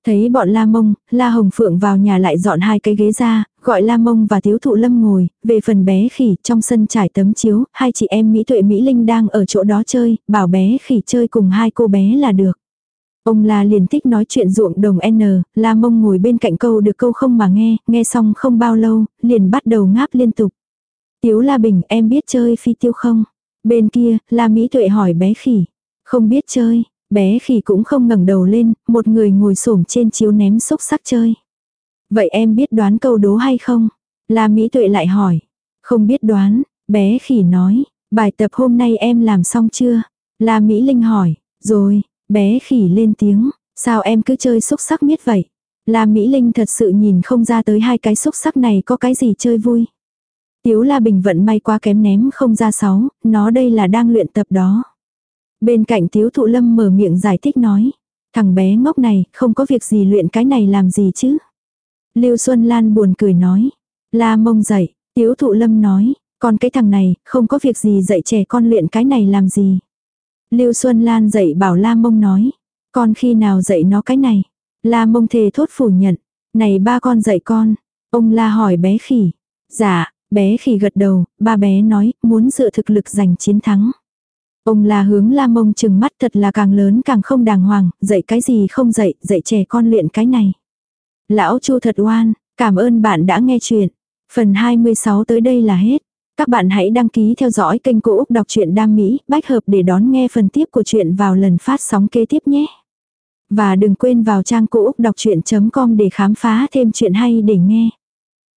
Thấy bọn La Mông, La Hồng Phượng vào nhà lại dọn hai cái ghế ra, gọi La Mông và Tiếu Thụ Lâm ngồi, về phần bé khỉ, trong sân trải tấm chiếu, hai chị em Mỹ Tuệ Mỹ Linh đang ở chỗ đó chơi, bảo bé khỉ chơi cùng hai cô bé là được. Ông La liền thích nói chuyện ruộng đồng N, La Mông ngồi bên cạnh câu được câu không mà nghe, nghe xong không bao lâu, liền bắt đầu ngáp liên tục. Tiếu La Bình em biết chơi phi tiêu không? Bên kia, La Mỹ Tuệ hỏi bé khỉ. Không biết chơi, bé khỉ cũng không ngẩng đầu lên, một người ngồi xổm trên chiếu ném xúc sắc chơi. Vậy em biết đoán câu đố hay không? La Mỹ Tuệ lại hỏi. Không biết đoán, bé khỉ nói. Bài tập hôm nay em làm xong chưa? La Mỹ Linh hỏi. Rồi, bé khỉ lên tiếng. Sao em cứ chơi xúc sắc miết vậy? La Mỹ Linh thật sự nhìn không ra tới hai cái xúc sắc này có cái gì chơi vui. Tiếu La Bình vận may quá kém ném không ra sáu, nó đây là đang luyện tập đó. Bên cạnh Tiếu Thụ Lâm mở miệng giải thích nói. Thằng bé ngốc này không có việc gì luyện cái này làm gì chứ. Lưu Xuân Lan buồn cười nói. La mông dậy, Tiếu Thụ Lâm nói. Còn cái thằng này không có việc gì dạy trẻ con luyện cái này làm gì. Lưu Xuân Lan dạy bảo La mông nói. Con khi nào dạy nó cái này. La mông thề thốt phủ nhận. Này ba con dạy con. Ông La hỏi bé khỉ. Dạ, bé khỉ gật đầu, ba bé nói muốn dựa thực lực giành chiến thắng. Ông là hướng la mông chừng mắt thật là càng lớn càng không đàng hoàng, dạy cái gì không dạy, dạy trẻ con luyện cái này. Lão chu thật oan, cảm ơn bạn đã nghe chuyện. Phần 26 tới đây là hết. Các bạn hãy đăng ký theo dõi kênh Cô Úc Đọc truyện Đam Mỹ, bách hợp để đón nghe phần tiếp của chuyện vào lần phát sóng kế tiếp nhé. Và đừng quên vào trang Cô Úc Đọc Chuyện.com để khám phá thêm chuyện hay để nghe.